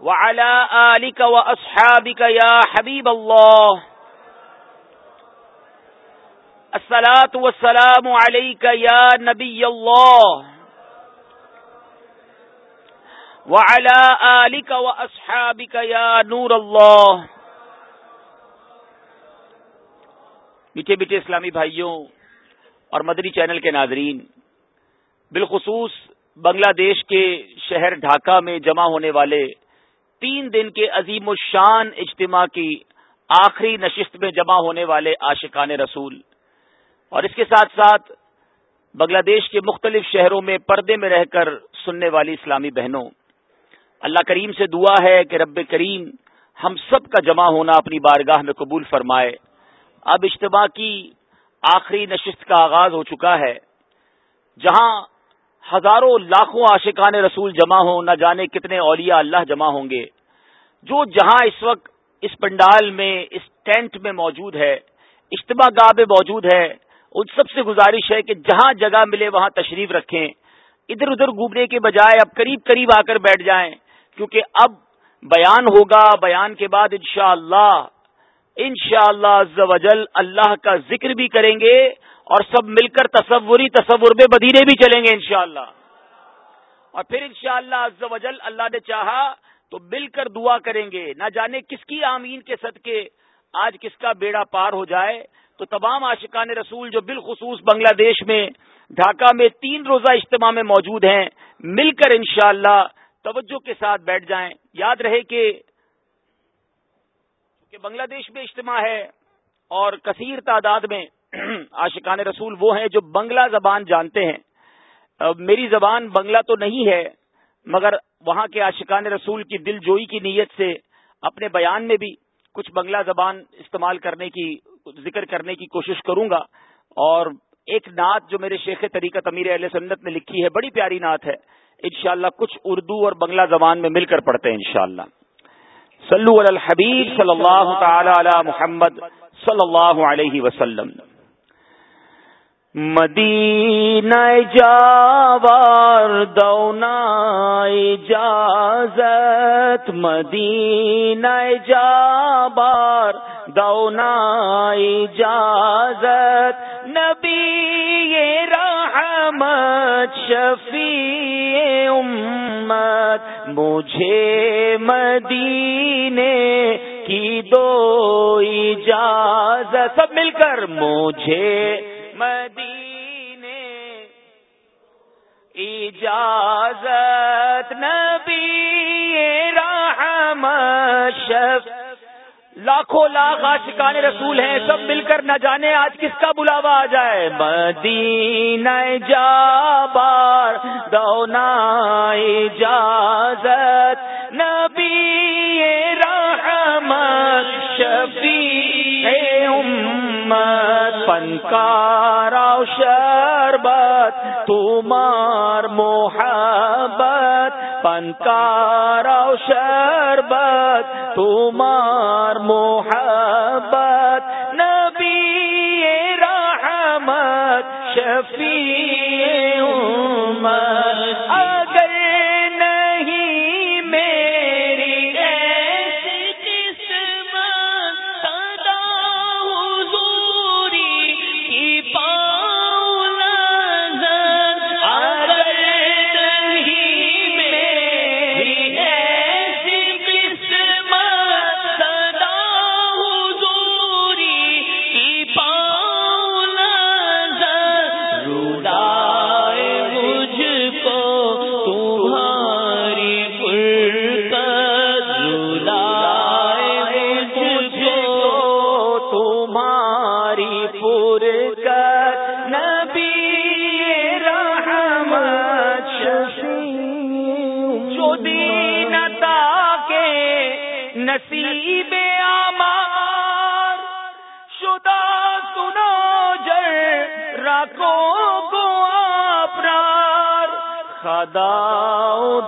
وعلى آلك وأصحابك يا حبيب الله. الصلاة والسلام عليك يا نبي الله. وعلى آلك وأصحابك يا نور الله. میٹھے میٹھے اسلامی بھائیوں اور مدنی چینل کے ناظرین، بالخصوص بنگلہ دیش کے شہر ڈھاکہ میں جمع ہونے والے تین دن کے عظیم الشان اجتماع کی آخری نشست میں جمع ہونے والے عاشقان رسول۔ اور اس کے ساتھ ساتھ بنگلہ دیش کے مختلف شہروں میں پردے میں رہ کر سننے والی اسلامی بہنوں۔ اللہ کریم سے دعا ہے کہ رب کریم ہم سب کا جمع ہونا اپنی بارگاہ میں قبول فرمائے۔ اب اجتماع کی آخری نشست کا آغاز ہو چکا ہے۔ جہاں ہزاروں لاکھوں عاشقان رسول جمع ہوں، نہ جانے کتنے اولیاء اللہ جمع ہوں گے۔ جو جہاں اس وقت اس پنڈال میں، اس ٹینٹ میں موجود ہے، اجتماع گاہ میں موجود ہے، ان سب سے گزارش ہے کہ جہاں جگہ ملے، وہاں تشریف رکھیں۔ ادھر ادھر گھومنے کے بجائے اب قریب قریب آ کر بیٹھ جائیں، کیونکہ اب بیان ہوگا، بیان کے بعد انشاءاللہ انشاءاللہ شاء اللہ اللہ کا ذکر بھی کریں گے اور سب مل کر تصوری تصور میں بدینے بھی چلیں گے انشاءاللہ۔ اور پھر انشاءاللہ شاء اللہ اللہ نے چاہا تو مل کر دعا کریں گے، نہ جانے کس کی آمین کے صدقے آج کس کا بیڑا پار ہو جائے۔ تو تمام عاشقان رسول جو بالخصوص بنگلہ دیش میں، ڈھاکہ میں تین روزہ اجتماع میں موجود ہیں، مل کر انشاءاللہ توجہ کے ساتھ بیٹھ جائیں۔ یاد رہے کہ بنگلہ دیش میں اجتماع ہے اور کثیر تعداد میں عاشقان رسول وہ ہیں جو بنگلہ زبان جانتے ہیں۔ میری زبان بنگلہ تو نہیں ہے، مگر وہاں کے عاشقان رسول کی دل جوئی کی نیت سے اپنے بیان میں بھی کچھ بنگلہ زبان استعمال کرنے کی، ذکر کرنے کی کوشش کروں گا۔ اور ایک نعت جو میرے شیخ طریقہ تمیر علیہ سنت نے لکھی ہے، بڑی پیاری نعت ہے۔ انشاءاللہ کچھ اردو اور بنگلہ زبان میں مل کر پڑھتے ہیں انشاءاللہ۔ صلو علی الحبیب صلی اللہ تعالی علی محمد صلی اللہ علیہ وسلم۔ مدینہ جاوار دونا اجازت، مدینہ جابار دونا اجازت۔ نبی شفیع امت مجھے مدینے کی دو اجازت۔ سب مل کر مجھے مدینے اجازت نبی لاکھوں لاکھ آشکان رسول ہیں، سب مل کر نہ جانے آج کس کا بلاوا آ جائے۔ مدینہ جا بار دونا اجازت۔ نبی رحمت، شفیع امت۔ پنکارا شربت تمار محبت۔ پنکارا شربت تمار محبت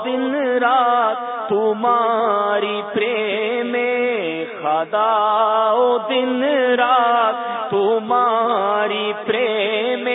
دن رات تمہاری پریم خدا دن رات تمہاری پریم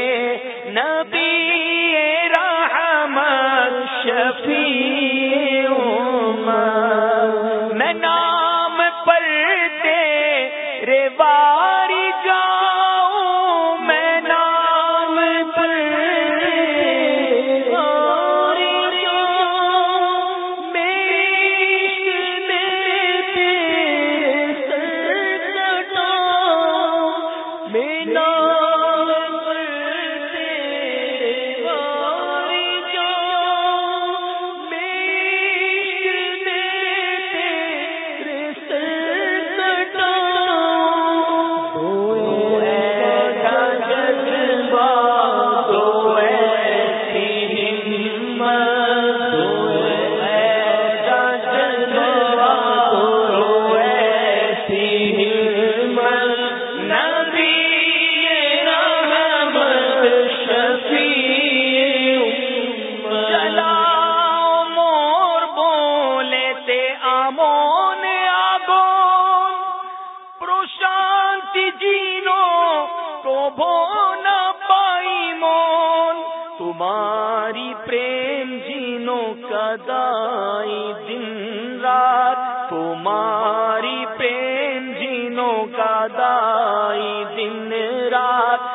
تمہاری پین جینوں کا دائی دن رات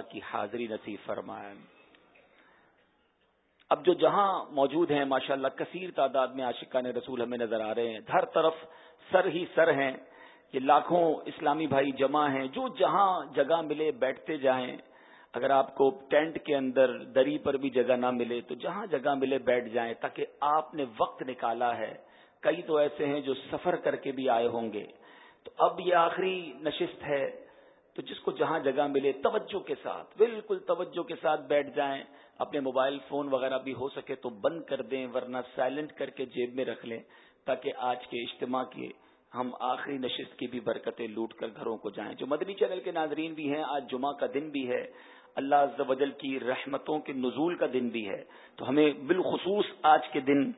کی حاضری نصیب فرمائیں اب جو جہاں موجود ہیں، ماشاءاللہ اللہ کثیر تعداد میں عاشقان رسول ہمیں نظر آ رہے ہیں۔ ہر طرف سر ہی سر ہیں۔ یہ لاکھوں اسلامی بھائی جمع ہیں۔ جو جہاں جگہ ملے بیٹھتے جائیں۔ اگر آپ کو ٹینٹ کے اندر دری پر بھی جگہ نہ ملے تو جہاں جگہ ملے بیٹھ جائیں تاکہ آپ نے وقت نکالا ہے۔ کئی تو ایسے ہیں جو سفر کر کے بھی آئے ہوں گے۔ تو اب یہ آخری نشست ہے۔ تو جس کو جہاں جگہ ملے توجہ کے ساتھ، بالکل توجہ کے ساتھ بیٹھ جائیں، اپنے موبائل فون وغیرہ بھی ہو سکے تو بند کر دیں، ورنہ سائلنٹ کر کے جیب میں رکھ لیں تاکہ آج کے اجتماع کے ہم آخری نشست کی بھی برکتیں لوٹ کر گھروں کو جائیں۔ جو مدنی چینل کے ناظرین بھی ہیں، آج جمعہ کا دن بھی ہے، اللہ زوجل کی رحمتوں کے نزول کا دن بھی ہے۔ تو ہمیں بالخصوص آج کے دن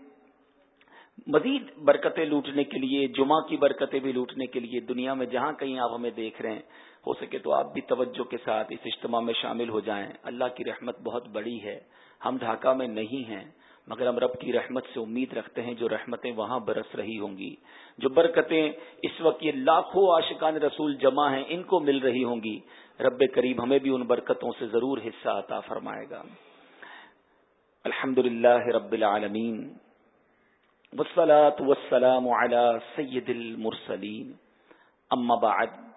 مزید برکتیں لوٹنے کے لیے، جمعہ کی برکتیں بھی لوٹنے کے لیے دنیا میں جہاں کہیں آپ ہمیں دیکھ رہے ہیں ہو سکے تو آپ بھی توجہ کے ساتھ اس اجتماع میں شامل ہو جائیں۔ اللہ کی رحمت بہت بڑی ہے۔ ہم ڈھاکہ میں نہیں ہیں، مگر ہم رب کی رحمت سے امید رکھتے ہیں جو رحمتیں وہاں برس رہی ہوں گی۔ جو برکتیں اس وقت یہ لاکھوں عاشقان رسول جمع ہیں، ان کو مل رہی ہوں گی۔ رب قریب ہمیں بھی ان برکتوں سے ضرور حصہ عطا فرمائے گا۔ الحمد رب العالمین۔ والصلاة والسلام على سيد المرسلين أما بعد۔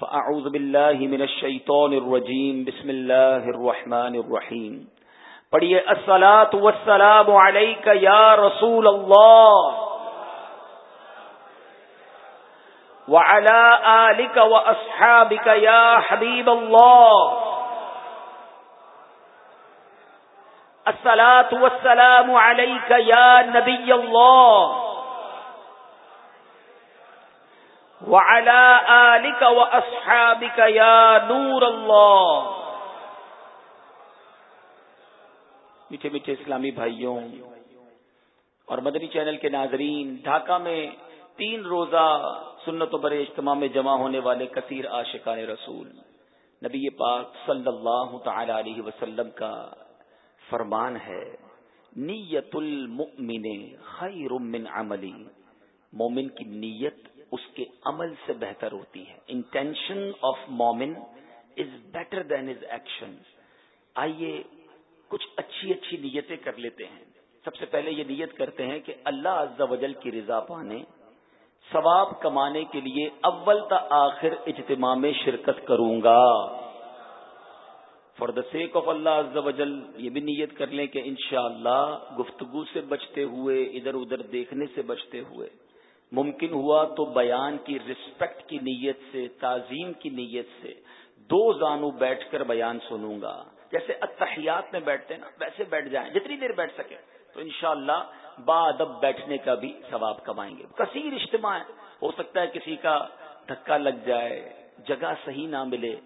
فأعوذ بالله من الشيطان الرجيم بسم الله الرحمن الرحيم پڑھئے الصلاة والسلام عليك يا رسول الله وعلى آلك وأصحابك يا حبيب الله السلاۃ والسلام علیک یا نبی اللہ۔ وعلى آلك وأصحابك يا نور اللہ میٹھے میٹھے اسلامی بھائیوں اور مدنی چینل کے ناظرین، ڈھاکہ میں تین روزہ سنت و برے اجتماع میں جمع ہونے والے کثیر عاشقان رسول، نبی پاک صلی اللہ تعالی علیہ وسلم کا فرمان ہے، نیت المؤمن خیر من عملی۔ مومن کی نیت اس کے عمل سے بہتر ہوتی ہے۔ انٹینشن آف مومن is better than is action آئیے کچھ اچھی اچھی نیتیں کر لیتے ہیں۔ سب سے پہلے یہ نیت کرتے ہیں کہ اللہ عز و جل کی رضا پانے، ثواب کمانے کے لیے اول تا آخر اجتماع میں شرکت کروں گا۔ فار دا سیک آف اللہ وجل یہ بھی نیت کر لیں کہ انشاءاللہ اللہ گفتگو سے بچتے ہوئے، ادھر ادھر دیکھنے سے بچتے ہوئے ممکن ہوا تو بیان کی رسپیکٹ کی نیت سے، تعظیم کی نیت سے دو زانو بیٹھ کر بیان سنوں گا۔ جیسے اتحیات میں بیٹھتے ہیں نا، ویسے بیٹھ جائیں۔ جتنی دیر بیٹھ سکے تو انشاءاللہ با ادب بیٹھنے کا بھی ثواب کمائیں گے۔ کثیر اجتماع ہے۔ ہو سکتا ہے کسی کا دھکا لگ جائے، جگہ صحیح نہ ملے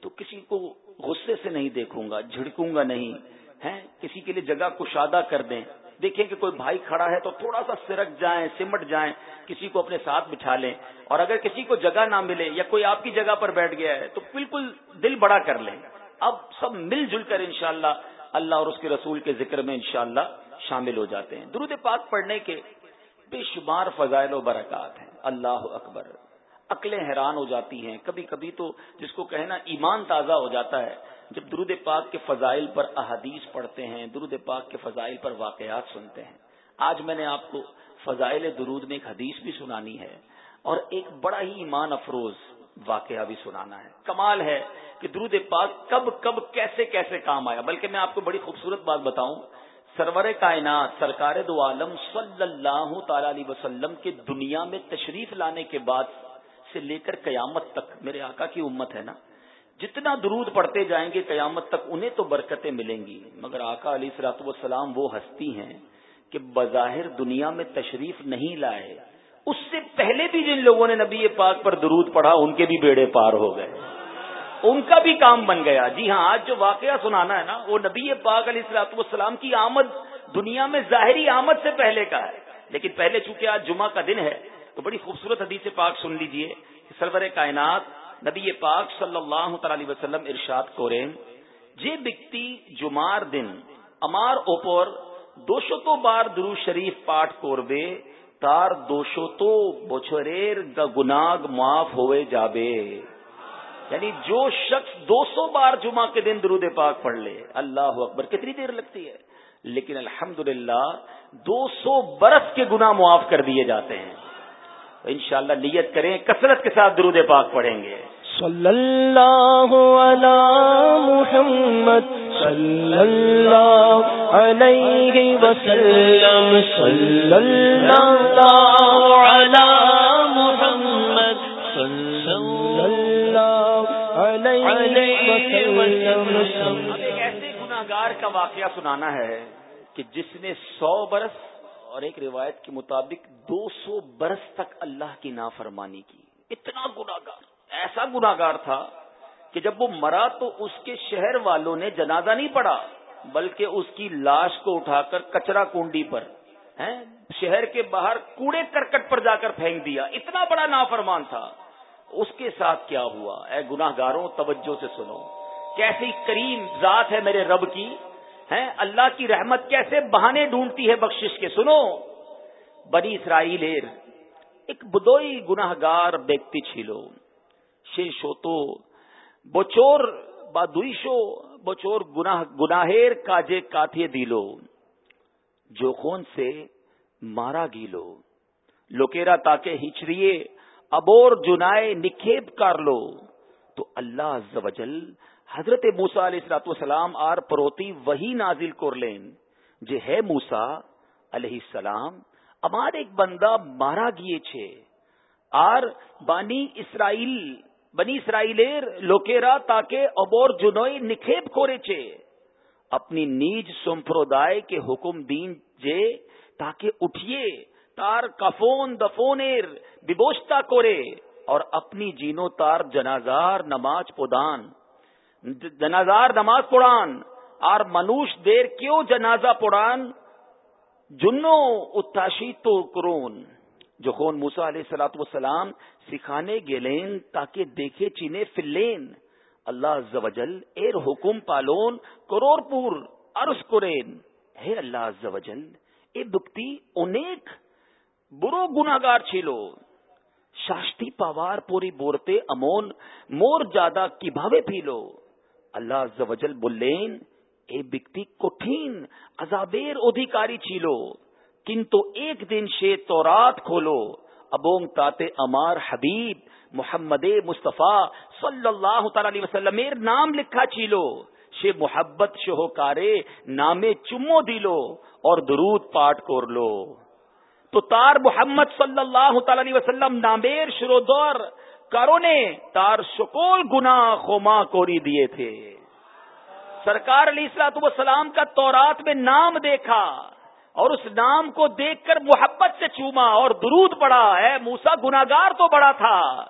تو کسی کو غصے سے نہیں دیکھوں گا، جھڑکوں گا نہیں۔ ہے کسی کے لیے جگہ کشادہ کر دیں۔ دیکھیں کہ کوئی بھائی کھڑا ہے تو تھوڑا سا سرک جائیں، سمٹ جائیں، کسی کو اپنے ساتھ بٹھا لیں۔ اور اگر کسی کو جگہ نہ ملے یا کوئی آپ کی جگہ پر بیٹھ گیا ہے تو بالکل دل بڑا کر لیں۔ اب سب مل جل کر انشاءاللہ اللہ اور اس کے رسول کے ذکر میں انشاءاللہ شامل ہو جاتے ہیں۔ درود پاک پڑھنے کے بے شمار فضائل و برکات ہیں۔ اللہ اکبر۔ عقلیں حیران ہو جاتی ہیں۔ کبھی کبھی تو جس کو کہنا ایمان تازہ ہو جاتا ہے۔ جب درود پاک کے فضائل پر احادیث پڑھتے ہیں، درود پاک کے فضائل پر واقعات سنتے ہیں۔ آج میں نے آپ کو فضائل درود میں ایک حدیث بھی سنانی ہے اور ایک بڑا ہی ایمان افروز واقعہ بھی سنانا ہے۔ کمال ہے کہ درود پاک کب کب کیسے کیسے کام آیا۔ بلکہ میں آپ کو بڑی خوبصورت بات بتاؤں، سرور کائنات، سرکار دو عالم صلی اللہ تعالی علیہ وسلم کے دنیا میں تشریف لانے کے بعد سے لے کر قیامت تک، میرے آقا کی امت ہے نا جتنا درود پڑھتے جائیں گے قیامت تک انہیں تو برکتیں ملیں گی۔ مگر آقا علی سرات وسلام وہ ہستی ہیں کہ بظاہر دنیا میں تشریف نہیں لائے۔ اس سے پہلے بھی جن لوگوں نے نبی پاک پر درود پڑھا، ان کے بھی بیڑے پار ہو گئے۔ ان کا بھی کام بن گیا۔ جی ہاں آج جو واقعہ سنانا ہے نا، وہ نبی پاک علیہ السلاط والسلام کی آمد دنیا میں ظاہری آمد سے پہلے کا ہے۔ لیکن پہلے چونکہ آج جمعہ کا دن ہے، تو بڑی خوبصورت حدیث پاک سن لیجیے سرور کائنات نبی پاک صلی اللہ تعالی وسلم ارشاد کورین، جے بکتی جمار دن، امار اوپر دوشو تو بار درو شریف پاٹ کوربے، تار دوشو تو بچریر گناگ معاف ہوئے جابے۔ یعنی جو شخص دو سو بار جمعہ کے دن درود پاک پڑھ لے، اللہ اکبر، کتنی دیر لگتی ہے؟ لیکن الحمد دو سو برس کے گنا معاف کر دیے جاتے ہیں۔ انشاءاللہ نیت کریں کثرت کے ساتھ درود پاک پڑھیں گے۔ صلی اللہ علی محمد صلی اللہ علیہ وسلم صلی اللہ علی محمد صلی اللہ علیہ وسلم ایسے گناہگار کا واقعہ سنانا ہے کہ جس نے سو برس اور ایک روایت کے مطابق دو سو برس تک اللہ کی نافرمانی کی۔ اتنا گناگار ایسا گناگار تھا کہ جب وہ مرا تو اس کے شہر والوں نے جنازہ نہیں پڑا بلکہ اس کی لاش کو اٹھا کر کچرا کنڈی پر شہر کے باہر کوڑے کرکٹ پر جا کر پھینک دیا۔ اتنا بڑا نافرمان تھا۔ اس کے ساتھ کیا ہوا؟ اے گناہ گاروں توجہ سے سنو۔ کیسی کریم ذات ہے میرے رب کی۔ ہیں، اللہ کی رحمت کیسے بہانے ڈھونڈتی ہے بخشش کے؟ سنو۔ بنی اسرائیل ایک بدوئی گناہ گار بیکتی چھیلو شو تو بچور بادشو بچور گناہ، گناہیر کاجے کاتھے دیلو۔ جو خون سے مارا گیلو۔ لوکیرا تاکہ ہچریے، ابور جنائے نکھیب کر لو تو اللہ زوجل حضرت موسا علیہ السلاط وسلام آر پروتی وہی نازل کر لین۔ جے ہے موسا علیہ السلام امار ایک بندہ مارا گیے چھے۔ آر بانی اسرائیل، بنی اسرائیلیر لوکیرا تاکہ ابور جنوئی نکھیب کورے چھے۔ اپنی نیج سمپردائے کے حکم دین جے تاکہ اٹھیے۔ تار کفون دفونیر ببوشتا کورے اور اپنی جینو تار جنازار نماز پودان جنازار نماز پڑھان۔ اور منوش دیر کیوں جنازہ پڑھان؟ جنو اتاشی تو کرون، جو خون موسا علیہ سلاۃ وسلام سکھانے گیلین تاکہ دیکھے چینے فلین۔ اللہ زوجل ایر حکم پالون کرور پور ارس کرین۔ ہے اللہ زوجل اے دکتی انیک برو گناگار چھیلو۔ شاشتی پاوار پوری بورتے امون، مور جادہ کی بھاوے پیلو اللہ زوجل بلین اے بکتی کٹھین، عذابیر ادھیکاری چھیلو، کنتو ایک دن شے تورات کھولو۔ ابونگ تاتے امار حبیب محمد مصطفیٰ صلی اللہ تعالی علیہ وسلم نام لکھا چھیلو۔ شے محبت شہوکارے، نامے چمو دلو اور درود پاٹ کور لو تو تار محمد صلی اللہ تعالی علیہ وسلم، نامیر شروع دور کرو نے تار شکول گنا خوما کوری دیے تھے سرکار علی السلاط وسلام کا تورات میں نام دیکھا اور اس نام کو دیکھ کر محبت سے چوما اور درود پڑا ہے موسا گناگار تو بڑا تھا۔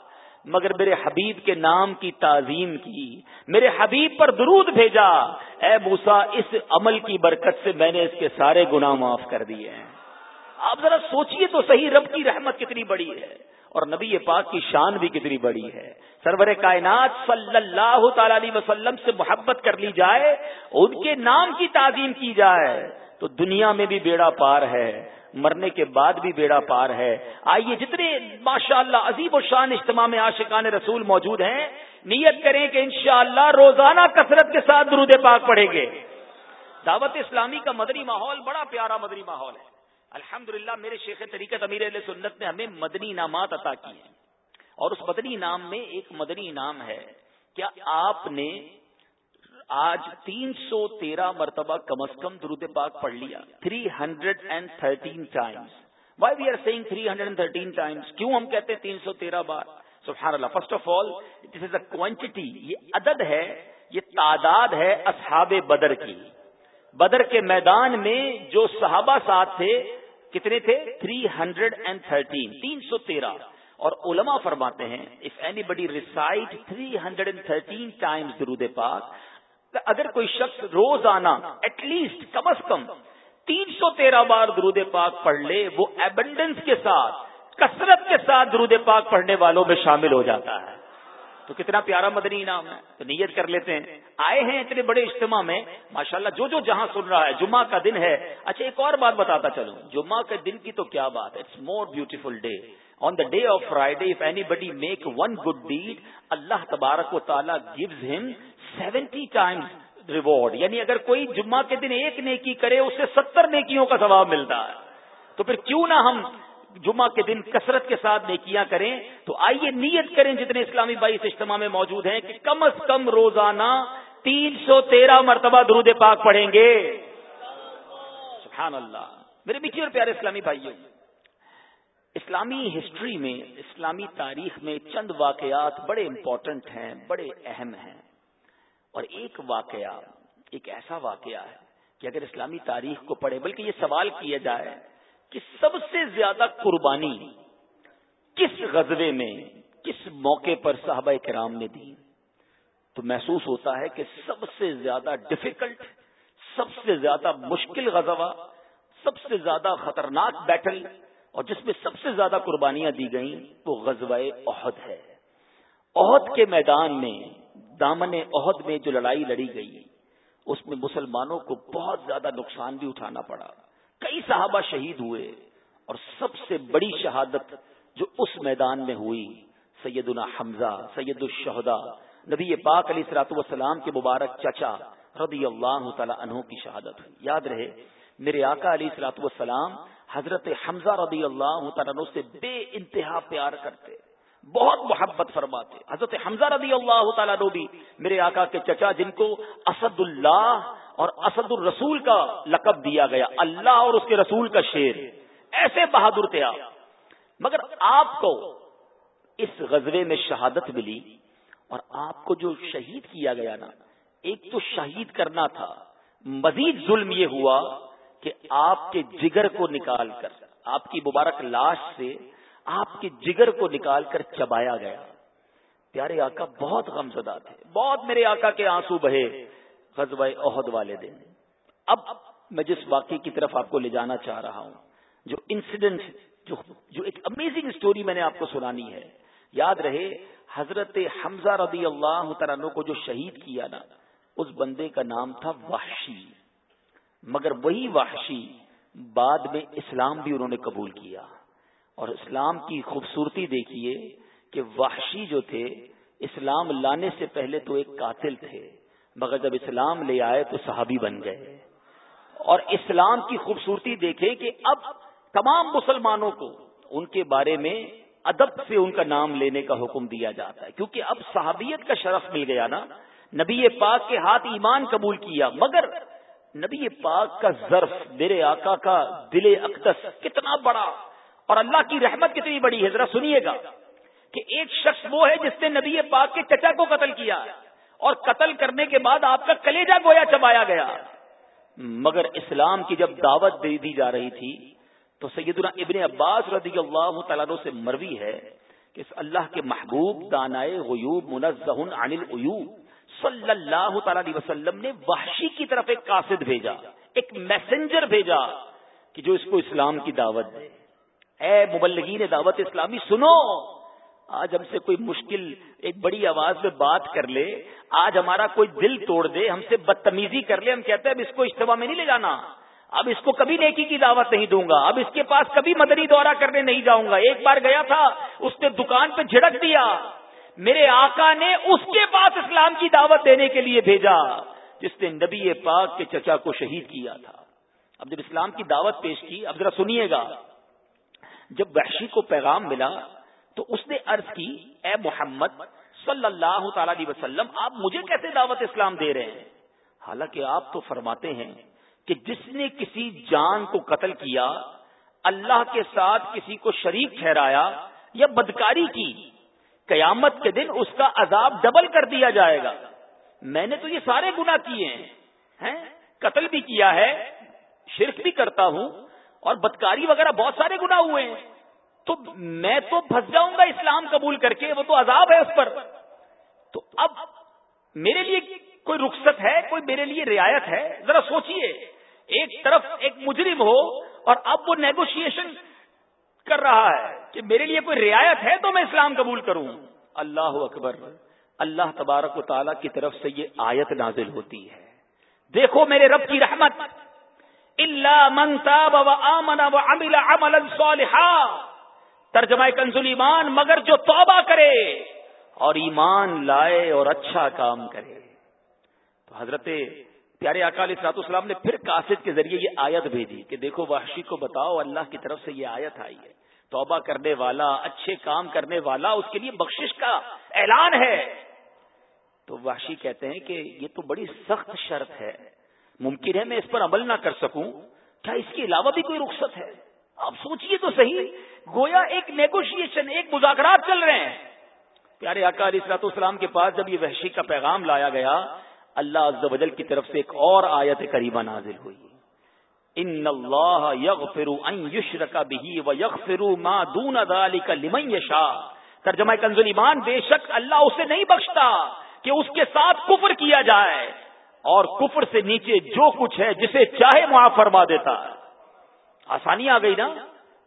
مگر میرے حبیب کے نام کی تعظیم کی، میرے حبیب پر درود بھیجا۔ اے موسا اس عمل کی برکت سے میں نے اس کے سارے گناہ معاف کر دیے ہیں۔ آپ ذرا سوچئے تو صحیح، رب کی رحمت کتنی بڑی ہے۔ اور نبی پاک کی شان بھی کتنی بڑی ہے۔ سرور کائنات صلی اللہ تعالی علیہ وسلم سے محبت کر لی جائے، ان کے نام کی تعظیم کی جائے، تو دنیا میں بھی بیڑا پار ہے، مرنے کے بعد بھی بیڑا پار ہے۔ آئیے جتنے ماشاء اللہ عظیب و شان اجتماع میں عاشقان رسول موجود ہیں، نیت کریں کہ انشاءاللہ روزانہ کثرت کے ساتھ درود پاک پڑھیں گے۔ دعوت اسلامی کا مدنی ماحول، بڑا پیارا مدنی ماحول ہے۔ الحمد میرے شیخ طریقت امیر علیہ سنت نے ہمیں مدنی انعامات عطا کیے اور اس مدنی انعام میں ایک مدنی انعام ہے کیا آپ نے آج تین سو تیرہ مرتبہ کم از کم درود پاک پڑھ لیا؟ Three hundred and thirteen times why we are saying three hundred and thirteen times کیوں ہم کہتے ہیں تین سو تیرہ بار؟ سبحان Allah first of all this is a quantity یہ عدد ہے، یہ تعداد ہے اصحاب بدر کی۔ بدر کے میدان میں جو صحابہ ساتھ تھے کتنے تھے؟ تھری ہنڈریڈ اینڈ تھرٹین، تین سو تیرہ۔ اور علماء فرماتے ہیں if anybody recite three hundred and thirteen times درود پاک اگر کوئی شخص روز آنا ایٹ لیسٹ کم از کم تین سو تیرہ بار درود پاک پڑھ لے، وہ ایبنڈنس کے ساتھ، کثرت کے ساتھ درود پاک پڑھنے والوں میں شامل ہو جاتا ہے۔ تو کتنا پیارا مدنی انعام ہے۔ تو نیت کر لیتے ہیں۔ آئے ہیں اتنے بڑے اجتماع میں۔ ماشاءاللہ، جو جو جہاں سن رہا ہے، جمعہ کا دن ہے۔ اچھا ایک اور بات بتاتا چلوں۔ جمعہ کے دن کی تو کیا بات ہے؟ It's more beautiful day on the day of Friday if anybody make one good deed Allah تبارک و تعالیٰ gives him seventy Times reward یعنی اگر کوئی جمعہ کے دن ایک نیکی کرے، اسے ستر نیکیوں کا ثواب ملتا ہے۔ تو پھر کیوں نہ ہم جمعہ کے دن کثرت کے ساتھ نیکیاں کریں، تو آئیے نیت کریں جتنے اسلامی بھائی اس اجتماع میں موجود ہیں کہ کم از کم روزانہ تین سو تیرہ مرتبہ درود پاک پڑھیں گے۔ سبحان اللہ میرے میٹھی اور پیارے اسلامی بھائیوں، اسلامی ہسٹری میں، اسلامی تاریخ میں چند واقعات بڑے امپورٹنٹ ہیں، بڑے اہم ہیں۔ اور ایک واقعہ، ایک ایسا واقعہ ہے کہ اگر اسلامی تاریخ کو پڑھے بلکہ یہ سوال کیا جائے کہ سب سے زیادہ قربانی کس غزبے میں، کس موقع پر صحابہ کرام نے دی؟ تو محسوس ہوتا ہے کہ سب سے زیادہ ڈفیکلٹ سب سے زیادہ مشکل غزوہ، سب سے زیادہ خطرناک بیٹل اور جس میں سب سے زیادہ قربانیاں دی گئیں، وہ غزوہ عہد ہے۔ عہد کے میدان میں، دامن عہد میں جو لڑائی لڑی گئی، اس میں مسلمانوں کو بہت زیادہ نقصان بھی اٹھانا پڑا۔ کئی صحابہ شہید ہوئے اور سب سے بڑی شہادت جو اس میدان میں ہوئی، سیدنا حمزہ، سید الشہدا نبی پاک علیہ سلاۃ والسلام کے مبارک چچا رضی اللہ تعالی عنہ کی شہادت ہوئی۔ یاد رہے، میرے آقا علیہ سلاۃ والسلام حضرت حمزہ رضی اللہ تعالیٰ عنہ سے بے انتہا پیار کرتے۔ بہت محبت فرماتے حضرت حمزہ رضی اللہ تعالیٰ نو بھی میرے آقا کے چچا جن کو اسد اللہ اور اسد الرسول کا لقب دیا گیا، اللہ اور اس کے رسول کا شیر ایسے بہادر تھے آپ۔ مگر آپ کو اس غزبے میں شہادت ملی اور آپ کو جو شہید کیا گیا نا، ایک تو شہید کرنا تھا، مزید ظلم یہ ہوا کہ آپ کے جگر کو نکال کر، آپ کی مبارک لاش سے آپ کے جگر کو نکال کر چبایا گیا۔ پیارے آقا، بہت غم زدہ تھے۔ بہت میرے آقا کے آنسو بہے غزوہ عہد والے دن۔ اب میں جس واقعے کی طرف آپ کو لے جانا چاہ رہا ہوں، جو انسیڈنٹ جو جو ایک امیزنگ اسٹوری میں نے آپ کو سنانی ہے۔ یاد رہے، حضرت حمزہ رضی اللہ تعالیٰ کو جو شہید کیا نا، اس بندے کا نام تھا وحشی۔ مگر وہی وحشی بعد میں اسلام بھی انہوں نے قبول کیا۔ اور اسلام کی خوبصورتی دیکھیے کہ وحشی جو تھے، اسلام لانے سے پہلے تو ایک قاتل تھے، مگر جب اسلام لے آئے تو صحابی بن گئے۔ اور اسلام کی خوبصورتی دیکھے کہ اب تمام مسلمانوں کو ان کے بارے میں ادب سے ان کا نام لینے کا حکم دیا جاتا ہے۔ کیونکہ اب صحابیت کا شرف مل گیا نا، نبی پاک کے ہاتھ ایمان قبول کیا، مگر نبی پاک کا ظرف میرے آقا کا دل اقدس کتنا بڑا۔ اور اللہ کی رحمت کتنی بڑی ہے، ذرا سنیے گا کہ ایک شخص وہ ہے جس نے نبی پاک کے چچا کو قتل کیا اور قتل کرنے کے بعد آپ کا کلیجا گویا چبایا گیا۔ مگر اسلام کی جب دعوت دے دی جا رہی تھی، تو سیدنا ابن عباس رضی اللہ تعالیٰ سے مروی ہے کہ اس اللہ کے محبوب دانائے غیوب منزہ عن العیوب صلی اللہ تعالی علیہ وسلم نے وحشی کی طرف ایک قاصد بھیجا، ایک میسنجر بھیجا کہ جو اس کو اسلام کی دعوت دے۔ اے مبلغین دعوت اسلامی، سنو! آج ہم سے کوئی مشکل، ایک بڑی آواز میں بات کر لے، آج ہمارا کوئی دل توڑ دے، ہم سے بدتمیزی کر لے، ہم کہتے ہیں اب اس کو اجتماع میں نہیں لے جانا، اب اس کو کبھی نیکی کی دعوت نہیں دوں گا، اب اس کے پاس کبھی مدنی دورہ کرنے نہیں جاؤں گا۔ ایک بار گیا تھا، اس نے دکان پہ جھڑک دیا۔ میرے آقا نے اس کے پاس اسلام کی دعوت دینے کے لیے بھیجا، جس نے نبی پاک کے چچا کو شہید کیا تھا۔ اب جب اسلام کی دعوت پیش کی، اب ذرا سنیے گا۔ جب وحشی کو پیغام ملا تو اس نے عرض کی، اے محمد صلی اللہ تعالی علیہ وسلم، آپ مجھے کیسے دعوت اسلام دے رہے ہیں؟ حالانکہ آپ تو فرماتے ہیں کہ جس نے کسی جان کو قتل کیا، اللہ کے ساتھ کسی کو شریک ٹھہرایا یا بدکاری کی، قیامت کے دن اس کا عذاب ڈبل کر دیا جائے گا۔ میں نے تو یہ سارے گنا کیے ہیں؟ قتل بھی کیا ہے، شرک بھی کرتا ہوں اور بدکاری وغیرہ بہت سارے گنا ہوئے ہیں۔ تو میں تو پھنس جاؤں گا اسلام قبول کر کے، وہ تو عذاب ہے اس پر۔ تو اب میرے لیے کوئی رخصت ہے، کوئی میرے لیے رعایت ہے؟ ذرا سوچئے۔ ایک طرف ایک مجرم ہو اور اب وہ نیگوشیشن کر رہا ہے کہ میرے لیے کوئی رعایت ہے تو میں اسلام قبول کروں۔ اللہ اکبر، اللہ تبارک و تعالیٰ کی طرف سے یہ آیت نازل ہوتی ہے۔ دیکھو میرے رب کی رحمت اللہ منتا ترجمہ کنزل ایمان، مگر جو توبہ کرے اور ایمان لائے اور اچھا کام کرے. تو حضرت پیارے اکال اسرات اسلام نے پھر کاسد کے ذریعے یہ آیت بھیجی کہ دیکھو وحشی کو بتاؤ، اللہ کی طرف سے یہ آیت آئی ہے. توبہ کرنے والا، اچھے کام کرنے والا، اس کے لیے بخشش کا اعلان ہے. تو وحشی کہتے ہیں کہ یہ تو بڑی سخت شرط ہے. ممکن ہے میں اس پر عمل نہ کر سکوں۔ کیا اس کے علاوہ بھی کوئی رخصت ہے؟ آپ سوچئے تو صحیح۔ گویا ایک نیگوشیشن ایک مذاکرات چل رہے ہیں۔ پیارے آقا علیہ السلاط اسلام کے پاس جب یہ وحشی کا پیغام لایا گیا، اللہ عز و جل کی طرف سے ایک اور آیت قریبہ نازل ہوئی۔ ان اللہ یغفر ان یشرک به و یغفر ما دون ذلك لمن یشاء۔ ترجمہ کنز ایمان بے شک اللہ اسے نہیں بخشتا کہ اس کے ساتھ کفر کیا جائے۔ اور کفر سے نیچے جو کچھ ہے، جسے چاہے معاف فرما دیتا۔ ہے آسانی آ گئی نا؟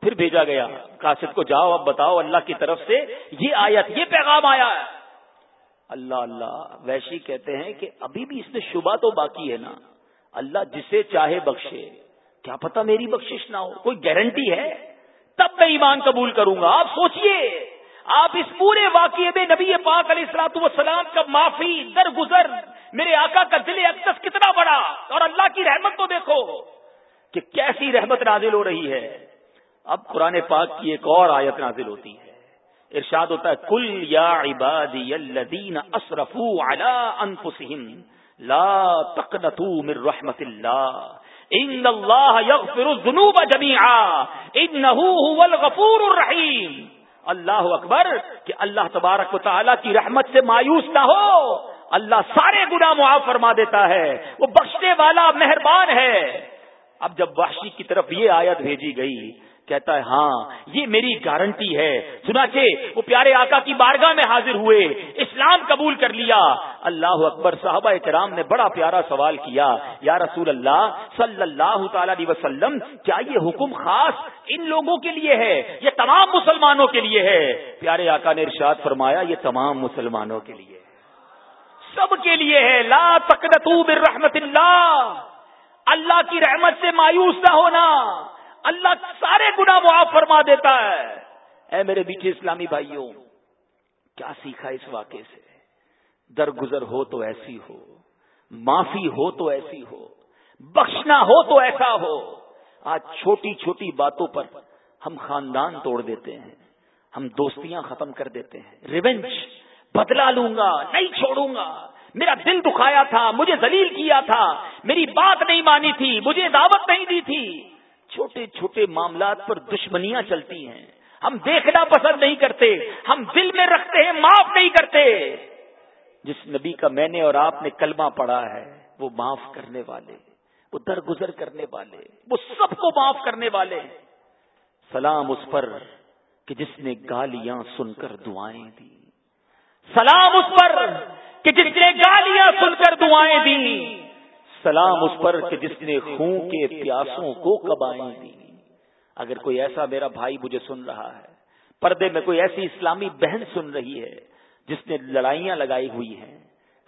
پھر بھیجا گیا۔ قاصد کو جاؤ، اب بتاؤ اللہ کی طرف سے یہ آیت، یہ پیغام آیا۔ ہے اللہ اللہ ویشی کہتے ہیں کہ ابھی بھی اس میں شبہ تو باقی ہے نا۔ اللہ جسے چاہے بخشے۔ کیا پتا میری بخشش نہ ہو؟ کوئی گارنٹی ہے؟ تب میں ایمان قبول کروں گا۔ آپ سوچئے۔ آپ اس پورے واقعے میں نبی پاک علیہ السلاط وسلام کا معافی در گزر میرے آقا کا دل اقدس کتنا بڑا اور اللہ کی رحمت تو دیکھو کہ کیسی رحمت نازل ہو رہی ہے۔ اب قرآن پاک کی ایک اور آیت نازل ہوتی ہے۔ ارشاد ہوتا ہے کل یا عبادی الذین اسرفوا علی انفسهم لا تقنطوا من رحمت اللہ۔ ان اللہ یغفر الذنوب جميعا انه هو الغفور الرحیم۔ اللہ اکبر، کہ اللہ تبارک و تعالی کی رحمت سے مایوس نہ ہو۔ اللہ سارے گناہ معاف فرما دیتا ہے، وہ بخشنے والا مہربان ہے۔ اب جب وحشی کی طرف یہ آیت بھیجی گئی، کہتا ہے ہاں یہ میری گارنٹی ہے۔ سنا وہ پیارے آقا کی بارگاہ میں حاضر ہوئے، اسلام قبول کر لیا۔ اللہ اکبر صاحبہ کرام نے بڑا پیارا سوال کیا، یا رسول اللہ صلی اللہ تعالی علیہ وسلم، کیا یہ حکم خاص ان لوگوں کے لیے ہے؟ یہ تمام مسلمانوں کے لیے ہے۔ پیارے آقا نے ارشاد فرمایا، یہ تمام مسلمانوں کے لیے۔ سب کے لیے ہے. لا تقنطو برحمت اللہ. اللہ کی رحمت سے مایوس نہ ہونا. اللہ سارے گنا معاف فرما دیتا ہے. اے میرے بیچے اسلامی بھائیوں، کیا سیکھا اس واقعے سے؟ درگزر ہو تو ایسی ہو، معافی ہو تو ایسی ہو، بخشنا ہو تو ایسا ہو. آج چھوٹی چھوٹی باتوں پر ہم خاندان توڑ دیتے ہیں، ہم دوستیاں ختم کر دیتے ہیں. ریونج بدلا لوں گا، نہیں چھوڑوں گا۔ میرا دل دکھایا تھا، مجھے ذلیل کیا تھا۔ میری بات نہیں مانی تھی، مجھے دعوت نہیں دی تھی۔ چھوٹے چھوٹے معاملات پر دشمنیاں چلتی ہیں۔ ہم دیکھنا پسند نہیں کرتے، ہم دل میں رکھتے ہیں، معاف نہیں کرتے۔ جس نبی کا میں نے اور آپ نے کلمہ پڑا ہے، وہ معاف کرنے والے، وہ درگزر کرنے والے، وہ سب کو معاف کرنے والے۔ سلام اس پر کہ جس نے گالیاں سن کر دعائیں دی سلام اس پر کہ جس نے گالیاں سن کر دعائیں دی سلام اس پر کہ جس نے خون کے پیاسوں کو کبائیں دی اگر کوئی ایسا میرا بھائی مجھے سن رہا ہے، پردے میں کوئی ایسی اسلامی بہن سن رہی ہے، جس نے لڑائیاں لگائی ہوئی ہیں،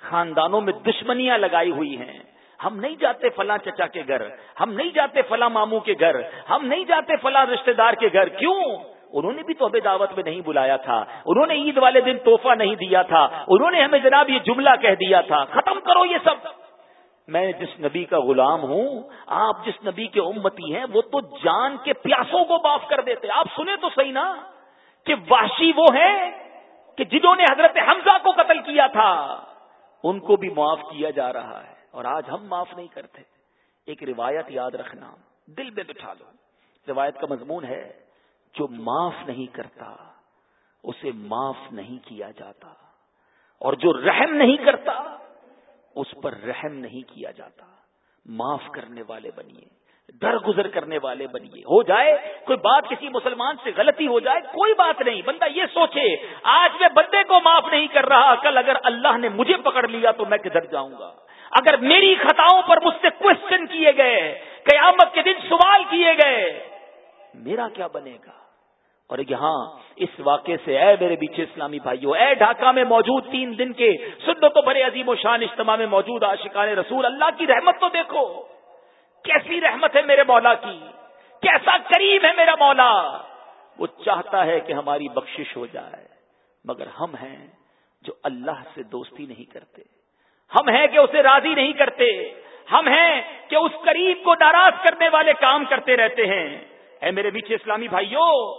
خاندانوں میں دشمنیاں لگائی ہوئی ہیں، ہم نہیں جاتے فلاں چچا کے گھر، ہم نہیں جاتے فلاں ماموں کے گھر، ہم نہیں جاتے فلاں رشتے دار کے گھر۔ کیوں؟ انہوں نے بھی تو ہمیں دعوت میں نہیں بلایا تھا۔ انہوں نے عید والے دن توحفہ نہیں دیا تھا۔ انہوں نے ہمیں جناب یہ جملہ کہہ دیا تھا۔ ختم کرو یہ سب۔ میں جس نبی کا غلام ہوں، آپ جس نبی کے امتی ہیں، وہ تو جان کے پیاسوں کو معاف کر دیتے۔ آپ سنیں تو صحیح نا کہ واشی وہ ہے کہ جنہوں نے حضرت حمزہ کو قتل کیا تھا۔ ان کو بھی معاف کیا جا رہا ہے۔ اور آج ہم معاف نہیں کرتے۔ ایک روایت یاد رکھنا۔ دل میں بٹھا لو۔ روایت کا مضمون ہے جو معاف نہیں کرتا، اسے معاف نہیں کیا جاتا۔ اور جو رحم نہیں کرتا، اس پر رحم نہیں کیا جاتا۔ معاف کرنے والے بنیے، درگزر کرنے والے بنیے۔ ہو جائے، کوئی بات کسی مسلمان سے غلطی ہو جائے، کوئی بات نہیں۔ بندہ یہ سوچے، آج میں بندے کو معاف نہیں کر رہا، کل اگر اللہ نے مجھے پکڑ لیا تو میں کدھر جاؤں گا؟ اگر میری خطاؤں پر مجھ سے کوشچن کیے گئے، قیامت کے دن سوال کیے گئے میرا کیا بنے گا؟ اور یہاں اس واقعے سے اے میرے پیچھے اسلامی بھائیوں اے ڈھاکہ میں موجود تین دن کے سن تو بڑے عظیم و شان اجتماع میں موجود آشقان رسول، اللہ کی رحمت تو دیکھو، کیسی رحمت ہے میرے مولا کی، کیسا کریم ہے میرا مولا، وہ چاہتا ہے کہ ہماری بخشش ہو جائے، مگر ہم ہیں جو اللہ سے دوستی نہیں کرتے، ہم ہیں کہ اسے راضی نہیں کرتے، ہم ہیں کہ اس قریب کو ناراض کرنے والے کام کرتے رہتے ہیں۔ اے میرے پیچھے اسلامی بھائیوں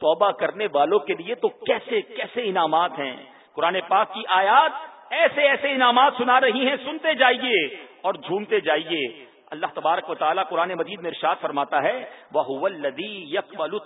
توبہ کرنے والوں کے لیے تو کیسے کیسے انعامات ہیں؟ قرآن پاک کی آیات ایسے ایسے انعامات سنا رہی ہیں، سنتے جائیے اور جھومتے جائیے۔ اللہ تبارک و تعالیٰ قرآن مجید میں ارشاد فرماتا ہے وہ الدی یکول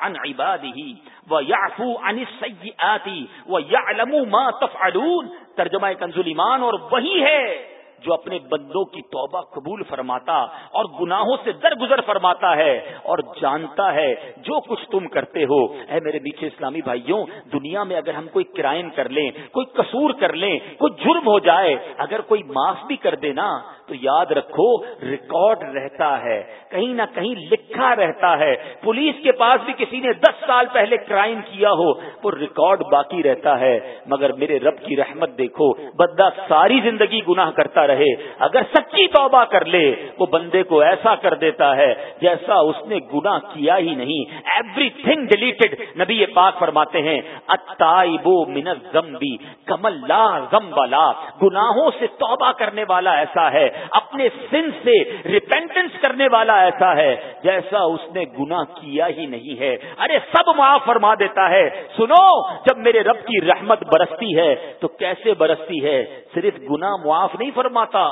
عن عباده ويعفو عن السيئات ويعلم ما تفعلون۔ ترجمہ کنز ایمان اور وہی ہے۔ جو اپنے بندوں کی توبہ قبول فرماتا اور گناہوں سے درگزر فرماتا ہے اور جانتا ہے جو کچھ تم کرتے ہو۔ اے میرے نیچے اسلامی بھائیوں، دنیا میں اگر ہم کوئی کرائم کر لیں، کوئی قصور کر لیں، کوئی جرم ہو جائے، اگر کوئی معاف بھی کر دے نا تو یاد رکھو، ریکارڈ رہتا ہے، کہیں نہ کہیں لکھا رہتا ہے۔ پولیس کے پاس بھی کسی نے دس سال پہلے کرائم کیا ہو، وہ ریکارڈ باقی رہتا ہے۔ مگر میرے رب کی رحمت دیکھو، بندہ ساری زندگی گناہ کرتا رہے۔ اگر سچی توبہ کر لے، وہ بندے کو ایسا کر دیتا ہے جیسا اس نے گناہ کیا ہی نہیں۔ ایوری تھنگ ڈیلیٹڈ نبی پاک فرماتے ہیں اتائبو من الزمبی کمل لا زمبلا گناہوں سے توبہ کرنے والا ایسا ہے۔ اپنے سن سے ریپینٹنس کرنے والا ایسا ہے جیسا اس نے گنا کیا ہی نہیں ہے۔ ارے سب معاف فرما دیتا ہے۔ سنو، جب میرے رب کی رحمت برستی ہے تو کیسے برستی ہے؟ صرف گنا معاف نہیں فرماتا،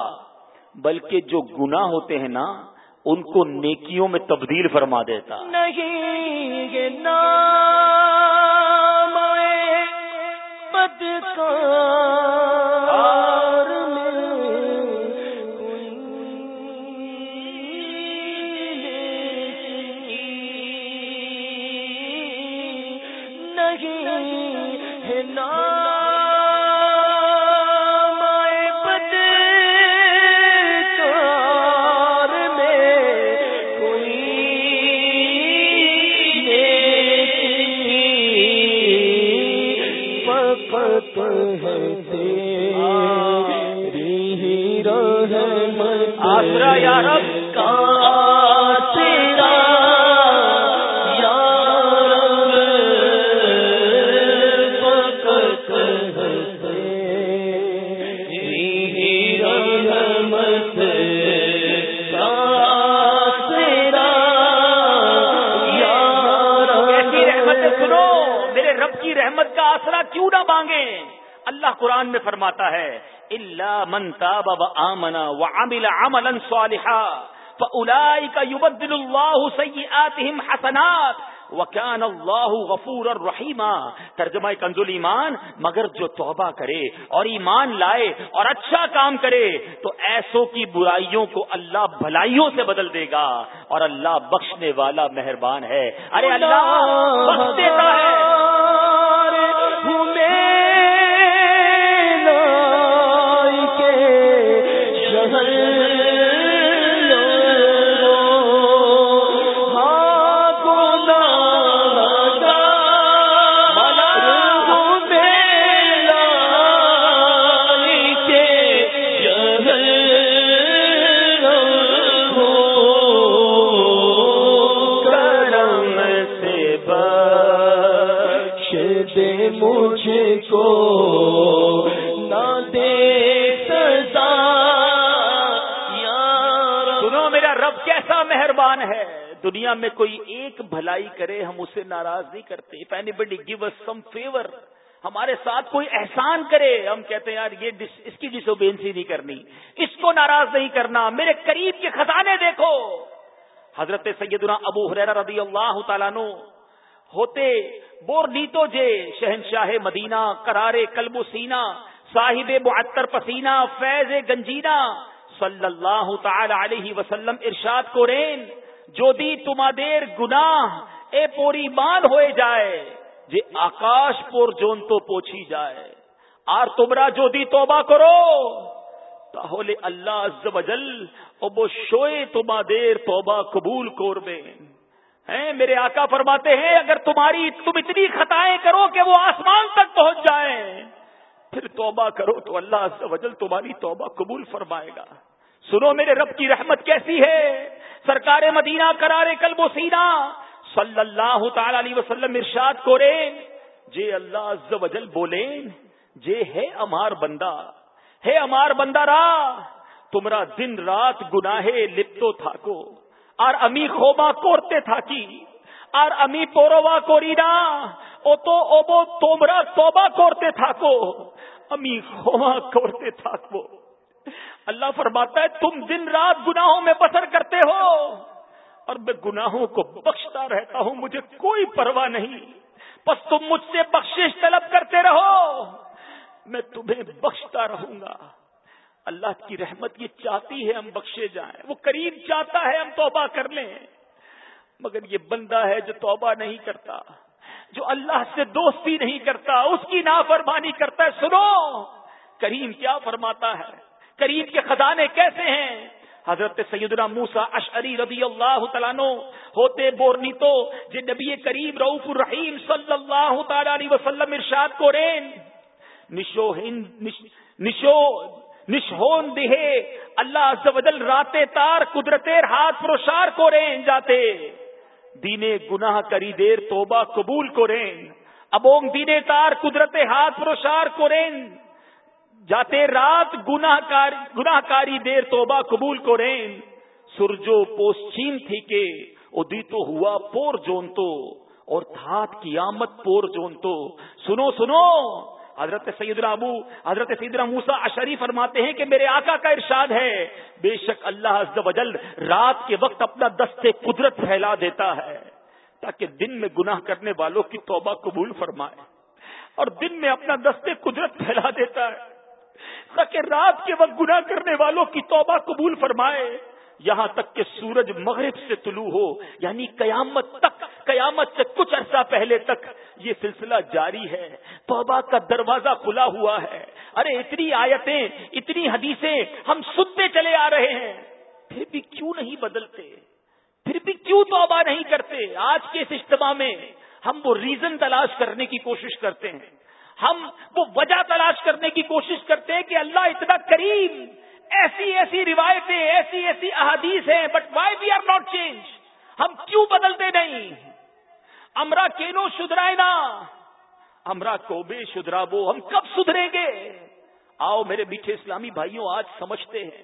بلکہ جو گنا ہوتے ہیں نا، ان کو نیکیوں میں تبدیل فرما دیتا۔ نہیں بدکار یا رب رحمت کا رحمت سنو، میرے رب کی رحمت کا آسرا کیوں نہ مانگے اللہ قرآن میں فرماتا ہے اللہ منتا بابا آمنا و امل امن صالحا فأولئك يبدل الله سيئاتهم حسنات وکان اللہ غفور الرحیمہ ترجمہ کنزول ایمان، مگر جو توبہ کرے اور ایمان لائے اور اچھا کام کرے تو ایسوں کی برائیوں کو اللہ بھلائیوں سے بدل دے گا اور اللہ بخشنے والا مہربان ہے۔ ارے اللہ، بخش دیتا ہے۔ دنیا میں کوئی ایک بھلائی کرے، ہم اسے ناراض نہیں کرتے۔ If anybody give some favour ہمارے ساتھ کوئی احسان کرے، ہم کہتے ہیں، یار، یہ اس کی ڈس اوبینسی نہیں کرنی۔ اس کو ناراض نہیں کرنا۔ میرے قریب کے خزانے دیکھو۔ حضرت سیدنا ابو حریر رضی اللہ تعالیٰ نو ہوتے بور نیتو جے، شہنشاہ مدینہ کرارے کلب و سینا صاحب معطر پسینہ، فیض گنجینا صلی اللہ تعالی علیہ وسلم ارشاد کو رین جو دی تما دیر گناہ، اے پوری مان ہوئے جائے۔ جے آکاش پور جون تو پوچھی جائے۔ آر تمرا جو دی توبہ کرو۔ تاہولے اللہ عز و جل شوئے تما دیر توبہ قبول کوربے ہیں میرے آقا فرماتے ہیں، اگر تمہاری، تم اتنی خطائیں کرو کہ وہ آسمان تک پہنچ جائیں۔ پھر توبہ کرو تو اللہ عز و جل تمہاری توبہ قبول فرمائے گا۔ سنو میرے رب کی رحمت کیسی ہے؟ سرکار مدینہ کرارے کلب و سینا صلی اللہ تعالی علیہ وسلم ارشاد کو جے اللہ عز و جل بولے جے ہے امار بندہ، ہے امار بندہ را، تمرا دن رات گناہے لپتو تھا کو اور امی خوبا کورتے تھا کی اور امی پوروا کورینا، او تو او بو تومرا توبہ کورتے تھا کو امی خوبا کورتے تھا کو اللہ فرماتا ہے، تم دن رات گناہوں میں بسر کرتے ہو۔ اور میں گناہوں کو بخشتا رہتا ہوں، مجھے کوئی پرواہ نہیں۔ بس تم مجھ سے بخشش طلب کرتے رہو۔ میں تمہیں بخشتا رہوں گا۔ اللہ کی رحمت یہ چاہتی ہے ہم بخشے جائیں۔ وہ قریب چاہتا ہے ہم توبہ کر لیں۔ مگر یہ بندہ ہے جو توبہ نہیں کرتا، جو اللہ سے دوستی نہیں کرتا، اس کی نافرمانی کرتا ہے۔ سنو، کریم کیا فرماتا ہے؟ کریم کے خزانے کیسے ہیں؟ حضرت سیدنا موسا اشعری رضی اللہ تعالیٰ ہوتے بورنی تو جی نبی کریم روف الرحیم صلی اللہ تعالی علیہ وسلم ارشاد کو رین نشو نشو، نشہون دہے اللہ زبدل راتے تار قدرت ہاتھ پروشار کو رین جاتے۔ دینے گناہ کری دیر توبہ قبول کو رین ابونگ دینے تار قدرت ہاتھ پروشار کو رین جاتے رات گناہ کاری گناہ کاری دیر توبہ قبول کو رین سرجو پوسچین تھی کہ ادی تو ہوا پور جون تو اور تھات کی آمد پور جون تو سنو سنو! حضرت سید ابو حضرت سید موسا اشری فرماتے ہیں کہ میرے آقا کا ارشاد ہے، بے شک اللہ عز و جل رات کے وقت اپنا دستے قدرت پھیلا دیتا ہے، تاکہ دن میں گناہ کرنے والوں کی توبہ قبول فرمائے۔ اور دن میں اپنا دستے قدرت پھیلا دیتا ہے۔ تاکہ رات کے وقت گناہ کرنے والوں کی توبہ قبول فرمائے۔ یہاں تک کہ سورج مغرب سے طلوع ہو یعنی قیامت تک، قیامت سے کچھ عرصہ پہلے تک یہ سلسلہ جاری ہے۔ توبہ کا دروازہ کھلا ہوا ہے۔ ارے، اتنی آیتیں، اتنی حدیثیں ہم سنتے چلے آ رہے ہیں۔ پھر بھی کیوں نہیں بدلتے؟ پھر بھی کیوں توبہ نہیں کرتے؟ آج کے اس اجتماع میں ہم وہ ریزن تلاش کرنے کی کوشش کرتے ہیں۔ ہم وہ وجہ تلاش کرنے کی کوشش کرتے ہیں کہ اللہ اتنا کریم، ایسی ایسی روایتیں، ایسی ایسی احادیث ہیں but why we are not change ہم کیوں بدلتے نہیں؟ امرا کینو شدرائے نا؟ امرا کو بے شدرابو ہم کب سدھریں گے؟ آؤ میرے میٹھے اسلامی بھائیوں، آج سمجھتے ہیں۔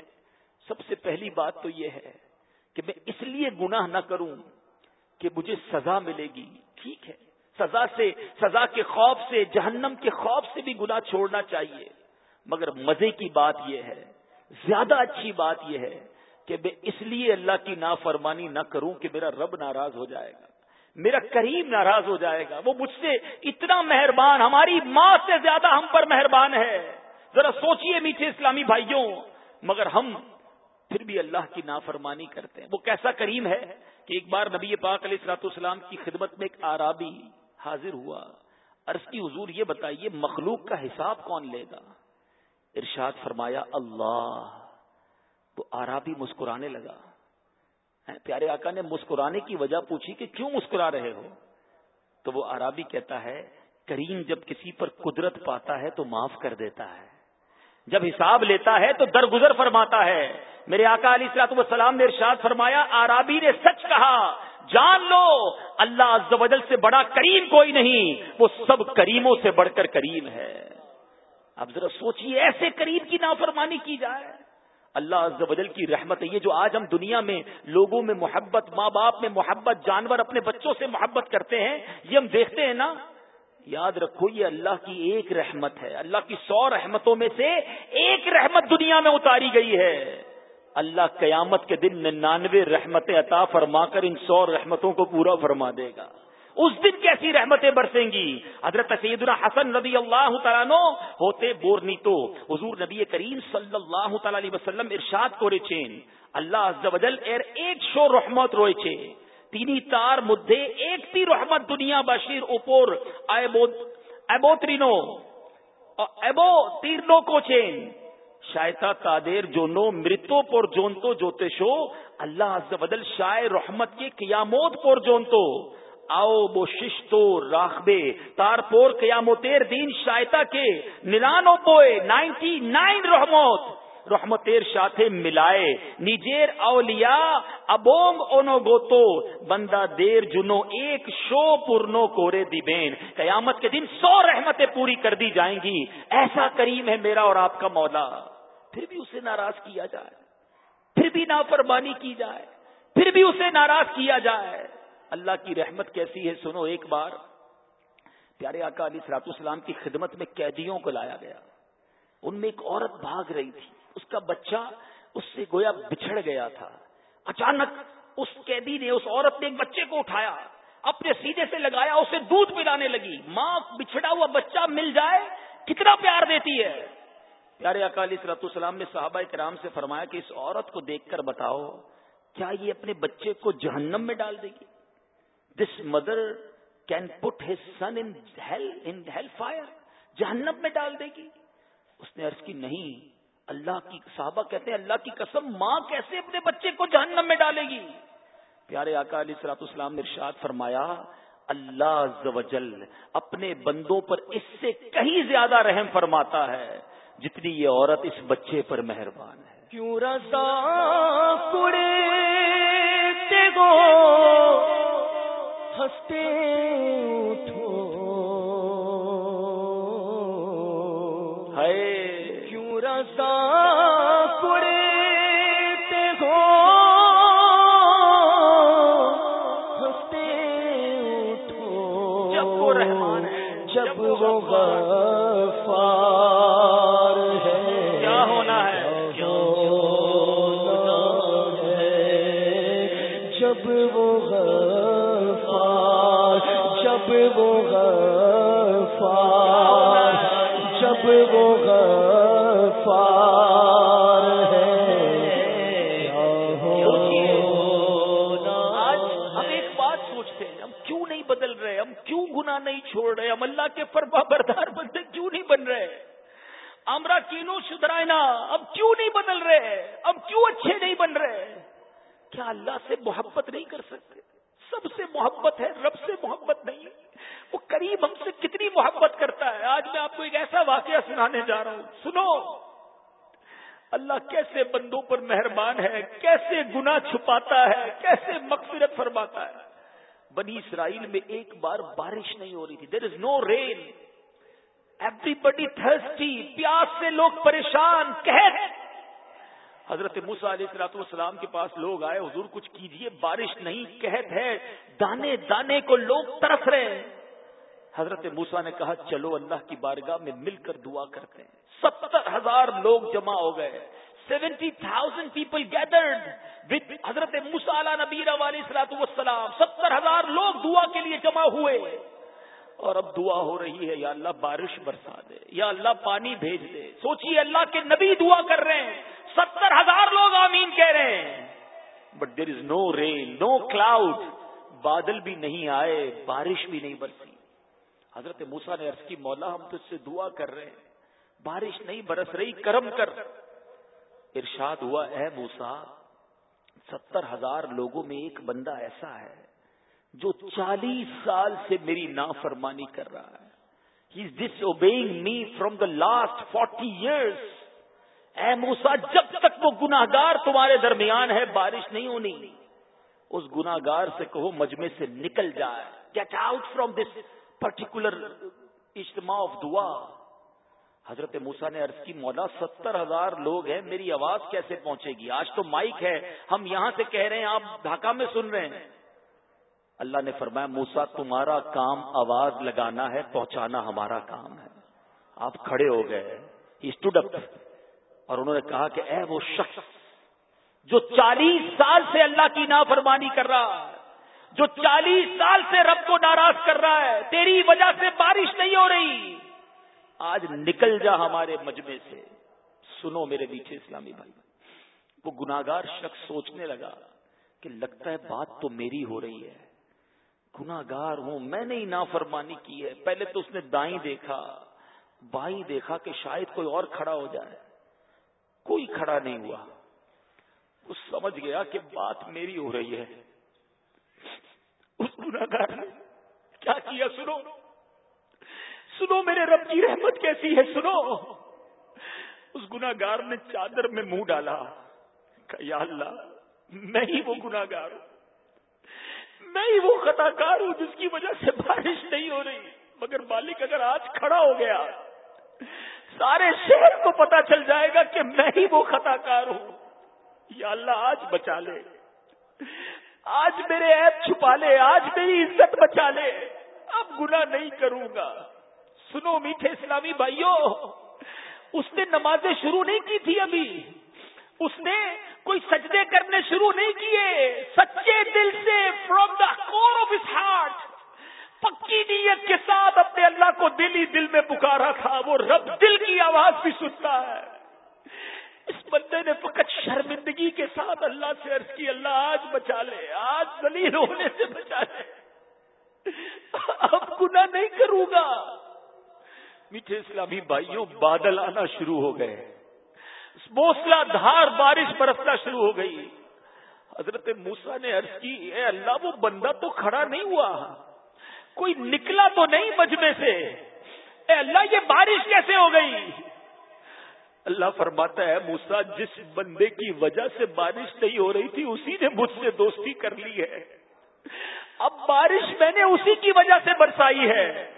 سب سے پہلی بات تو یہ ہے کہ میں اس لیے گناہ نہ کروں کہ مجھے سزا ملے گی۔ ٹھیک ہے۔ سزا سے، سزا کے خوف سے، جہنم کے خوف سے بھی گناہ چھوڑنا چاہیے۔ مگر مزے کی بات یہ ہے، زیادہ اچھی بات یہ ہے کہ میں اس لیے اللہ کی نافرمانی نہ کروں کہ میرا رب ناراض ہو جائے گا۔ میرا کریم ناراض ہو جائے گا۔ وہ مجھ سے اتنا مہربان، ہماری ماں سے زیادہ ہم پر مہربان ہے۔ ذرا سوچئے میٹھے اسلامی بھائیوں۔ مگر ہم پھر بھی اللہ کی نافرمانی کرتے ہیں۔ وہ کیسا کریم ہے کہ ایک بار نبی پاک علیہ السلاط اسلام کی خدمت میں ایک آرابی حاضر ہوا۔ عرض کی حضور یہ بتائیے، مخلوق کا حساب کون لے گا؟ ارشاد فرمایا، اللہ۔ وہ آرابی مسکرانے لگا۔ پیارے آقا نے مسکرانے کی وجہ پوچھی کہ کیوں مسکرا رہے ہو؟ تو وہ عرابی کہتا ہے، کریم جب کسی پر قدرت پاتا ہے تو معاف کر دیتا ہے۔ جب حساب لیتا ہے تو درگزر فرماتا ہے۔ میرے آقا علی السلاط والسلام نے ارشاد فرمایا آرابی نے سچ کہا۔ جان لو، اللہ عز و جل سے بڑا کریم کوئی نہیں، وہ سب کریموں سے بڑھ کر کریم ہے۔ اب ذرا سوچیے ایسے کریم کی نافرمانی کی جائے۔ اللہ عز و جل کی رحمت ہے، یہ جو آج ہم دنیا میں لوگوں میں محبت، ماں باپ میں محبت، جانور اپنے بچوں سے محبت کرتے ہیں، یہ ہم دیکھتے ہیں نا۔ یاد رکھو، یہ اللہ کی ایک رحمت ہے۔ اللہ کی سو رحمتوں میں سے ایک رحمت دنیا میں اتاری گئی ہے۔ اللہ قیامت کے دن ننانوے رحمتیں عطا فرما کر ان سو رحمتوں کو پورا فرما دے گا۔ اس دن کیسی رحمتیں برسیں گی؟ حضرت سیدنا حسن رضی اللہ تعالیٰ ہوتے بورنی تو حضور نبی کریم صلی اللہ تعالی علیہ وسلم ارشاد کو ریچین اللہ عز و جل ایر ایک شو رحمت روئے چھے۔ تینی تار مدے ایک تی رحمت دنیا بشیر اوپر۔ ایبو ترینو ایبو تیرنو کو چین شایتا تادیر جو نو مرتو پر جونتو جوتے شو اللہ عز و جل شای رحمت کے قیاموت پر جونتو۔ آؤ بو ششتو، راخبے، تار پور قیامتیر دین شایتا کے نلانو پوئے، نائنٹی نائن رحمت رحمتیر شاتے ملائے۔ نیجیر اولیاء ابونگ اونو گوتو۔ بندہ دیر جنو، ایک شو پورنو کورے دی بین۔ قیامت کے دن سو رحمتیں پوری کر دی جائیں گی۔ ایسا کریم ہے میرا اور آپ کا مولا۔ پھر بھی اسے ناراض کیا جائے، پھر بھی نافرمانی کی جائے، پھر بھی اسے ناراض کیا جائے۔ اللہ کی رحمت کیسی ہے سنو ایک بار۔ پیارے آقا علی سرات اسلام کی خدمت میں قیدیوں کو لایا گیا۔ ان میں ایک عورت بھاگ رہی تھی، اس کا بچہ اس سے گویا بچھڑ گیا تھا۔ اچانک اس قیدی نے، اس عورت نے ایک بچے کو اٹھایا، اپنے سیدھے سے لگایا، اسے دودھ پلانے لگی۔ ماں، بچھڑا ہوا بچہ مل جائے، کتنا پیار دیتی ہے۔ پیارے اکالی سرت السلام نے صحابہ کرام سے فرمایا کہ اس عورت کو دیکھ کر بتاؤ، کیا یہ اپنے بچے کو جہنم میں ڈال دے گی؟ This mother can put his son in hell fire جہنم میں ڈال دے گی؟ اس نے عرض کی، نہیں، اللہ کی، صحابہ کہتے ہیں، اللہ کی قسم، ماں کیسے اپنے بچے کو جہنم میں ڈالے گی؟ پیارے آقا علی سلاط اسلام نے ارشاد فرمایا، اللہ جل اپنے بندوں پر اس سے کہیں زیادہ رحم فرماتا ہے۔ جتنی یہ عورت اس بچے پر مہربان ہے۔ کیوں رضا گو؟ ہنستے آج ہم ایک بات سوچتے ہیں، ہم کیوں نہیں بدل رہے؟ ہم کیوں گنا نہیں چھوڑ رہے؟ ہم اللہ کے فرما بردار بندے کیوں نہیں بن رہے؟ امرا کینو شدرائنا اب کیوں نہیں بدل رہے؟ اب کیوں اچھے نہیں بن رہے؟ کیا اللہ سے محبت نہیں کر سکتے؟ سب سے محبت ہے، رب سے محبت نہیں وہ قریب ہم سے کتنی محبت کرتا ہے۔ آج میں آپ کو ایک ایسا واقعہ سنانے جا رہا ہوں۔ سنو۔ اللہ کیسے بندوں پر مہربان ہے، کیسے گنا چھپاتا ہے، کیسے مغفرت فرماتا ہے۔ بنی اسرائیل میں ایک بار بارش نہیں ہو رہی تھی۔ دیر از نو رین ایوری بڈی تھرسٹی پیاس سے لوگ پریشان کہ حضرت موسا علیہ السلاط والسلام کے پاس لوگ آئے، حضور کچھ کیجیے، بارش نہیں کہت ہے۔ دانے دانے کو لوگ ترس رہے حضرت موسا نے کہا، چلو اللہ کی بارگاہ میں مل کر دعا کرتے ہیں. ستر ہزار لوگ جمع ہو گئے۔ Seventy thousand people gathered with حضرت مسالہ نبی علیہ سلاۃ وسلام ستر ہزار لوگ دعا کے لیے جمع ہوئے۔ اور اب دعا ہو رہی ہے، یا اللہ بارش برسا دے، یا اللہ پانی بھیج دے۔ سوچیے اللہ کے نبی دعا کر رہے ہیں۔ ستر ہزار لوگ آمین کہہ رہے ہیں۔ But there is know rain know cloud بادل بھی نہیں آئے، بارش بھی نہیں برسی۔ حضرت موسا نے عرض کی، مولا ہم تجھ سے دعا کر رہے ہیں، بارش نہیں برس رہی، کرم کر۔ ارشاد ہوا، اے موسا ستر ہزار لوگوں میں ایک بندہ ایسا ہے جو چالیس سال سے میری نافرمانی کر رہا ہے۔ He is disobeying me from the last forty years اے موسا جب تک وہ گناگار تمہارے درمیان ہے، بارش نہیں ہونی۔ اس گناگار سے کہو مجمے سے نکل جائے get out from this particular اجتماع آف دعا۔ حضرت موسا نے عرض کی، مولا ستر ہزار لوگ ہیں، میری آواز کیسے پہنچے گی؟ آج تو مائک ہے، ہم یہاں سے کہہ رہے ہیں، آپ ڈھاکہ میں سن رہے ہیں۔ اللہ نے فرمایا موسا تمہارا کام آواز لگانا ہے، پہنچانا ہمارا کام ہے۔ آپ کھڑے ہو گئے۔ اسٹوڈ اپ اور انہوں نے کہا کہ اے وہ شخص جو چالیس سال سے اللہ کی نافرمانی کر رہا ہے۔ جو چالیس سال سے رب کو ناراض کر رہا ہے، تیری وجہ سے بارش نہیں ہو رہی۔ آج نکل جا ہمارے مجمے سے۔ سنو میرے پیچھے اسلامی بھائی۔ وہ گناگار شخص سوچنے لگا کہ لگتا ہے بات تو میری ہو رہی ہے۔ گناگار ہوں، میں نے ہی نافرمانی کی ہے۔ پہلے تو اس نے دائیں دیکھا، بائیں دیکھا کہ شاید کوئی اور کھڑا ہو جائے۔ کوئی کھڑا نہیں ہوا۔ وہ سمجھ گیا کہ بات میری ہو رہی ہے۔ اس گناگار نے کیا کیا؟ سنو۔ سنو میرے رب کی رحمت کیسی ہے، سنو۔ اس گناگار نے چادر میں منہ ڈالا۔ یا اللہ، میں ہی وہ گناگار ہوں۔ میں ہی وہ خطا کار ہوں جس کی وجہ سے بارش نہیں ہو رہی۔ مگر مالک اگر آج کھڑا ہو گیا، سارے شہر کو پتا چل جائے گا کہ میں ہی وہ خطا کار ہوں۔ یا اللہ، آج بچا لے۔ آج میرے ایپ چھپا لے، آج میری عزت بچا لے۔ اب گناہ نہیں کروں گا۔ سنو میٹھے اسلامی بھائیوں اس نے نمازیں شروع نہیں کی تھی ابھی۔ اس نے کوئی سجدے کرنے شروع نہیں کیے۔ سچے دل سے from the core of his heart پکی نیت کے ساتھ اپنے اللہ کو دل ہی دل میں پکارا تھا۔ وہ رب دل کی آواز بھی سنتا ہے۔ اس بندے نے فقط شرمندگی کے ساتھ اللہ سے عرض کی، اللہ آج بچا لے، آج دلیل ہونے سے بچا لے۔ اب گناہ نہیں کروں گا۔ میٹھے اسلامی بھائیوں، بادل آنا شروع ہو گئے۔ موسلا دھار بارش برسنا شروع ہو گئی۔ حضرت موسا نے عرض کی، اے اللہ، وہ بندہ تو کھڑا نہیں ہوا۔ کوئی نکلا تو نہیں مجمے سے۔ اے اللہ، یہ بارش کیسے ہو گئی؟ اللہ فرماتا ہے موسا جس بندے کی وجہ سے بارش نہیں ہو رہی تھی، اسی نے مجھ سے دوستی کر لی ہے۔ اب بارش میں نے اسی کی وجہ سے برسائی ہے۔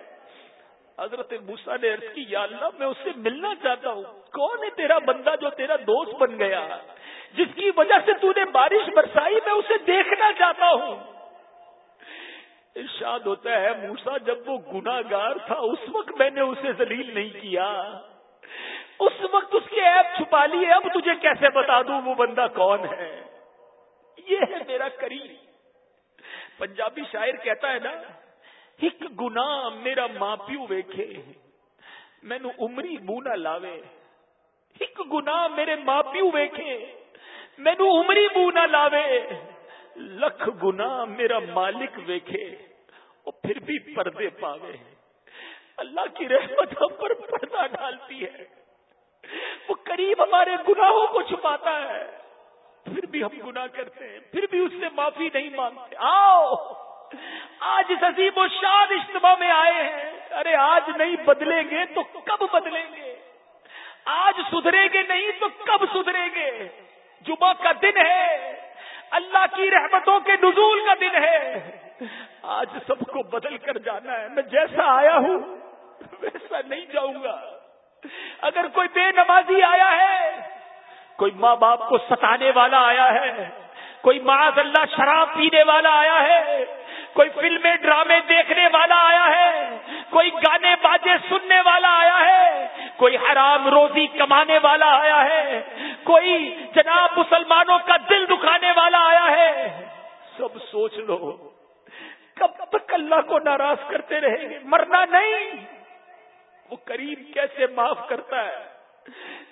حضرت موسا نے عرض کی، یا اللہ، میں اس سے ملنا چاہتا ہوں۔ کون ہے تیرا بندہ جو تیرا دوست بن گیا؟ جس کی وجہ سے تو نے بارش برسائی، میں اسے دیکھنا چاہتا ہوں۔ ارشاد ہوتا ہے موسا جب وہ گناگار تھا، اس وقت میں نے اسے ذلیل نہیں کیا۔ اس وقت اس کی ایپ چھپا لی ہے، اب تجھے کیسے بتا دوں وہ بندہ کون ہے؟ یہ ہے میرا کری پنجابی شاعر کہتا ہے نا، ایک گنا میرا ماں پیو ویکھے مینو امری منہ نہ لاوے۔ ایک گنا میرے ماں پیو ویکھے مینو امری منہ نہ لاوے۔ لکھ گنا میرا مالک ویکھے وہ پھر بھی پردے پاوے۔ اللہ کی رحمت ہم پر پردہ ڈالتی ہے۔ وہ قریب ہمارے گناہوں کو چھپاتا ہے۔ پھر بھی ہم گناہ کرتے ہیں، پھر بھی اس سے معافی نہیں مانگتے۔ آؤ، آج اس عظیم و شاد اجتماع میں آئے ہیں۔ ارے، آج نہیں بدلیں گے تو کب بدلیں گے؟ آج سدھریں گے نہیں تو کب سدھریں گے؟ جمعہ کا دن ہے، اللہ کی رحمتوں کے نزول کا دن ہے۔ آج سب کو بدل کر جانا ہے۔ میں جیسا آیا ہوں، ویسا نہیں جاؤں گا۔ اگر کوئی بے نمازی آیا ہے، کوئی ماں باپ کو ستانے والا آیا ہے، کوئی معاذ اللہ شراب پینے والا آیا ہے، کوئی فلمیں، ڈرامے دیکھنے والا آیا ہے، کوئی گانے باجے سننے والا آیا ہے، کوئی حرام روزی کمانے والا آیا ہے، کوئی جناب مسلمانوں کا دل دکھانے والا آیا ہے۔ سب سوچ لو، کب تک اللہ کو ناراض کرتے رہیں گے؟ مرنا نہیں۔ وہ کریم کیسے معاف کرتا ہے؟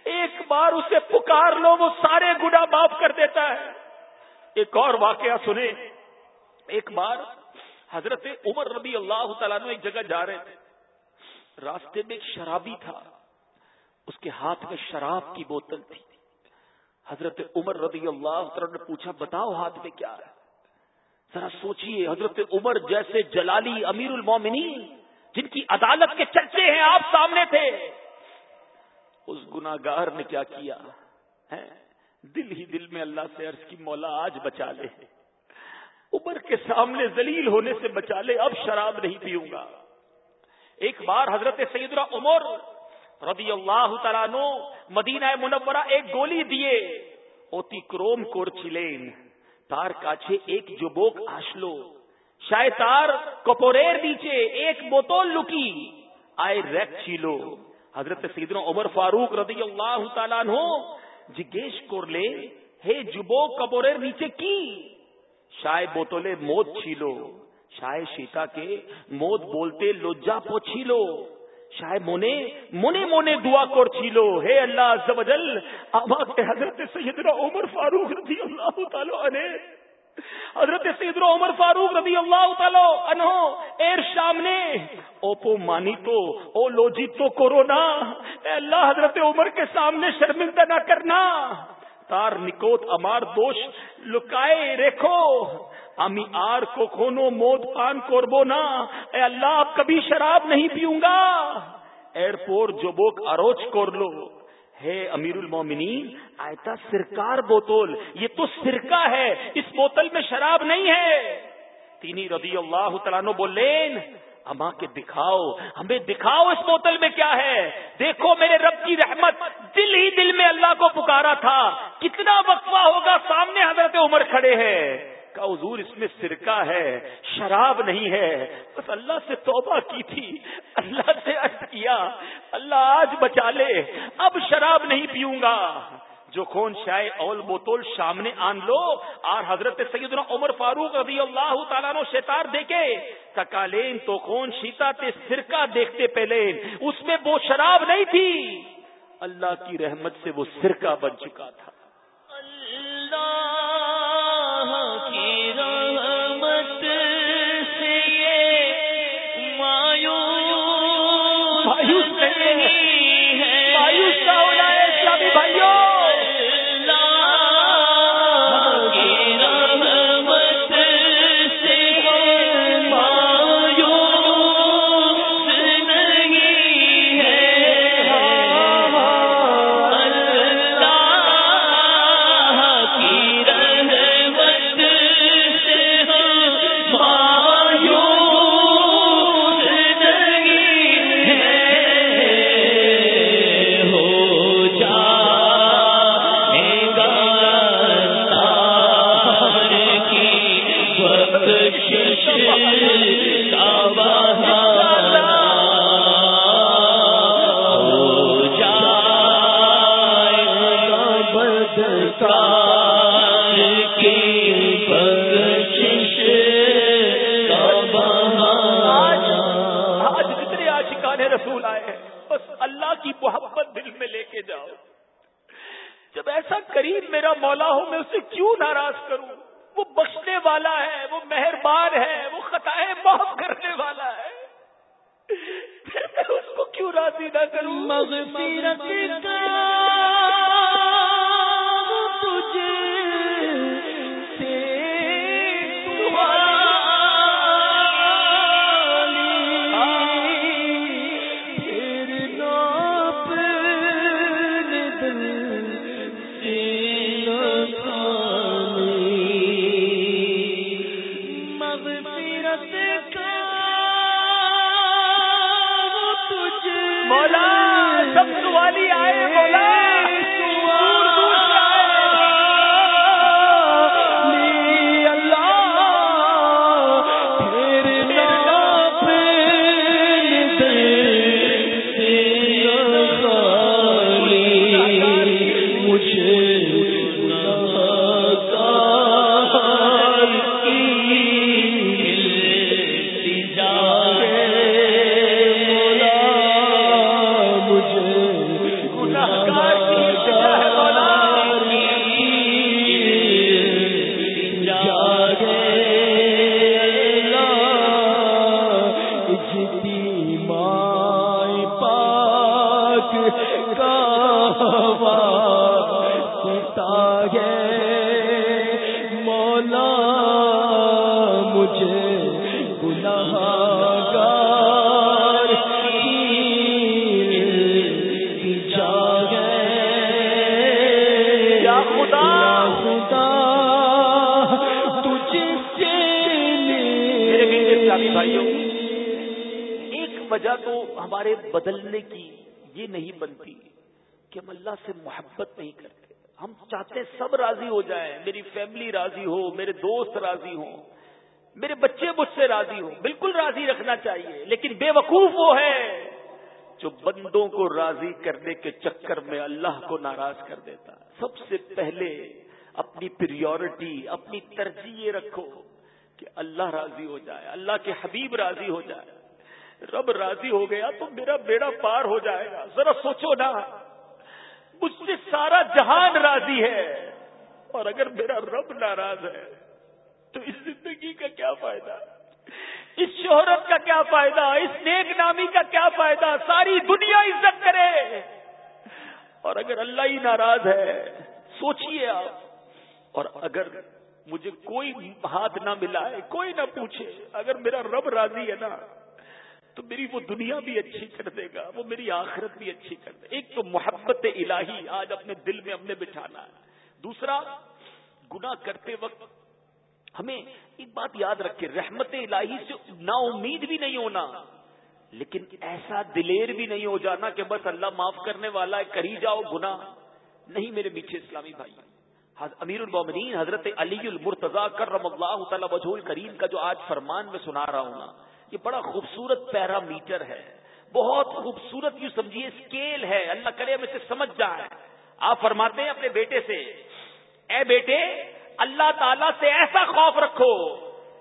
ایک بار اسے پکار لو، وہ سارے گنا معاف کر دیتا ہے۔ ایک اور واقعہ سنیں۔ ایک بار حضرت عمر ربی اللہ تعالیٰ نے ایک جگہ جا رہے تھے۔ راستے میں ایک شرابی تھا۔ اس کے ہاتھ میں شراب کی بوتل تھی۔ حضرت عمر رضی اللہ تعالیٰ نے پوچھا، بتاؤ ہاتھ میں کیا ہے؟ ذرا سوچئے، حضرت عمر جیسے جلالی امیر المومنین جن کی عدالت کے چرچے ہیں، آپ سامنے تھے۔ اس گناگار نے کیا کیا؟ دل ہی دل میں اللہ سے عرض کی مولا آج بچا لے۔ عمر کے سامنے ذلیل ہونے سے بچا لے، اب شراب نہیں پیوں گا۔ ایک بار حضرت سیدنا عمر رضی اللہ تعالیٰ نو مدینہ منورہ ایک گولی دیے۔ اوتی کروم کور چلین تار کاچھے ایک جبوک آشلو۔ شاہ تار کپوریر نیچے ایک بوتول لکی۔ آئے ریک چیلو۔ حضرت سیدنا عمر فاروق رضی اللہ تعالیٰ نو جگیش کور لے ہے جبو کپوریر نیچے کی؟ شاہ بوتولے موت چھیلو شاہ شیتا کے موت بولتے لوجا پو چھیلو شاہ مونے مونے مونے دعا کور چھیلو ہے اللہ عز و جل کے حضرت سیدنا عمر فاروق رضی اللہ تعالی عنہ۔ حضرت سیدنا عمر فاروق رضی اللہ تعالی عنہ ایر شام نے اوپو مانی تو، او لوجی تو کورونا، اے اللہ حضرت عمر کے سامنے شرمندہ نہ کرنا۔ تار نکوت امار دوش لکائے ریکھو، امی آر کو کھونو، موت پان کوربو نا، اے اللہ آپ کبھی شراب نہیں پیوں گا۔ ایئرپورٹ جو بوک اروچ کور لو۔ ہے امیر المومنین آئتا سرکار بوتل یہ تو سرکہ ہے، اس بوتل میں شراب نہیں ہے۔ تینی رضی اللہ تعالیٰ بولین اما کے دکھاؤ، ہمیں دکھاؤ اس بوتل میں کیا ہے۔ دیکھو میرے رب کی رحمت، دل ہی دل میں اللہ کو پکارا تھا۔ کتنا وقفہ ہوگا، سامنے حضرت عمر کھڑے ہیں۔ کا حضور اس میں سرکہ ہے، شراب نہیں ہے۔ بس اللہ سے توبہ کی تھی، اللہ سے عرض کیا۔ اللہ آج بچا لے، اب شراب نہیں پیوں گا۔ جو خون شائے اول بوتول سامنے آن لو اور حضرت سیدنا عمر فاروق رضی اللہ تعالیٰ نو شیتار دیکھے۔ تکالین تو خون شیتا تے سرکہ دیکھتے پہلے، اس میں وہ شراب نہیں تھی۔ اللہ کی رحمت سے وہ سرکہ بن چکا تھا۔ اللہ کریم قریب میرا مولا ہو میں اسے کیوں ناراض کروں؟ وہ بخشنے والا ہے، وہ مہربان ہے، وہ خطائیں معاف کرنے والا ہے۔ پھر میں اس کو کیوں راضی نہ کروں؟ مغفرت کا بدلنے کی یہ نہیں بنتی کہ ہم اللہ سے محبت نہیں کرتے۔ ہم چاہتے ہیں سب راضی ہو جائیں، میری فیملی راضی ہو، میرے دوست راضی ہوں، میرے بچے مجھ سے راضی ہوں۔ بالکل راضی رکھنا چاہیے، لیکن بے وقوف وہ ہے جو بندوں کو راضی کرنے کے چکر میں اللہ کو ناراض کر دیتا۔ سب سے پہلے اپنی پریورٹی اپنی ترجیح رکھو کہ اللہ راضی ہو جائے، اللہ کے حبیب راضی ہو جائے۔ رب راضی ہو گیا تو میرا بیڑا پار ہو جائے گا۔ ذرا سوچو نا، مجھ سے سارا جہان راضی ہے۔ اور اگر میرا رب ناراض ہے، تو اس زندگی کا کیا فائدہ؟ اس شہرت کا کیا فائدہ؟ اس نیک نامی کا کیا فائدہ؟ ساری دنیا عزت کرے۔ اور اگر اللہ ہی ناراض ہے، سوچئے آپ۔ اور اگر مجھے کوئی ہاتھ نہ ملا ہے کوئی نہ پوچھے، اگر میرا رب راضی ہے نا تو میری وہ دنیا بھی اچھی کر دے گا، وہ میری آخرت بھی اچھی کر دے۔ ایک تو محبت الہی آج اپنے دل میں ہم نے بٹھانا ہے۔ دوسرا گنا کرتے وقت ہمیں ایک بات یاد رکھے رحمت الہی سے نا امید بھی نہیں ہونا، لیکن ایسا دلیر بھی نہیں ہو جانا کہ بس اللہ معاف کرنے والا ہے کری جاؤ گنا نہیں میرے میٹھے اسلامی بھائی امیر المومنین حضرت علی المرتضی کرم اللہ تعالی وجہ کریم کا جو آج فرمان میں سنا رہا ہوں نا یہ بڑا خوبصورت پیرا میٹر ہے۔ بہت خوبصورت یوں سمجھیے اسکیل ہے۔ اللہ کرے ہم اسے سمجھ جائے آپ فرماتے ہیں اپنے بیٹے سے، اے بیٹے، اللہ تعالی سے ایسا خوف رکھو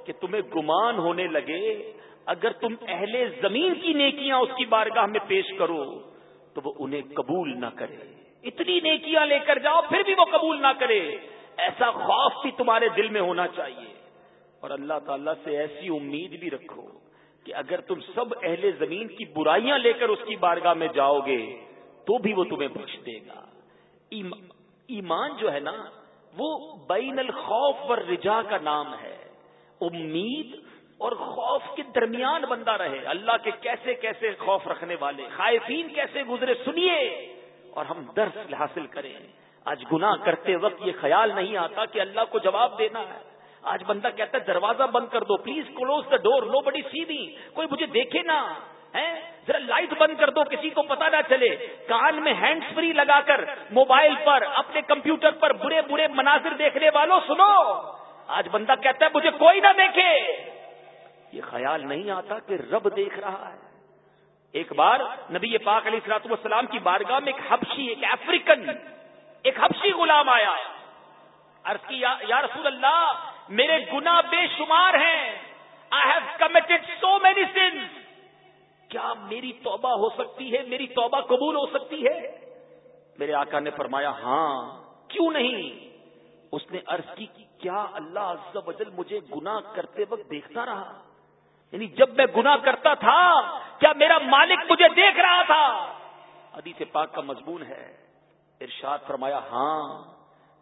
کہ تمہیں گمان ہونے لگے۔ اگر تم اہل زمین کی نیکیاں اس کی بارگاہ میں پیش کرو تو وہ انہیں قبول نہ کرے۔ اتنی نیکیاں لے کر جاؤ، پھر بھی وہ قبول نہ کرے۔ ایسا خوف بھی تمہارے دل میں ہونا چاہیے۔ اور اللہ تعالیٰ سے ایسی امید بھی رکھو کہ اگر تم سب اہل زمین کی برائیاں لے کر اس کی بارگاہ میں جاؤ گے، تو بھی وہ تمہیں بخش دے گا۔ ایمان جو ہے نا، وہ بین الخوف اور رجا کا نام ہے۔ امید اور خوف کے درمیان بندہ رہے۔ اللہ کے کیسے کیسے خوف رکھنے والے، خائفین کیسے گزرے، سنیے۔ اور ہم درس حاصل کریں۔ آج گناہ کرتے وقت یہ خیال نہیں آتا کہ اللہ کو جواب دینا ہے۔ آج بندہ کہتا ہے، دروازہ بند کر دو پلیز کلوز دا ڈور نو بڑی سی دی کوئی مجھے دیکھے نا ذرا لائٹ بند کر دو، کسی کو پتا نہ چلے. کان میں ہینڈ فری لگا کر موبائل پر، اپنے کمپیوٹر پر برے برے مناظر دیکھنے والوں سنو. آج بندہ کہتا ہے، مجھے کوئی نہ دیکھے. یہ خیال نہیں آتا کہ رب دیکھ رہا ہے. ایک بار نبی پاک علیہ السلاط والسلام کی بارگاہ میں ایک حبشی، ایک افریقن ایک حبشی غلام آیا. عرض کی یا رسول اللہ میرے گنا بے شمار ہیں۔ I have committed so many sins کیا میری توبہ ہو سکتی ہے؟ میری توبہ قبول ہو سکتی ہے؟ میرے آقا نے فرمایا ہاں۔ کیوں نہیں؟ اس نے عرض کی، کیا اللہ عز و جل مجھے گنا کرتے وقت دیکھتا رہا؟ یعنی جب میں گنا کرتا تھا، کیا میرا مالک مجھے دیکھ رہا تھا؟ حدیث پاک کا مضمون ہے۔ ارشاد فرمایا ہاں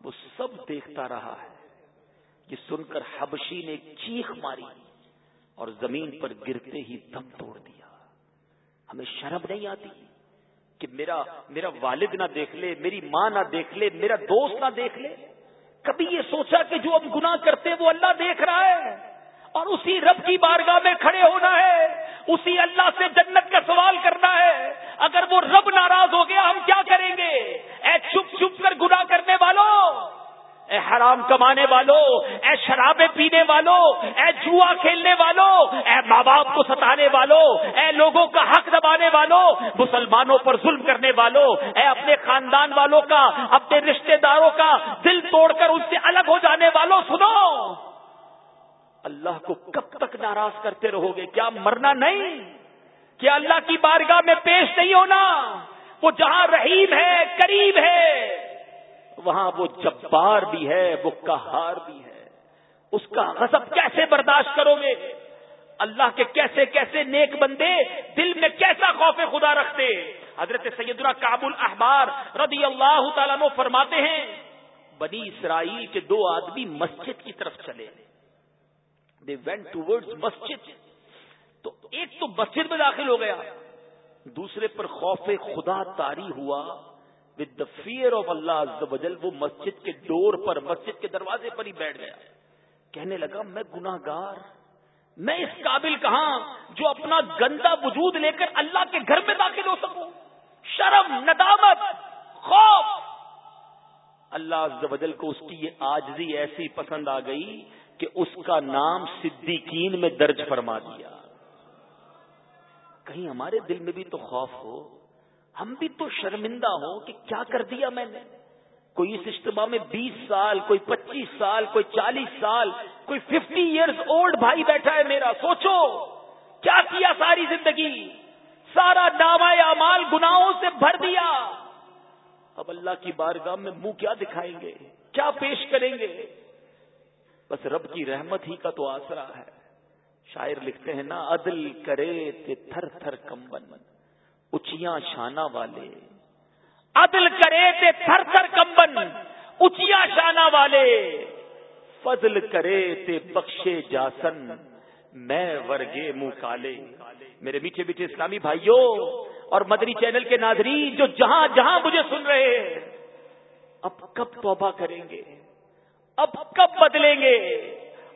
وہ سب دیکھتا رہا ہے۔ یہ سن کر حبشی نے چیخ ماری اور زمین پر گرتے ہی دم توڑ دیا۔ ہمیں شرم نہیں آتی کہ میرا میرا والد نہ دیکھ لے، میری ماں نہ دیکھ لے، میرا دوست نہ دیکھ لے۔ کبھی یہ سوچا کہ جو ہم گناہ کرتے وہ اللہ دیکھ رہا ہے اور اسی رب کی بارگاہ میں کھڑے ہونا ہے، اسی اللہ سے جنت کا سوال کرنا ہے۔ اگر وہ رب ناراض ہو گیا، ہم کیا کریں گے؟ اے چپ چپ کر گناہ کرنے والوں اے حرام کمانے والوں اے شرابیں پینے والوں اے جوا کھیلنے والوں اے ماں باپ کو ستانے والوں اے لوگوں کا حق دبانے والوں مسلمانوں پر ظلم کرنے والوں اے اپنے خاندان والوں کا، اپنے رشتہ داروں کا دل توڑ کر ان سے الگ ہو جانے والوں سنو! اللہ کو کب تک ناراض کرتے رہو گے؟ کیا مرنا نہیں؟ کیا اللہ کی بارگاہ میں پیش نہیں ہونا؟ وہ جہاں رحیم ہے، قریب ہے۔ وہاں وہ جبار بھی ہے، وہ کہار بھی ہے۔ اس کا غضب کیسے برداشت کرو گے؟ اللہ کے کیسے کیسے نیک بندے دل میں کیسا خوف خدا رکھتے؟ حضرت سیدنا کابل احبار رضی اللہ تعالیٰ نو فرماتے ہیں، بنی اسرائیل کے دو آدمی مسجد کی طرف چلے۔ دے وینٹ ٹوڈ مسجد۔ تو ایک تو مسجد میں داخل ہو گیا۔ دوسرے پر خوف خدا تاری ہوا۔ With the fear of Allah وہ مسجد کے ڈور پر، مسجد کے دروازے پر ہی بیٹھ گیا۔ کہنے لگا، میں گناہ گار میں اس قابل کہاں جو اپنا گندا وجود لے کر اللہ کے گھر میں داخل ہو سکوں؟ شرم، ندامت، خوف۔ اللہ عز کو اس کی یہ آجزی ایسی پسند آ گئی کہ اس کا نام صدیقین میں درج فرما دیا۔ کہیں ہمارے دل میں بھی تو خوف ہو۔ ہم بھی تو شرمندہ ہوں کہ کیا کر دیا میں نے۔ کوئی اس اجتماع میں بیس سال، کوئی پچیس سال، کوئی چالیس سال، کوئی ففٹی ایئرس اولڈ بھائی بیٹھا ہے میرا۔ سوچو، کیا کیا ساری زندگی؟ سارا ڈاوا امال گناہوں سے بھر دیا۔ اب اللہ کی بارگاہ میں منہ کیا دکھائیں گے؟ کیا پیش کریں گے؟ بس رب کی رحمت ہی کا تو آسرا ہے۔ شاعر لکھتے ہیں، نا عدل کرے تے تھر تھر کمبن اچیاں شانہ والے۔ عدل کرے تے تھر تھر کمبن اچیا شانہ والے۔ فضل کرے تے بخشے جاسن، میں ورگے منہ کالے۔ میرے میٹھے میٹھے اسلامی بھائیوں اور مدری چینل کے ناظرین جو جہاں جہاں مجھے سن رہے ہیں، اب کب توبہ کریں گے؟ اب کب بدلیں گے؟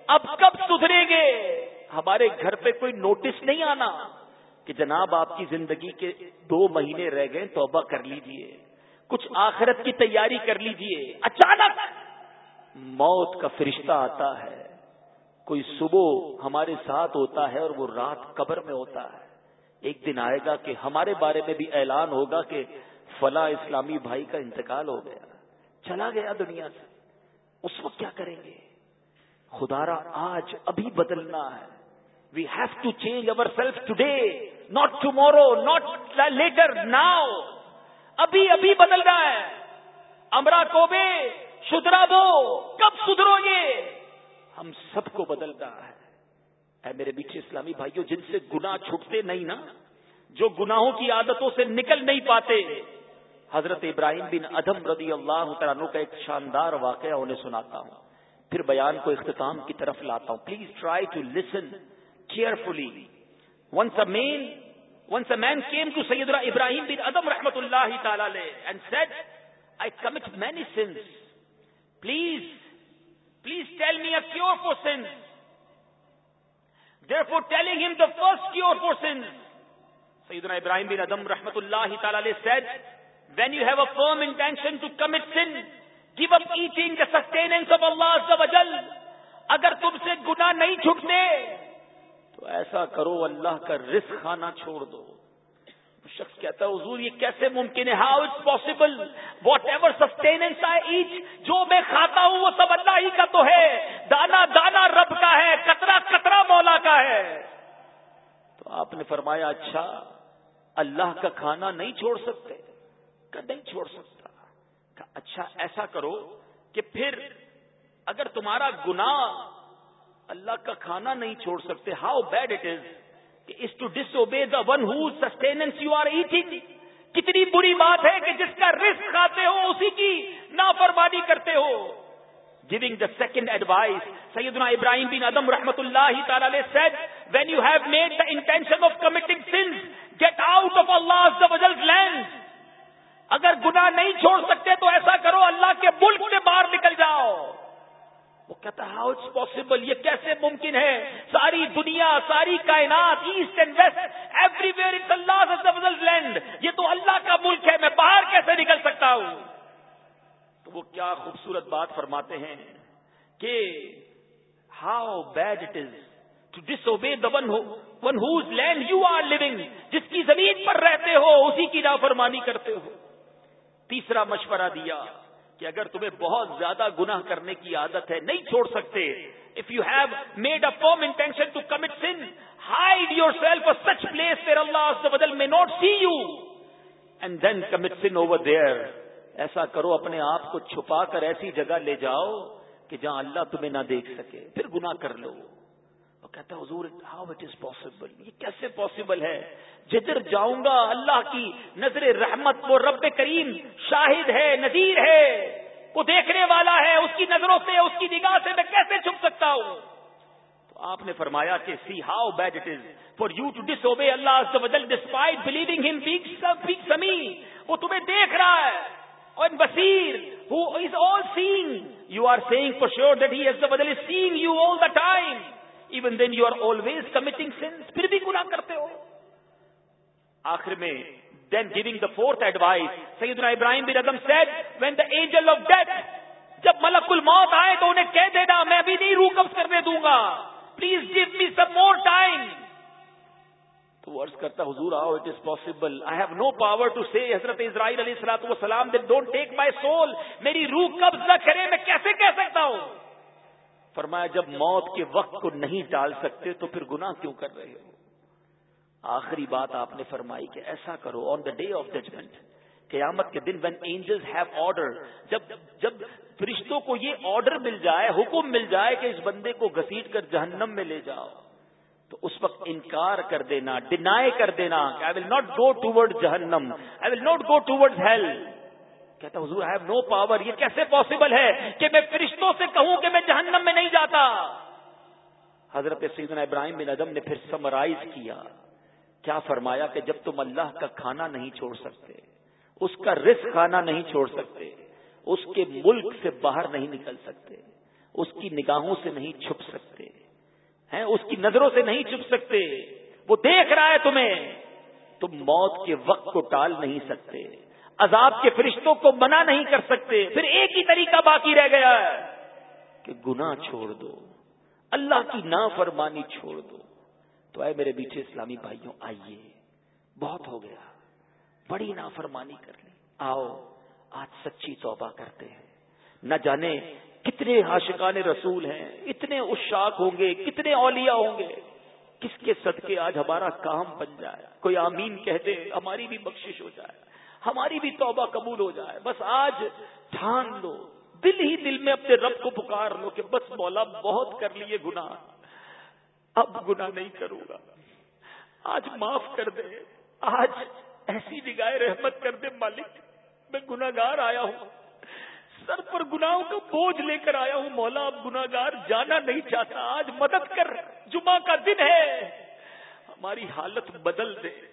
اب کب سدھریں گے؟ ہمارے گھر پہ کوئی نوٹس نہیں آنا۔ کہ جناب آپ کی زندگی کے دو مہینے رہ گئے، توبہ کر لیجیے۔ کچھ آخرت کی تیاری کر لیجیے۔ اچانک موت کا فرشتہ آتا ہے۔ کوئی صبح ہمارے ساتھ ہوتا ہے اور وہ رات قبر میں ہوتا ہے۔ ایک دن آئے گا کہ ہمارے بارے میں بھی اعلان ہوگا کہ فلاں اسلامی بھائی کا انتقال ہو گیا۔ چلا گیا دنیا سے۔ اس وقت کیا کریں گے؟ خدارا آج ابھی بدلنا ہے۔ We have to change our self today not tomorrow not later now ابھی ابھی بدل رہا ہے امرا کوبے شدرا بو کب سدھرو گے ہم سب کو بدل رہا ہے اے میرے بیچے اسلامی بھائیوں جن سے گنا چھٹتے نہیں نا جو گناہوں کی عادتوں سے نکل نہیں پاتے حضرت ابراہیم بن ادم رضی اللہ عنہ کا ایک شاندار واقعہ انہیں سناتا ہوں پھر بیان کو اختتام کی طرف لاتا ہوں please try to listen carefully once a man once a man came to Syed Ibrahim bin Adham رحمت اللہ تعالی and said I commit many sins please please tell me a cure for sins therefore telling him the first cure for sins سیدنا ابراہیم بن ادم رحمت اللہ تعالی said when you have a firm intention to commit sin give up eating the sustenance of Allah اگر تم سے گنا نہیں چھٹتے تو ایسا کرو، اللہ کا رزق کھانا چھوڑ دو۔ شخص کہتا ہے، حضور، یہ کیسے ممکن ہے؟ How it's possible whatever sustenance I eat جو میں کھاتا ہوں، وہ سب اللہ ہی کا تو ہے۔ دانا دانا رب کا ہے، کترا کترا مولا کا ہے۔ تو آپ نے فرمایا اچھا اللہ کا کھانا نہیں چھوڑ سکتے۔ کہ نہیں چھوڑ سکتا؟ اچھا ایسا کرو کہ پھر اگر تمہارا گناہ اللہ کا کھانا نہیں چھوڑ سکتے۔ How bad it is is to disobey the one who sustenance you are eating کتنی بری بات ہے کہ جس کا رسک کھاتے ہو اسی کی نافرمانی کرتے ہو۔ گیونگ دا سیکنڈ ایڈوائس سیدنا ابراہیم بن ادم رحمت اللہ تعالی said when you have made the intention of committing sins get out of Allah land اگر گناہ نہیں چھوڑ سکتے تو ایسا کرو، اللہ کے ملک سے باہر نکل جاؤ۔ وہ کہتا ہے ہاؤ اٹس پاسبل یہ کیسے ممکن ہے? ساری دنیا، ساری کائنات east and west everywhere it's Allah land یہ تو اللہ کا ملک ہے، میں باہر کیسے نکل سکتا ہوں؟ تو وہ کیا خوبصورت بات فرماتے ہیں کہ how bad it is to disobey the one one whose land you are living جس کی زمین پر رہتے ہو، اسی کی نافرمانی کرتے ہو۔ تیسرا مشورہ دیا۔ کہ اگر تمہیں بہت زیادہ گناہ کرنے کی عادت ہے، نہیں چھوڑ سکتے۔ If you have made a firm intention to commit sin hide yourself such place پھر اللہ بدل میں not see you and then commit sin over there ایسا کرو، اپنے آپ کو چھپا کر ایسی جگہ لے جاؤ کہ جہاں اللہ تمہیں نہ دیکھ سکے۔ پھر گنا کر لو۔ کہتا ہے، حضور ہاؤ اٹ از پاسبل یہ کیسے پاسبل ہے؟ جدھر جاؤں گا اللہ کی نظر رحمت وہ رب کریم شاہد ہے، نذیر ہے، وہ دیکھنے والا ہے، اس کی نظروں سے، اس کی نگاہ سے میں کیسے چھپ سکتا ہوں؟ تو آپ نے فرمایا کہ see how bad it is for you to disobey Allah despite believing ہم سمی وہ تمہیں دیکھ رہا ہے۔ اور بصیر ہو is all seeing you are seeing for sure that he the بدل is seeing you all the time even then you are always committing sins پھر بھی گناہ کرتے ہو آخر میں then giving the fourth advice Sayyiduna Ibrahim bin Adham said when the angel of death جب ملک الموت آئے تو انہیں کہہ دینا میں ابھی نہیں روح قبض کرنے دوں گا please give me some more time تو ورڈ کرتا حضور how it is possible I have no power to see حضرت اسرائیل علیہ السلام وسلام دین ڈونٹ ٹیک مائی سول میری روح قبض نہ کرے، میں کیسے کہہ سکتا ہوں؟ فرمایا جب موت کے وقت کو نہیں ٹال سکتے تو پھر گناہ کیوں کر رہے ہو؟ آخری بات آپ نے فرمائی کہ ایسا کرو on the day of judgement قیامت کے دن وین اینجل ہیو آرڈر جب جب فرشتوں کو یہ آرڈر مل جائے، حکم مل جائے کہ اس بندے کو گسیٹ کر جہنم میں لے جاؤ، تو اس وقت انکار کر دینا ڈینائی کر دینا آئی ول ناٹ گو ٹوڈ جہنم I will not go ٹوڈ heel کہتا حضور ہیو نو پاور یہ کیسے پاسبل ہے کہ میں فرشتوں سے کہوں کہ میں جہنم میں نہیں جاتا? حضرت سیدنا ابراہیم بن ادم نے پھر سمرائز کیا۔ کیا فرمایا کہ جب تم اللہ کا کھانا نہیں چھوڑ سکتے، اس کا رزق کھانا نہیں چھوڑ سکتے، اس کے ملک سے باہر نہیں نکل سکتے، اس کی نگاہوں سے نہیں چھپ سکتے، ہیں، اس کی نظروں سے نہیں چھپ سکتے، وہ دیکھ رہا ہے تمہیں، تم موت کے وقت کو ٹال نہیں سکتے۔ عذاب کے فرشتوں کو منع نہیں کر سکتے۔ پھر ایک ہی طریقہ باقی رہ گیا ہے کہ گناہ چھوڑ دو۔ اللہ کی نافرمانی چھوڑ دو۔ تو اے میرے بیچے اسلامی بھائیوں، آئیے۔ بہت ہو گیا۔ بڑی نافرمانی کر لی۔ آؤ، آج سچی توبہ کرتے ہیں۔ نہ جانے کتنے عاشقان رسول ہیں، اتنے اشاک ہوں گے، کتنے اولیاء ہوں گے۔ کس کے صدقے آج ہمارا کام بن جائے؟ کوئی آمین کہتے ہماری بھی بخشش ہو جائے۔ ہماری بھی توبہ قبول ہو جائے۔ بس آج ٹھان لو، دل ہی دل میں اپنے رب کو پکار لو کہ بس مولا بہت کر لیے گناہ۔ اب گنا نہیں کروں گا۔ آج معاف کر دے۔ آج ایسی نگاہ رحمت کر دے مالک، میں گناگار آیا ہوں۔ سر پر گناہوں کا بوجھ لے کر آیا ہوں۔ مولا، اب گناگار جانا نہیں چاہتا۔ آج مدد کر۔ جمعہ کا دن ہے۔ ہماری حالت بدل دے۔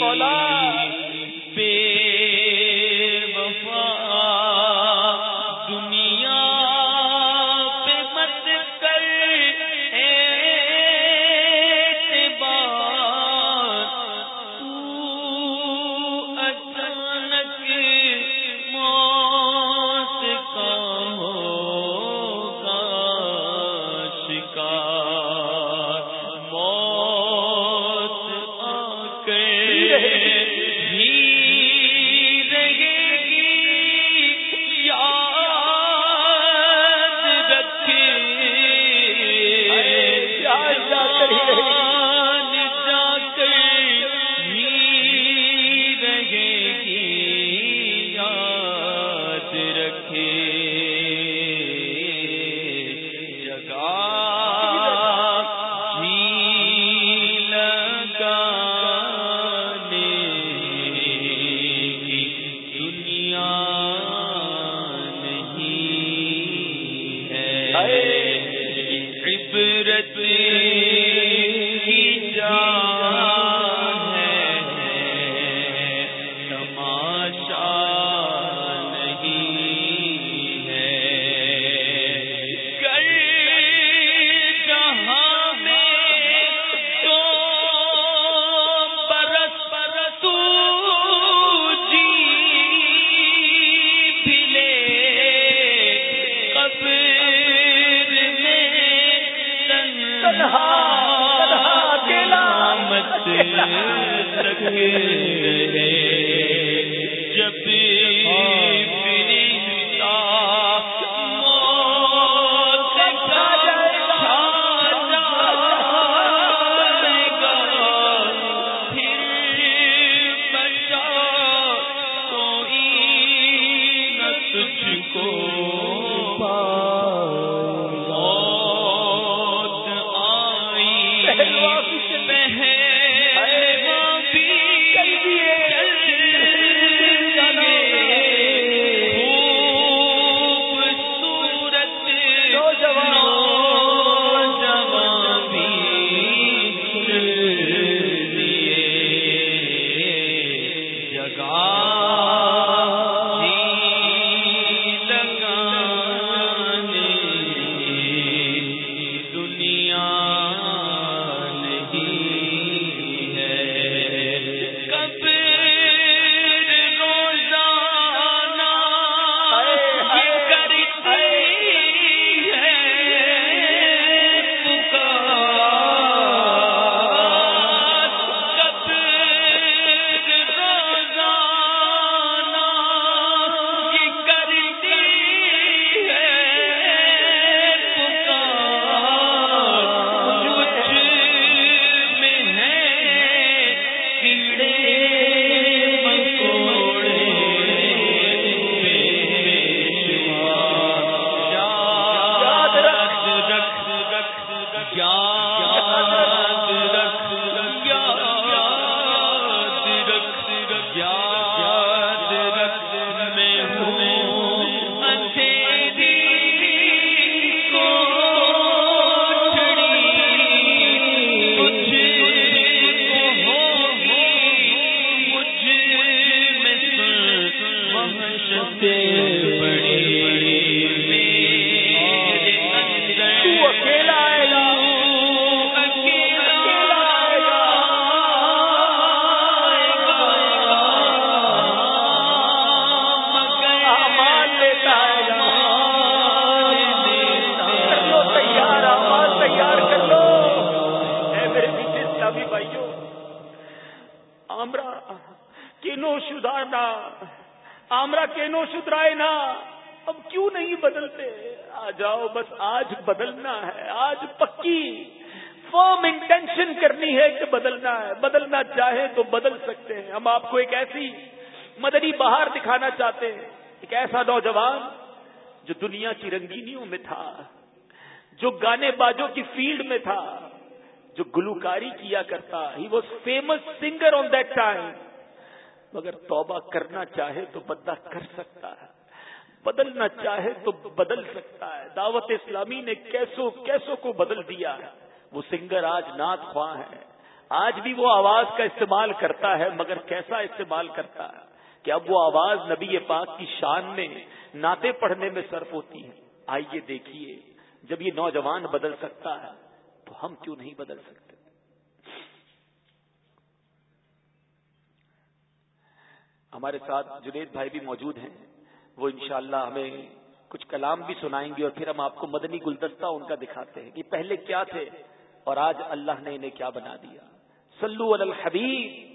مولا ایسی مدنی بہار دکھانا چاہتے ہیں۔ ایک ایسا نوجوان جو دنیا کی رنگینیوں میں تھا، جو گانے بازوں کی فیلڈ میں تھا، جو گلوکاری کیا کرتا۔ He was famous singer on that time مگر توبہ کرنا چاہے تو بندہ کر سکتا ہے۔ بدلنا چاہے تو بدل سکتا ہے۔ دعوت اسلامی نے کیسوں کیسوں کو بدل دیا ہے؟ وہ سنگر آج نعت خواہ ہے۔ آج بھی وہ آواز کا استعمال کرتا ہے، مگر کیسا استعمال کرتا ہے؟ کہ اب وہ آواز نبی پاک کی شان میں ناطے پڑھنے میں صرف ہوتی ہے آئیے دیکھیے، جب یہ نوجوان بدل سکتا ہے، تو ہم کیوں نہیں بدل سکتے؟ ہمارے ساتھ جنید بھائی بھی موجود ہیں۔ وہ انشاءاللہ ہمیں کچھ کلام بھی سنائیں گے اور پھر ہم آپ کو مدنی گلدستہ ان کا دکھاتے ہیں کہ پہلے کیا تھے اور آج اللہ نے انہیں کیا بنا دیا۔ سلو الحبیب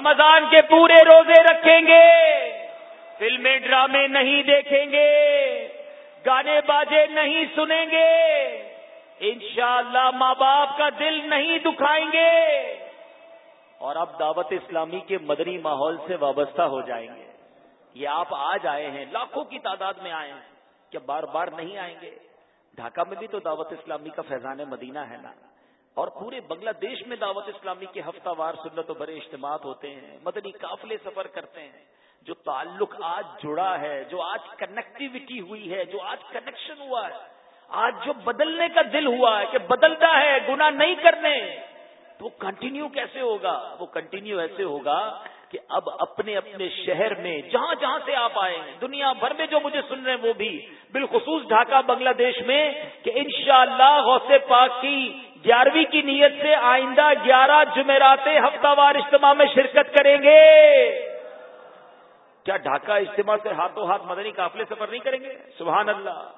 رمضان کے پورے روزے رکھیں گے۔ فلمیں، ڈرامے نہیں دیکھیں گے۔ گانے باجے نہیں سنیں گے۔ انشاءاللہ ماں باپ کا دل نہیں دکھائیں گے۔ اور اب دعوت اسلامی کے مدنی ماحول سے وابستہ ہو جائیں گے۔ یہ آپ آج آئے ہیں، لاکھوں کی تعداد میں آئے ہیں۔ کیا بار بار نہیں آئیں گے؟ ڈھاکہ میں بھی تو دعوت اسلامی کا فیضان مدینہ ہے نا۔ اور پورے بنگلہ دیش میں دعوت اسلامی کے ہفتہ وار سنت و بڑے اجتماعات ہوتے ہیں، مدنی قافلے سفر کرتے ہیں۔ جو تعلق آج جڑا ہے، جو آج کنیکٹیوٹی ہوئی ہے، جو آج کنیکشن ہوا ہے، آج جو بدلنے کا دل ہوا ہے کہ بدلتا ہے گنا نہیں کرنے، تو وہ کنٹینیو کیسے ہوگا؟ وہ کنٹینیو ایسے ہوگا کہ اب اپنے اپنے شہر میں جہاں جہاں سے آپ آئے ہیں، دنیا بھر میں جو مجھے سن رہے ہیں وہ بھی، بالخصوص ڈھاکہ بنگلہ دیش میں کہ انشاءاللہ شاء اللہ پاک کی گیارہویں کی نیت سے آئندہ گیارہ جمعرات ہفتہ وار اجتماع میں شرکت کریں گے۔ کیا ڈھاکہ اجتماع سے ہاتھوں ہاتھ مدنی قافلے سفر نہیں کریں گے؟ سبحان اللہ۔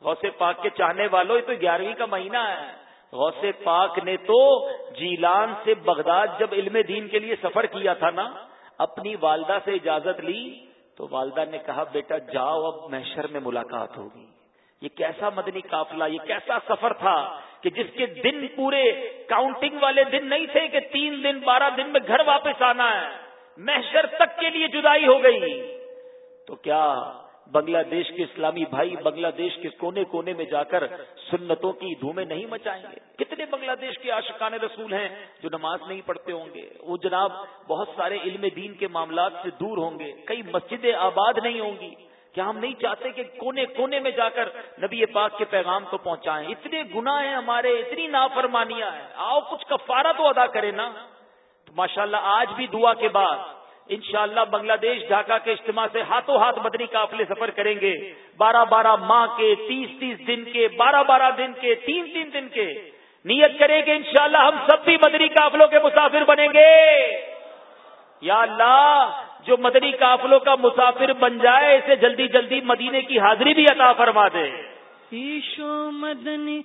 غوث پاک کے چاہنے والوں، یہ تو گیارہویں کا مہینہ ہے۔ غوث پاک نے تو جیلان سے بغداد جب علم دین کے لیے سفر کیا تھا نا، اپنی والدہ سے اجازت لی، تو والدہ نے کہا، بیٹا، جاؤ، اب محشر میں ملاقات ہوگی۔ یہ کیسا مدنی قافلہ، یہ کیسا سفر تھا؟ کہ جس کے دن پورے کاؤنٹنگ والے دن نہیں تھے کہ تین دن، بارہ دن میں گھر واپس آنا ہے۔ محشر تک کے لیے جدائی ہو گئی۔ تو کیا بنگلہ دیش کے اسلامی بھائی بنگلہ دیش کے کونے کونے میں جا کر سنتوں کی دھومیں نہیں مچائیں گے؟ کتنے بنگلہ دیش کے آشقان رسول ہیں جو نماز نہیں پڑھتے ہوں گے؟ وہ جناب بہت سارے علم دین کے معاملات سے دور ہوں گے۔ کئی مسجدیں آباد نہیں ہوں گی۔ کیا ہم نہیں چاہتے کہ کونے کونے میں جا کر نبی پاک کے پیغام کو پہنچائیں۔ اتنے گنا ہیں ہمارے، اتنی نافرمانیاں ہیں۔ آؤ کچھ کفارہ تو ادا کرے نا۔ تو ماشاءاللہ آج بھی دعا کے بعد انشاءاللہ بنگلہ دیش ڈھاکہ کے اجتماع سے ہاتھوں ہاتھ مدنی قافلے سفر کریں گے۔ بارہ بارہ ماہ کے، تیس تیس دن کے، بارہ بارہ دن کے، تین تین دن کے۔ نیت کریں گے انشاءاللہ ہم سب بھی مدنی قافلوں کے مسافر بنیں گے۔ یا اللہ! جو مدنی قافلوں کا مسافر بن جائے اسے جلدی جلدی مدینے کی حاضری بھی عطا فرما دے۔ ایشو مدنی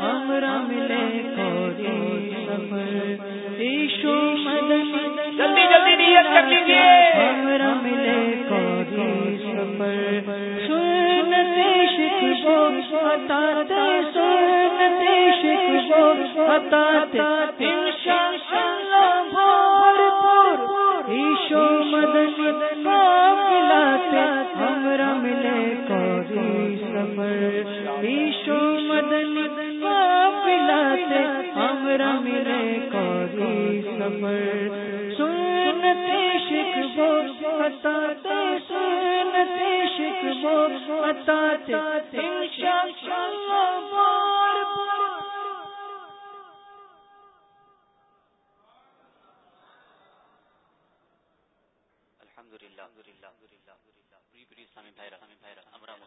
ہمرا ملے ایشو مدنی جلدی جلدی نیت کر لیجیے ہمرا ملے کوری سفر۔ شکو ہتاتے انشاءاللہ بھور بھور ایشو مدنی قافلاتے ہمرا ملے کوری سفر۔ ایشو مدنی قافلاتے ہمرا ملے کوری سفر۔ سنتے شکو ہتاتے سنتے شکو ہتاتے انشاءاللہ بھور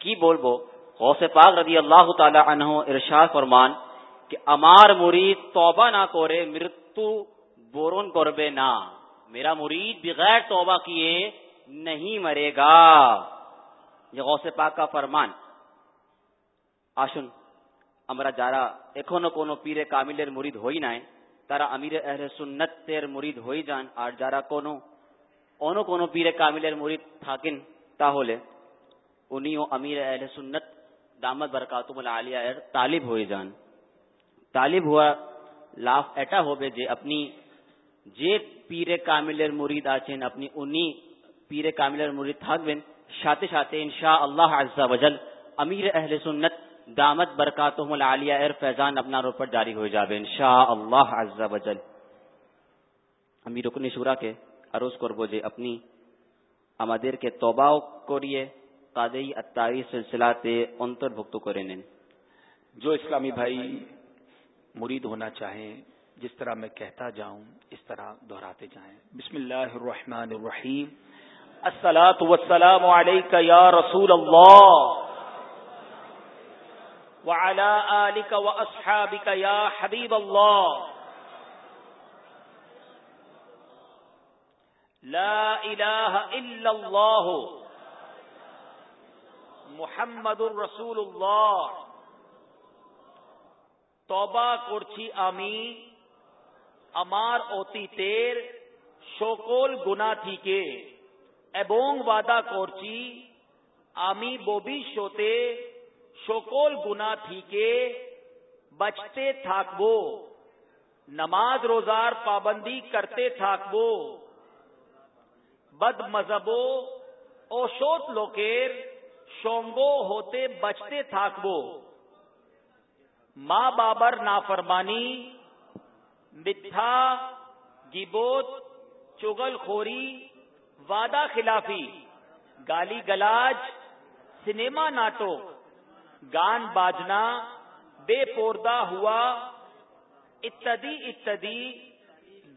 کی بولبو غوث پاک رضی اللہ تعالی عنہ ارشاد فرمان کہ امار مرید توبہ نہ کرے، مرتو بورون کربے نہ۔ میرا مرید بغیر توبہ کیے نہیں مرے گا۔ یہ غوث پاک کا فرمان۔ آشن امرا جارا اکھونو کونو پیرے کامل مرید ہوئی نہ تارا امیر اہل سنت تیر مرید ہوئی جان آر جارا کونو، اونو کونو پیرے کامل مرید تھاکن تا ہو انہی و امیر اہل سنت دامت برکاتم العالیہ طالب ہوئے جان۔ طالب ہوا، لاف ایٹا ہو بے جے، اپنی جے پیرے کامل مرید آچین، اپنی انہی پیرے کامل مرید تھاگ بین۔ شاتے شاتے انشاء اللہ عز و جل امیر اہل سنت دامت برکاتم العالیہ ایر فیضان اپنا روپٹ جاری ہوئے جاوے۔ انشاء اللہ عز و جل۔ امیر اکنی شورا کے عروض کربو جے، اپنی امادر کے توبہ کو ریے قادری اتاری سلسلہ تے انتر بھکتو کرے جو اسلامی بھائی مرید ہونا چاہیں، جس طرح میں کہتا جاؤں، اس طرح دہراتے جائیں۔ بسم اللہ الرحمن الرحیم۔ السلاۃ والسلام علیکہ یا رسول اللہ۔ وعلى آلك وأصحابك يا حبيب الله لا إله إلا الله محمد الرسول اللہ الغا کرچی آمی امار اوتی تیر شوکول گنا تھی کے ابونگ وادہ کورچی آمی بوبی شوتے شوکول گنا تھی کے بچتے تھاکو نماز روزار پابندی کرتے تھاکو بد مذہب اوشوت لوکیر شونگو ہوتے بچتے تھاک بو ماں بابر نافرمانی مٹھا گیبوت چگل خوری، وعدہ خلافی، گالی گلاج، سنیما ناٹو گان باجنا، بے پوردہ ہوا، اتدی اتدی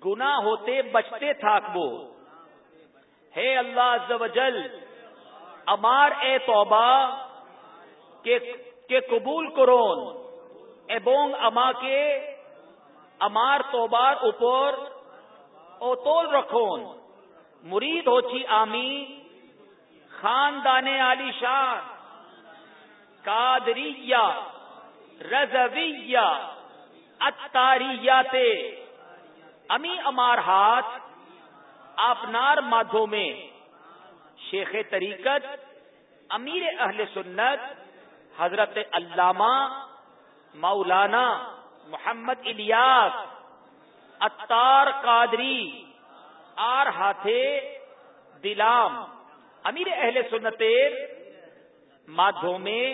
گنا ہوتے بچتے تھاک بو ہے اللہ عز و جل আমার এ তবা কে কে কবুল করুন এবং আমাকে আমার তোবার উপর অতল রাখুন মুরিদ হচ্ছি আমি খানদানে আলিশান কাদরিয়া রজবিয়া আত্তারিয়াতে আমি আমার হাত আপনার شیخ طریقت، امیر اہل سنت، حضرت علامہ مولانا محمد الیاس اتار قادری، آر ہاتھے دلام، امیر اہل سنت مادھو میں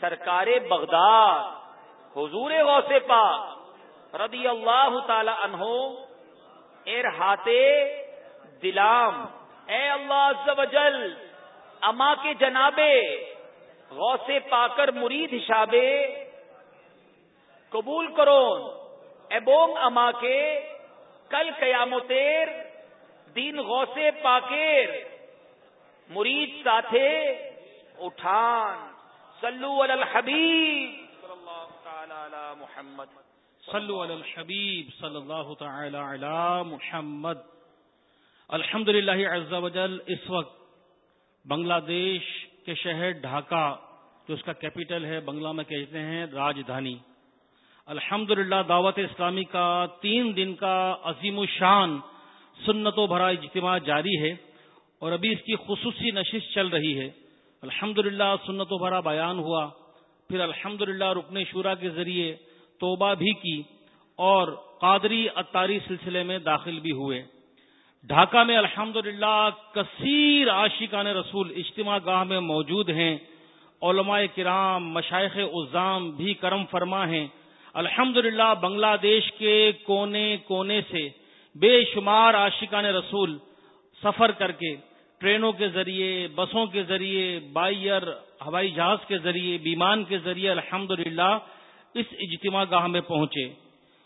سرکار بغداد، حضور غوث پا رضی اللہ تعالی عنہ ارحاتے دلام اے اللہ عز و جل اما کے جنابے غوث پاکر مرید حشابے قبول کرو۔ ایبوم اما کے کل قیام و تیر دین غوث پاکر مرید ساتھے اٹھان۔ صلو علی الحبیب۔ اللہ تعالی محمد۔ صلو علی الحبیب صلی اللہ تعالی علی محمد۔ الحمد للہ وجل اس وقت بنگلہ دیش کے شہر ڈھاکہ، جو اس کا کیپٹل ہے، بنگلہ میں کہتے ہیں، راجدھانی۔ الحمد دعوت اسلامی کا تین دن کا عظیم الشان سنت و بھرا اجتماع جاری ہے اور ابھی اس کی خصوصی نشش چل رہی ہے۔ الحمد سنت و بھرا بیان ہوا۔ پھر الحمد رکن شورا کے ذریعے توبہ بھی کی اور قادری اتاری سلسلے میں داخل بھی ہوئے۔ ڈھاکہ میں الحمد للہ کثیر عاشقان رسول اجتماع گاہ میں موجود ہیں۔ علماء کرام مشائق عزام بھی کرم فرما ہیں۔ الحمد بنگلہ دیش کے کونے کونے سے بے شمار عاشقان رسول سفر کر کے ٹرینوں کے ذریعے، بسوں کے ذریعے، بائیر، ہوائی جہاز کے ذریعے، بیمان کے ذریعے الحمد اس اجتماع گاہ میں پہنچے۔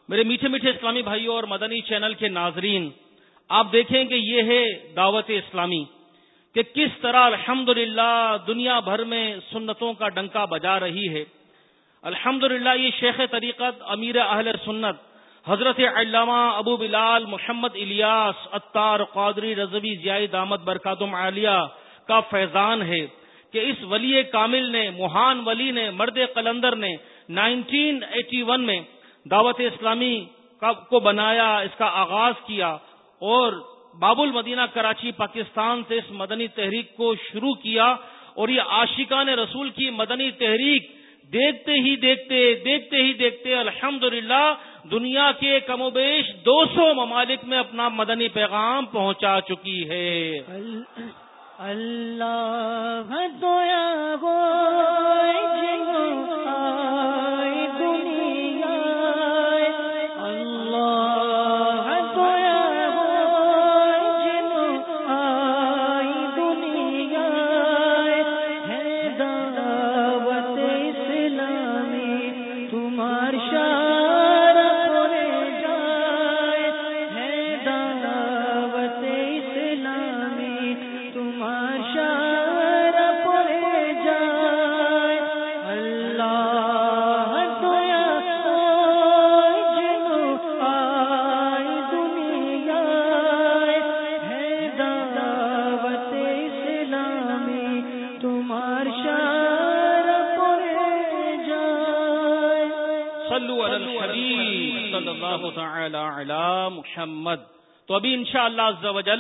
میرے میٹھے میٹھے اسلامی بھائیوں اور مدنی چینل کے ناظرین آپ دیکھیں کہ یہ ہے دعوت اسلامی کہ کس طرح الحمد دنیا بھر میں سنتوں کا ڈنکا بجا رہی ہے۔ الحمد یہ شیخ طریقت امیر اہل سنت حضرت علامہ ابو بلال محمد الیاس اتار قادری رضوی ضیائی دامت برکاتم عالیہ کا فیضان ہے کہ اس ولی کامل نے موہان ولی نے، مرد قلندر نے نائنٹین ایٹی ون میں دعوت اسلامی کو بنایا، اس کا آغاز کیا۔ اور باب المدینہ کراچی پاکستان سے اس مدنی تحریک کو شروع کیا اور یہ عاشقان رسول کی مدنی تحریک دیکھتے ہی دیکھتے دیکھتے ہی دیکھتے الحمد دنیا کے کم و بیش دو سو ممالک میں اپنا مدنی پیغام پہنچا چکی ہے۔ اللہ محمد۔ تو ابھی انشاءاللہ شاء اللہ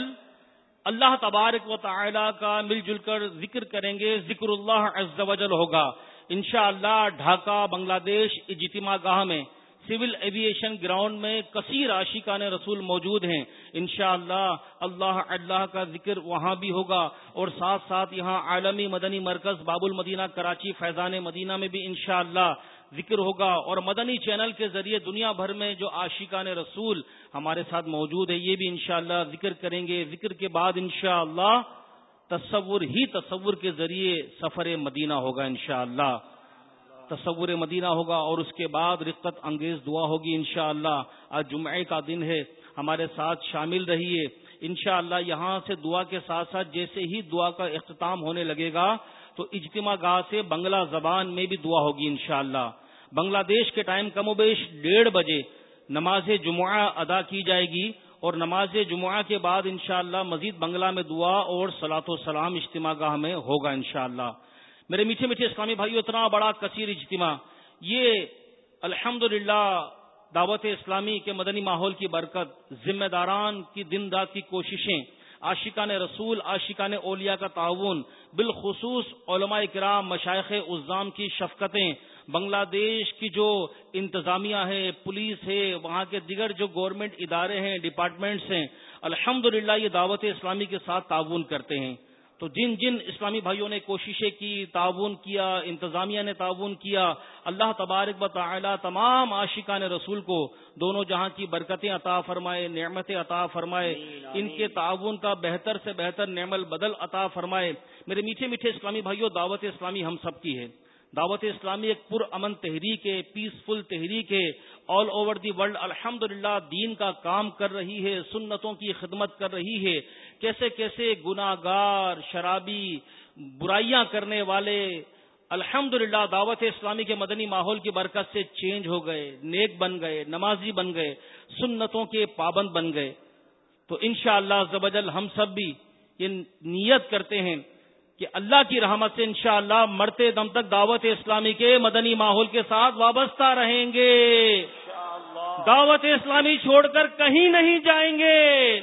اللہ تبارک و تعالی کا مل جل کر ذکر کریں گے، ذکر اللہ وجل ہوگا۔ انشاءاللہ اللہ ڈھاکہ بنگلہ دیش اجتماع گاہ میں، سول ایویشن گراؤنڈ میں کثیر عاشقان رسول موجود ہیں۔ انشاءاللہ اللہ اللہ کا ذکر وہاں بھی ہوگا۔ اور ساتھ ساتھ یہاں عالمی مدنی مرکز باب المدینہ، کراچی، فیضان مدینہ میں بھی انشاءاللہ ذکر ہوگا اور مدنی چینل کے ذریعے دنیا بھر میں جو عاشقان رسول ہمارے ساتھ موجود ہے، یہ بھی انشاءاللہ ذکر کریں گے۔ ذکر کے بعد انشاءاللہ تصور ہی تصور کے ذریعے سفر مدینہ ہوگا انشاءاللہ۔ تصور مدینہ ہوگا اور اس کے بعد رقت انگیز دعا ہوگی انشاءاللہ۔ آج جمعے کا دن ہے، ہمارے ساتھ شامل رہیے۔ انشاءاللہ یہاں سے دعا کے ساتھ ساتھ جیسے ہی دعا کا اختتام ہونے لگے گا تو اجتماع گاہ سے بنگلہ زبان میں بھی دعا ہوگی انشاءاللہ۔ بنگلہ دیش کے ٹائم کم و بیش ڈیڑھ بجے نماز جمعہ ادا کی جائے گی اور نماز جمعہ کے بعد انشاءاللہ مزید بنگلہ میں دعا اور سلاۃ و سلام اجتماع گاہ میں ہوگا انشاءاللہ۔ میرے میٹھے میٹھے اسلامی بھائی اتنا بڑا کثیر اجتماع، یہ الحمد دعوت اسلامی کے مدنی ماحول کی برکت، ذمہ داران کی دن رات کی کوششیں عاشقان رسول، عاشقان اولیاء کا تعاون، بالخصوص علماء کرام مشائق الزام کی شفقتیں۔ بنگلہ دیش کی جو انتظامیہ ہے، پولیس ہے، وہاں کے دیگر جو گورنمنٹ ادارے ہیں ڈپارٹمنٹس ہیں الحمد یہ دعوت اسلامی کے ساتھ تعاون کرتے ہیں۔ تو جن جن اسلامی بھائیوں نے کوششیں کی تعاون کیا انتظامیہ نے تعاون کیا اللہ تبارک و تعالی تمام عاشقان رسول کو دونوں جہاں کی برکتیں عطا فرمائے نعمتیں عطا فرمائے ان کے تعاون کا بہتر سے بہتر نعم البدل عطا فرمائے۔ میرے میٹھے میٹھے اسلامی بھائیوں دعوت اسلامی ہم سب کی ہے۔ دعوت اسلامی ایک پر امن تحریک ہے پیسفل تحریک ہے۔ آل اوور دی ورلڈ الحمد دین کا کام کر رہی ہے، سنتوں کی خدمت کر رہی ہے۔ کیسے کیسے گناگار شرابی، برائیاں کرنے والے الحمد دعوت اسلامی کے مدنی ماحول کی برکت سے چینج ہو گئے، نیک بن گئے، نمازی بن گئے، سنتوں کے پابند بن گئے۔ تو انشاءاللہ شاء ہم سب بھی یہ نیت کرتے ہیں کہ اللہ کی رحمت سے انشاءاللہ مرتے دم تک دعوت اسلامی کے مدنی ماحول کے ساتھ وابستہ رہیں گے۔ دعوت اسلامی چھوڑ کر کہیں نہیں جائیں گے۔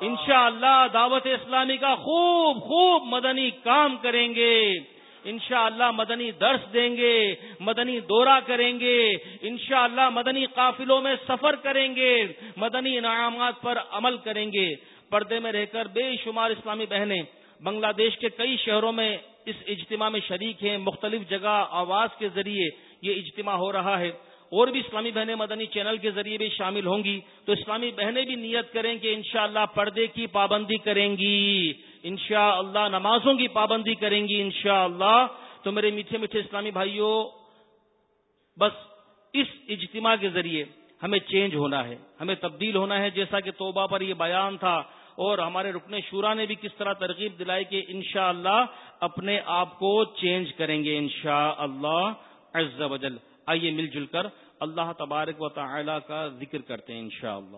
انشاءاللہ دعوت اسلامی کا خوب خوب مدنی کام کریں گے۔ انشاءاللہ مدنی درس دیں گے مدنی دورہ کریں گے۔ انشاءاللہ مدنی قافلوں میں سفر کریں گے۔ مدنی انعامات پر عمل کریں گے۔ پردے میں رہ کر بے شمار اسلامی بہنیں بنگلہ دیش کے کئی شہروں میں اس اجتماع میں شریک ہیں، مختلف جگہ آواز کے ذریعے یہ اجتماع ہو رہا ہے۔ اور بھی اسلامی بہنیں مدنی چینل کے ذریعے بھی شامل ہوں گی۔ تو اسلامی بہنیں بھی نیت کریں کہ انشاءاللہ پردے کی پابندی کریں گی۔ انشاءاللہ نمازوں کی پابندی کریں گی انشاءاللہ۔ تو میرے میٹھے میٹھے اسلامی بھائیوں، بس اس اجتماع کے ذریعے ہمیں چینج ہونا ہے، ہمیں تبدیل ہونا ہے۔ جیسا کہ توبہ پر یہ بیان تھا اور ہمارے رکن شورا نے بھی کس طرح ترغیب دلائی کہ انشاءاللہ اللہ اپنے آپ کو چینج کریں گے انشاءاللہ شاء اللہ آئیے مل جل کر اللہ تبارک و تعالی کا ذکر کرتے ہیں انشاءاللہ۔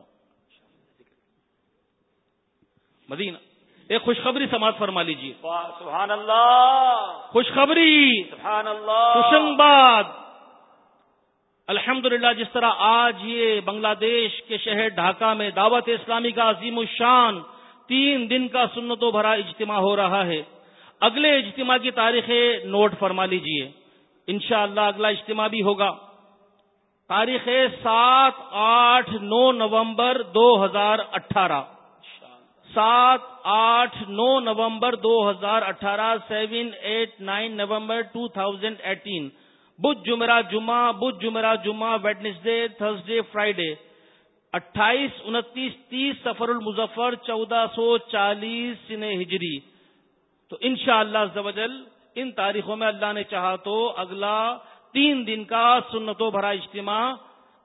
مدینہ۔ ایک خوشخبری سماعت فرما لیجیے سبحان اللہ۔ خوشخبری۔ سبحان اللہ۔ خوشنباد الحمد جس طرح آج یہ بنگلہ دیش کے شہر ڈھاکہ میں دعوت اسلامی کا عظیم الشان تین دن کا سنتوں بھرا اجتماع ہو رہا ہے، اگلے اجتماع کی تاریخیں نوٹ فرما لیجیے انشاءاللہ اگلا اجتماع بھی ہوگا۔ تاریخ سات آٹھ نو نومبر دو ہزار اٹھارہ۔ سات آٹھ نو نومبر دو ہزار اٹھارہ، seven, eight, nine November two thousand eighteen. بدھ جمعرہ جمعہ، بدھ جمعرہ جمعہ ویڈنسڈے تھرسڈے فرائیڈے اٹھائیس، انتیس، تیس سفر المظفر، چودہ سو چالیس ہجری۔ تو انشاءاللہ شاء اللہ ان تاریخوں میں اللہ نے چاہا تو اگلا تین دن کا سنتوں بھرا اجتماع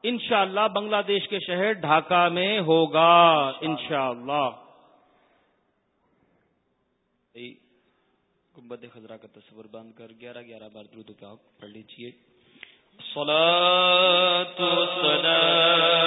انشاءاللہ بنگلہ دیش کے شہر ڈھاکہ میں ہوگا، انشاءاللہ۔ گنبد خزرہ کا تصور باندھ کر، گیارہ گیارہ بار درود پاک پڑھ لیجیے صلاة والسلام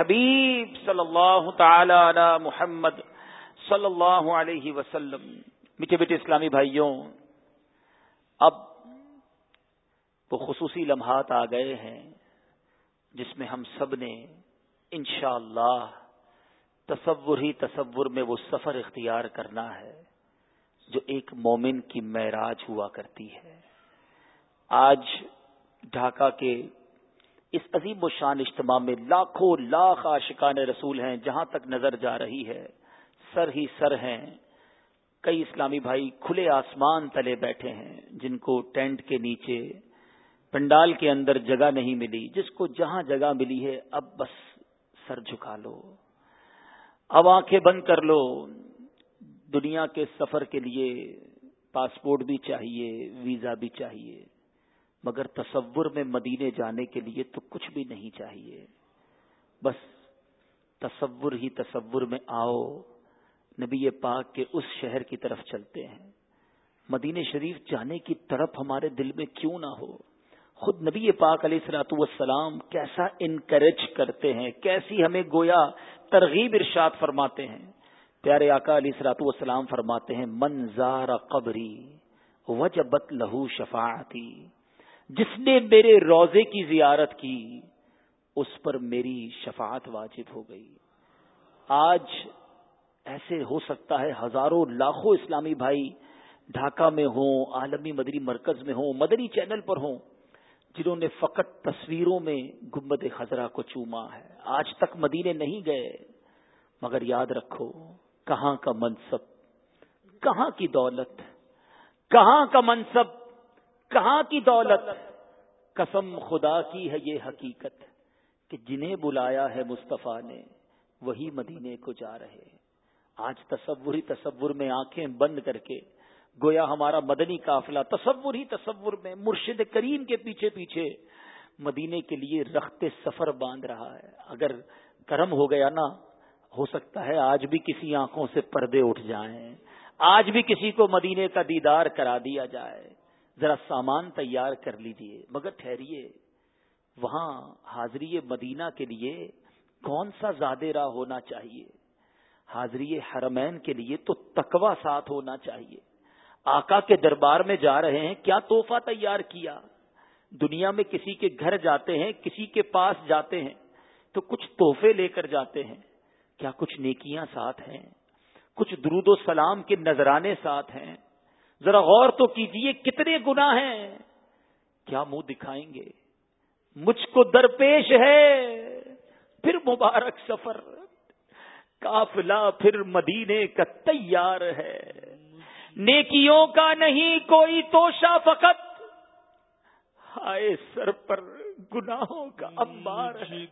الحبیب صلی اللہ تعالی علی محمد صلی اللہ علیہ وسلم۔ میٹھے بیٹے اسلامی بھائیوں، اب وہ خصوصی لمحات آ گئے ہیں جس میں ہم سب نے انشاءاللہ اللہ تصور ہی تصور میں وہ سفر اختیار کرنا ہے جو ایک مومن کی معراج ہوا کرتی ہے۔ آج ڈھاکہ کے اس عظیم و شان اجتماع میں لاکھوں لاکھ عاشقان رسول ہیں جہاں تک نظر جا رہی ہے۔ سر ہی سر ہیں۔ کئی اسلامی بھائی کھلے آسمان تلے بیٹھے ہیں، جن کو ٹینٹ کے نیچے، پنڈال کے اندر جگہ نہیں ملی۔ جس کو جہاں جگہ ملی ہے، اب بس سر جھکا لو۔ اب آنکھیں بند کر لو۔ دنیا کے سفر کے لیے پاسپورٹ بھی چاہیے، ویزا بھی چاہیے۔ مگر تصور میں مدینے جانے کے لیے تو کچھ بھی نہیں چاہیے۔ بس تصور ہی تصور میں آؤ، نبی پاک کے اس شہر کی طرف چلتے ہیں۔ مدینہ شریف جانے کی طرف ہمارے دل میں کیوں نہ ہو؟ خود نبی پاک علیہ السلاۃ والسلام کیسا انکریج کرتے ہیں، کیسی ہمیں گویا ترغیب ارشاد فرماتے ہیں۔ پیارے آقا علیہ السلاۃ والسلام فرماتے ہیں منظار قبری وجبت لہو شفاعتی جس نے میرے روزے کی زیارت کی، اس پر میری شفاعت واجب ہو گئی۔ آج ایسے ہو سکتا ہے، ہزاروں لاکھوں اسلامی بھائی ڈھاکہ میں ہوں، عالمی مدری مرکز میں ہوں مدری چینل پر ہوں، جنہوں نے فقط تصویروں میں گمبد خزرہ کو چوما ہے۔ آج تک مدینے نہیں گئے، مگر یاد رکھو، کہاں کا منصب؟ کہاں کی دولت؟ کہاں کا منصب؟ کہاں کی دولت؟ قسم خدا کی ہے یہ حقیقت کہ جنہیں بلایا ہے مصطفیٰ نے، وہی مدینے کو جا رہے آج تصور ہی تصور میں آنکھیں بند کر کے، گویا ہمارا مدنی قافلہ تصور ہی تصور میں مرشد کریم کے پیچھے پیچھے مدینے کے لیے رخت سفر باندھ رہا ہے۔ اگر کرم ہو گیا نا، ہو سکتا ہے آج بھی کسی آنکھوں سے پردے اٹھ جائیں۔ آج بھی کسی کو مدینے کا دیدار کرا دیا جائے۔ ذرا سامان تیار کر لیجیے، مگر ٹھہریے۔ وہاں حاضری مدینہ کے لیے کون سا زیادہ راہ ہونا چاہیے؟ حاضری حرمین کے لیے تو تکوا ساتھ ہونا چاہیے۔ آقا کے دربار میں جا رہے ہیں، کیا توحفہ تیار کیا؟ دنیا میں کسی کے گھر جاتے ہیں، کسی کے پاس جاتے ہیں، تو کچھ تحفے لے کر جاتے ہیں۔ کیا کچھ نیکیاں ساتھ ہیں؟ کچھ درود و سلام کے نذرانے ساتھ ہیں۔ ذرا غور تو کیجیے کتنے گنا ہیں۔ کیا منہ دکھائیں گے؟ مجھ کو درپیش ہے۔ پھر مبارک سفر۔ کافلا پھر مدینے کا تیار ہے۔ نیکیوں کا نہیں کوئی توشا فقط۔ ہائے سر پر گناہوں کا امبار ہے۔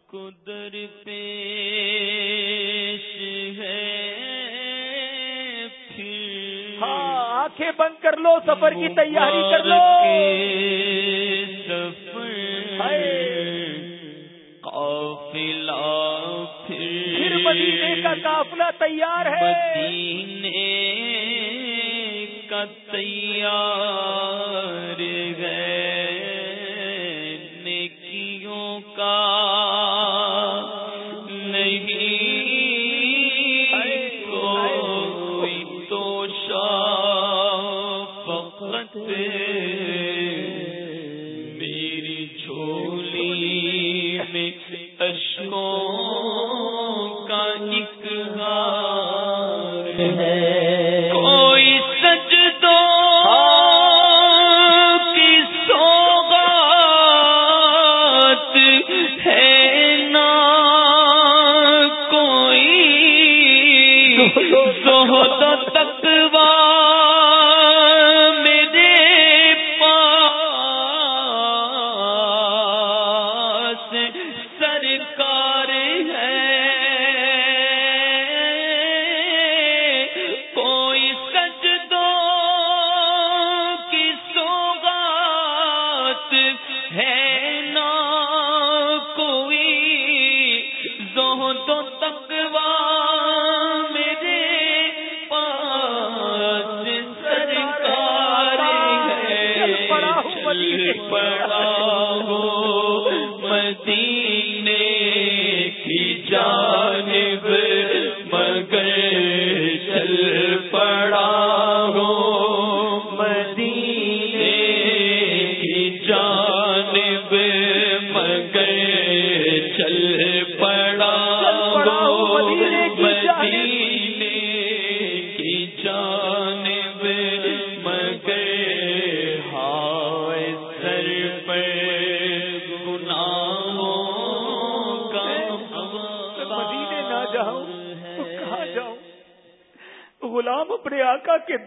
در پیش ہے۔ ہاں آنکھیں بند کر لو سفر کی تیاری کر لو۔ پھر مدینے کا قافلہ تیار ہے۔ کا تیار ہے نیکیوں کا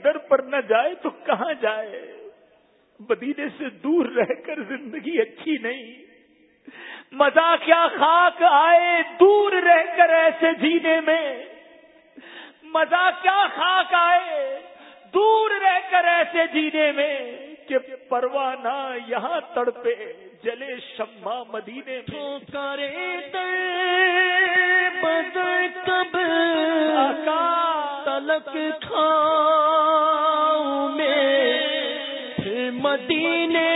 در پر نہ جائے تو کہاں جائے؟ مدینے سے دور رہ کر زندگی اچھی نہیں۔ مزہ کیا خاک آئے دور رہ کر ایسے جینے میں۔ مزہ کیا خاک آئے دور رہ کر ایسے جینے میں کہ پروانہ یہاں تڑپے جلے شمع مدینے میں۔ کرے کب؟ آقا تلک کھاؤں میں پھر مدینے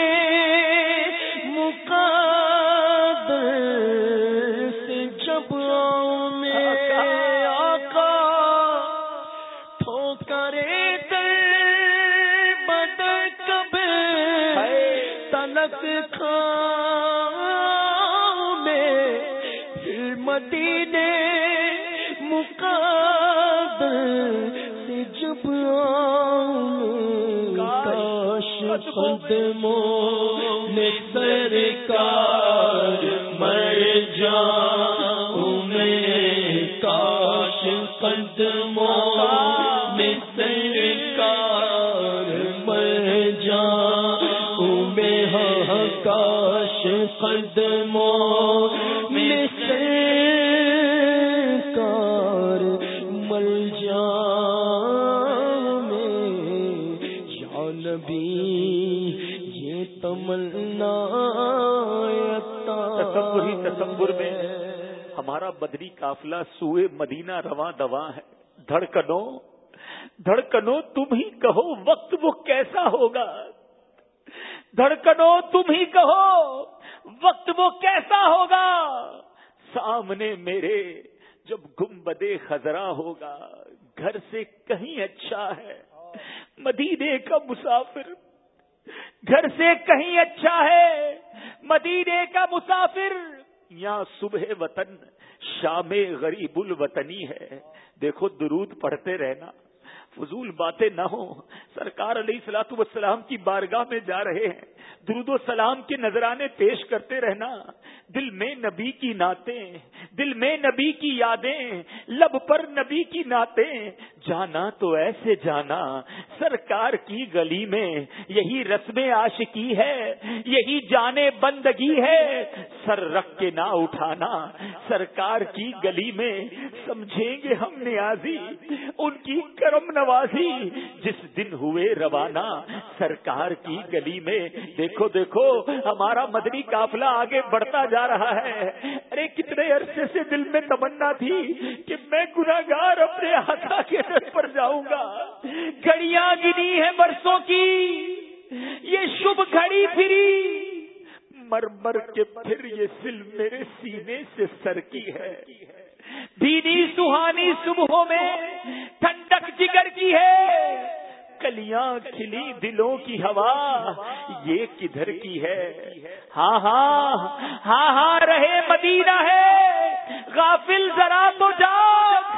قدموں میں سرکار مر جاؤں میں کاش قدموں میں سرکار مر جاؤں میں ہاں کاش قدموں ہی میں ہمارا بدری قافلہ سوئے مدینہ رواں دواں ہے۔ دھڑکنوں دھڑکنوں تم ہی کہو وقت وہ کیسا ہوگا۔ دھڑکنوں تم ہی کہو وقت وہ کیسا ہوگا۔ سامنے میرے جب گمبدے خزرا ہوگا، گھر سے کہیں اچھا ہے۔ مدینے کا مسافر، گھر سے کہیں اچھا ہے۔ مدینے کا مسافر یا صبح وطن شام غریب الوطنی ہے۔ دیکھو درود پڑھتے رہنا۔ فضول باتیں نہ ہوں۔ سرکار علیہ السلاۃ والسلام کی بارگاہ میں جا رہے ہیں۔ درود و سلام کے نذرانے پیش کرتے رہنا۔ دل میں نبی کی نعتیں، دل میں نبی کی یادیں، لب پر نبی کی نعتیں۔ جانا تو ایسے جانا، سرکار کی گلی میں۔ یہی رسم عاشقی ہے، یہی جانے بندگی ہے۔ سر رکھ کے نہ اٹھانا، سرکار کی گلی میں۔ سمجھیں گے ہم نیازی، ان کی کرم نہ نوازی جس دن ہوئے روانہ، سرکار کی گلی میں، دیکھو دیکھو، ہمارا مدنی قافلہ آگے بڑھتا جا رہا ہے۔ ارے، کتنے عرصے سے دل میں تمنا تھی کہ میں گناگار اپنے آقا کے در پر جاؤں گا۔ گھڑیاں گنی ہے برسوں کی۔ یہ شبھ گھڑی پھری۔ مر مر کے پھر یہ سل میرے سینے سے سر کی ہے۔ دینی سہانی صبحوں میں ٹھنڈک جگر کی ہے، کلیاں کھلی دلوں کی ہوا، یہ کدھر کی ہے؟ ہاں ہاں ہاں ہاں رہے مدینہ ہے، غافل ذرا تو جاگ۔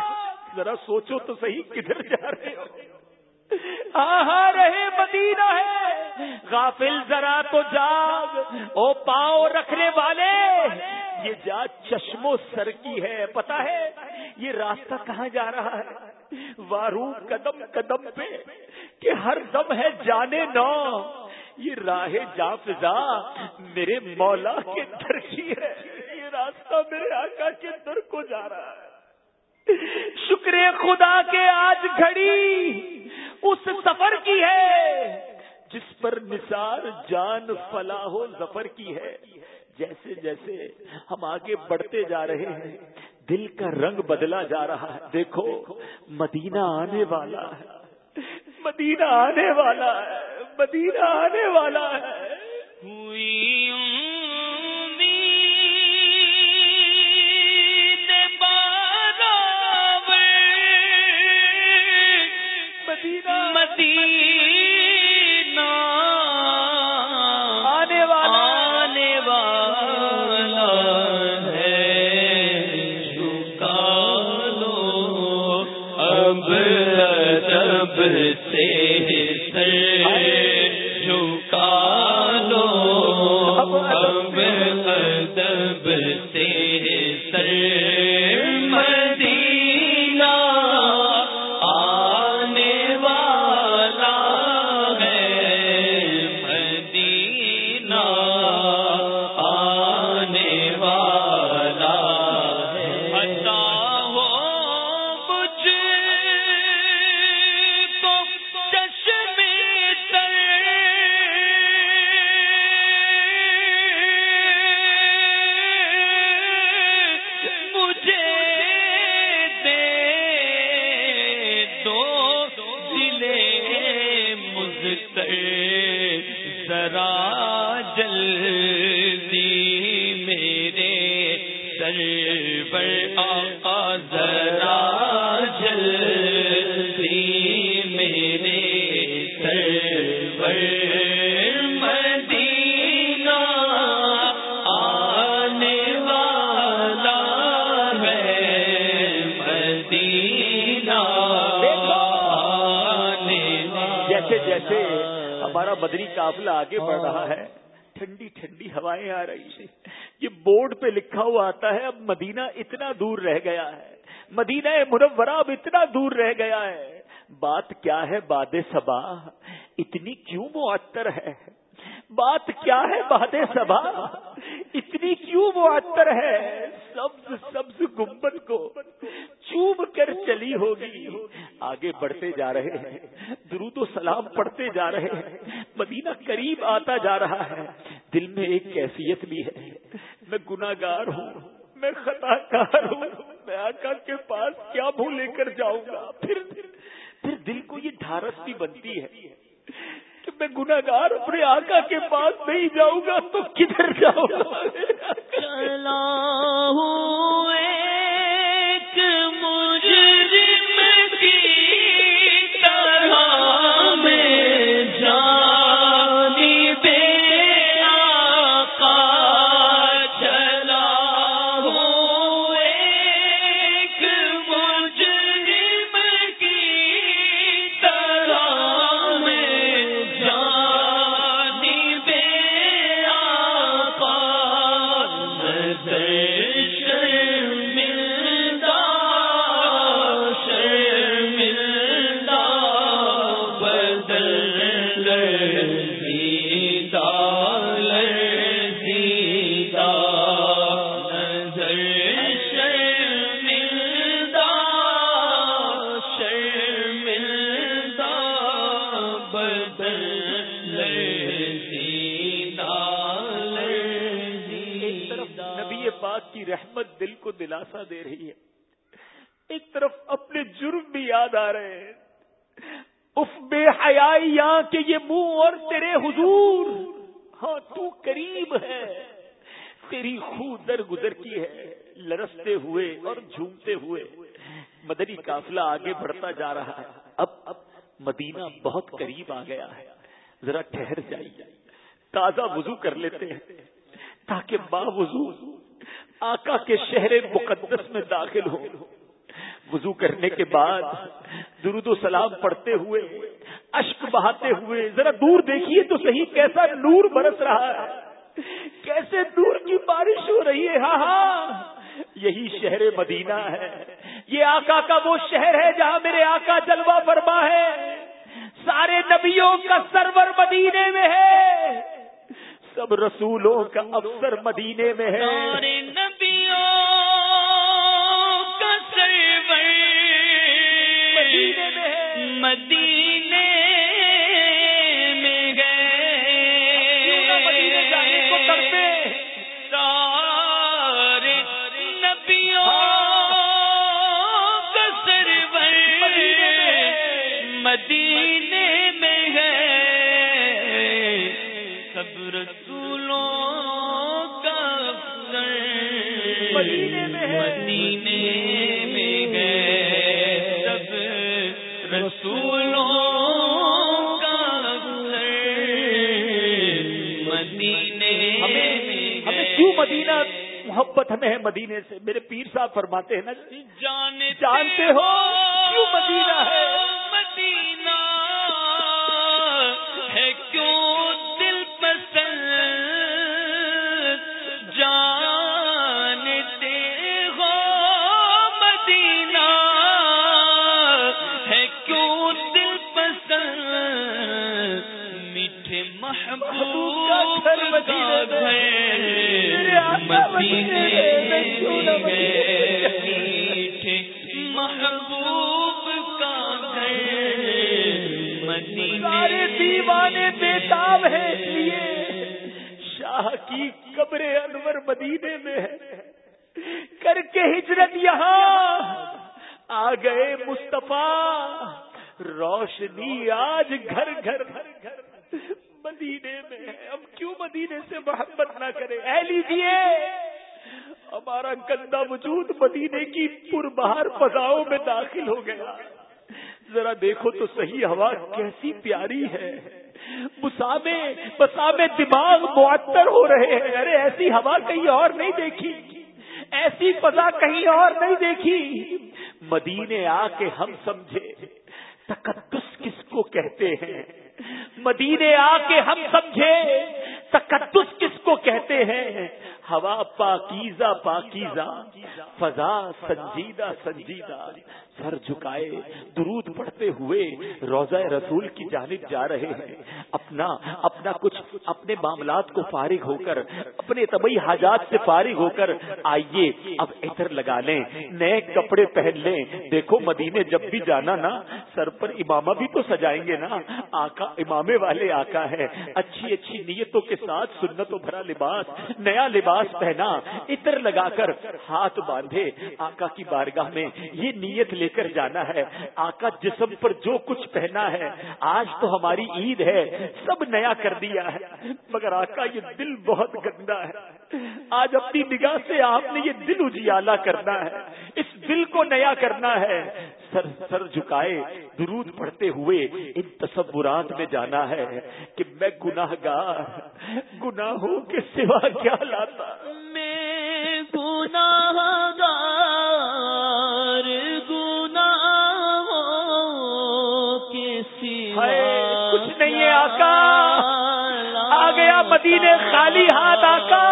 ذرا سوچو تو صحیح کدھر جا رہے ہو۔ ہاں،, ہاں رہے مدینہ ہے۔ غافل ذرا تو جاگ۔ او پاؤں رکھنے والے، یہ جا چشم و سر کی ہے پتا ہے؟ یہ راستہ کہاں جا رہا ہے؟ وارو قدم قدم پہ، کہ ہر دم ہے جانے نو یہ راہ جافزا میرے مولا کے در کی ہے۔ یہ راستہ میرے آقا کے در کو جا رہا ہے۔ شکر خدا کے آج گھڑی اس سفر کی ہے جس پر نثار جان فلاح و ظفر کی ہے۔ جیسے جیسے ہم آگے بڑھتے جا رہے ہیں، دل کا رنگ بدلا جا رہا ہے۔ دیکھو، مدینہ آنے والا ہے۔ مدینہ آنے والا ہے۔ مدینہ آنے والا ہے۔ مدینہ۔ آنے والا۔ آنے والا ہے۔ لو اب ادب سے مدینہ۔ بدری قافلہ آگے بڑھ رہا ہے۔ ٹھنڈی ٹھنڈی ہوائیں آ رہی ہیں۔ یہ بورڈ پہ لکھا ہوا آتا ہے اب مدینہ اتنا دور رہ گیا ہے۔ مدینہ منورہ اب اتنا دور رہ گیا ہے۔ بات کیا ہے باد صبا اتنی کیوں معطر ہے؟ بات کیا ہے باد صبا اتنی کیوں معطر ہے؟ سبز سبز گنبد کو چوب کر چلی ہوگی۔ آگے بڑھتے جا رہے ہیں۔ درود و سلام پڑھتے جا رہے ہیں۔ مدینہ قریب آتا جا رہا ہے۔ دل میں ایک کیفیت بھی ہے۔ میں گناگار ہوں۔ میں خطا کار ہوں۔ میں آقا کے پاس کیا منہ لے کر جاؤں گا؟ پھر پھر دل کو یہ ڈھارس بھی بنتی ہے۔ کہ میں گناگار اپنے آقا کے پاس نہیں جاؤں گا تو کدھر جاؤں گا؟ چلا ہوں ایک مجرم دلاسا دے رہی ہے ایک طرف اپنے جرم بھی یاد آ رہے ہیں۔ اف بے حیائی یہاں کے یہ منہ اور تیرے حضور۔ ہاں تو قریب ہے۔ تیری خو در گزر کی ہے۔ لرستے ہوئے اور جھومتے ہوئے۔ مدنی قافلہ آگے بڑھتا جا رہا ہے۔ اب اب مدینہ بہت قریب آ گیا ہے۔ ذرا ٹھہر جائیے۔ تازہ وضو کر لیتے ہیں۔ تاکہ با وضو آقا کے شہر مقدس میں داخل ہو وضو کرنے کے بعد درود و سلام پڑھتے ہوئے اشک بہاتے ہوئے، ذرا دور دیکھیے تو صحیح کیسا نور برس رہا ہے۔ کیسے نور کی بارش ہو رہی ہے؟ ہاں ہاں یہی شہر مدینہ ہے۔ یہ آقا کا وہ شہر ہے جہاں میرے آقا جلوہ فرما ہے۔ سارے نبیوں کا سرور مدینے میں ہے۔ سب رسولوں کا افسر مدینے میں ہے۔ مدینے محبت ہمیں ہے مدینے سے۔ میرے پیر صاحب فرماتے ہیں نا جانتے جانتے ہو کیوں مدینہ ہے؟ مدینہ ہے کیوں دل پسند؟ جانتے ہو مدینہ ہے کیوں دل پسند؟ میٹھے محبوب کا گھر مدینے میں میٹھے محبوب کا گھر مدینے دیوانے بیتاب ہے اس لیے شاہ کی قبر انور مدینے میں ہے کر کے ہجرت یہاں آ گئے مصطفیٰ روشنی آج گھر گھر مدینے سے محبت نہ کرے۔ اے لیجیے ہمارا گندا وجود مدینے کی پر بہار فضاؤں میں داخل ہو گیا۔ ذرا دیکھو تو صحیح ہوا کیسی پیاری ہے۔ بسامے بسامے دماغ معطر ہو رہے ہیں۔ ارے، ایسی ہوا کہیں اور نہیں دیکھی۔ ایسی فضا کہیں اور نہیں دیکھی۔ مدینے آ کے ہم سمجھے۔ تقدس کس کو کہتے ہیں؟ مدینے آ کے ہم سمجھے۔ تقدس کس کو کہتے ہیں؟ ہوا پاکیزہ پاکیزہ فضا سنجیدہ سنجیدہ۔ سر جھکائے درود پڑھتے ہوئے روزہ رسول کی جانب جا رہے ہیں۔ اپنا اپنا کچھ اپنے معاملات کو فارغ ہو کر، اپنے طبی حاجات سے فارغ ہو کر آئیے، اب ادھر لگا لیں، نئے کپڑے پہن لیں۔ دیکھو مدینے جب بھی جانا نا، سر پر امامہ بھی تو سجائیں گے نا۔ آقا، امامے والے آقا ہے اچھی اچھی نیتوں کے ساتھ سنت و بھرا لباس، نیا لباس پہنا اتر لگا کر ہاتھ باندھے۔ آقا کی بارگاہ میں یہ نیت لے کر جانا ہے۔ آقا جسم پر جو کچھ پہنا ہے، آج تو ہماری عید ہے۔ سب نیا کر دیا ہے۔ مگر آقا، یہ دل بہت گندا ہے۔ آج اپنی نگاہ سے آپ نے یہ دل اجیالہ کرنا ہے۔ اس دل کو نیا کرنا ہے۔ سر سر جھکائے درود پڑھتے ہوئے ان تصورات میں جانا ہے کہ میں گناہ گار گناہوں کے سوا کیا لاتا۔ میں گناہ گار کچھ نہیں ہے آقا۔ آ گیا مدینے خالی ہاتھ آقا۔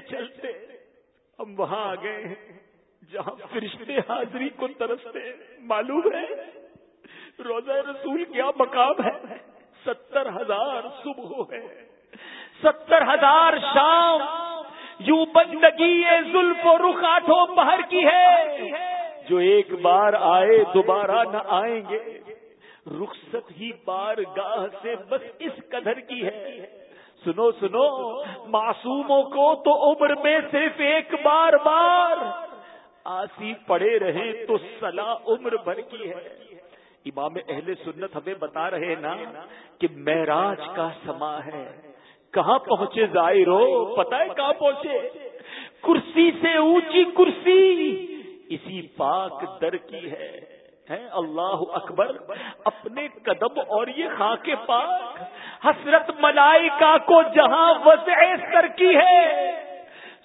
چلتے چلتے ہم وہاں آ گئے ہیں۔ جہاں فرشتے حاضری کو ترستے معلوم ہے، روزہ رسول کیا مقام ہے۔ ستر ہزار صبح ہے۔ ستر ہزار شام۔ یوں بندگی زلف و رخ آٹھوں پہر کی ہے۔ جو ایک بار آئے، دوبارہ نہ آئیں گے۔ رخصت ہی بار گاہ سے بس اس قدر کی ہے۔ سنو سنو، معصوموں کو تو عمر میں صرف ایک بار بار۔ آسی پڑے رہے تو سلا عمر بھر کی ہے۔ امام اہل سنت ہمیں بتا رہے نا کہ معراج کا سما ہے۔ کہاں پہنچے ظاہرو پتا ہے کہاں پہنچے؟ کرسی سے اونچی کرسی، اسی پاک در کی ہے۔ اللہ اکبر، اپنے قدم اور یہ خاک پاک، حسرت ملائکہ کو جہاں وسع سر کی ہے۔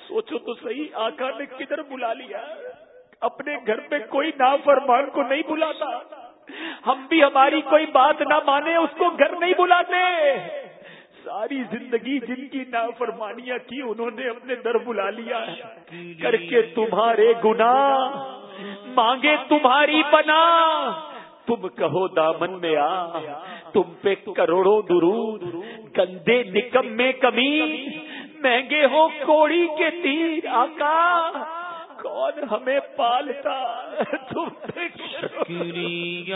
سوچو تو صحیح، آقا نے کدھر بلا لیا؟ اپنے گھر پہ کوئی نافرمان کو نہیں بلاتا۔ ہم بھی ہماری کوئی بات نہ مانے، اس کو گھر نہیں بلاتے۔ ساری زندگی جن کی نافرمانیاں کی، انہوں نے اپنے در بلا لیا۔ کر کے تمہارے گناہ مانگے تمہاری بنا تم کہو دامن میں آ تم پہ کروڑوں درود۔ گندے نکم میں کمی مہنگے ہو کوڑی کے تیر۔ آقا کون ہمیں پالتا؟ تم پہ شکریہ۔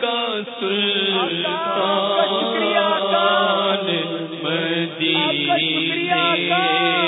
کا سلطان مدینے۔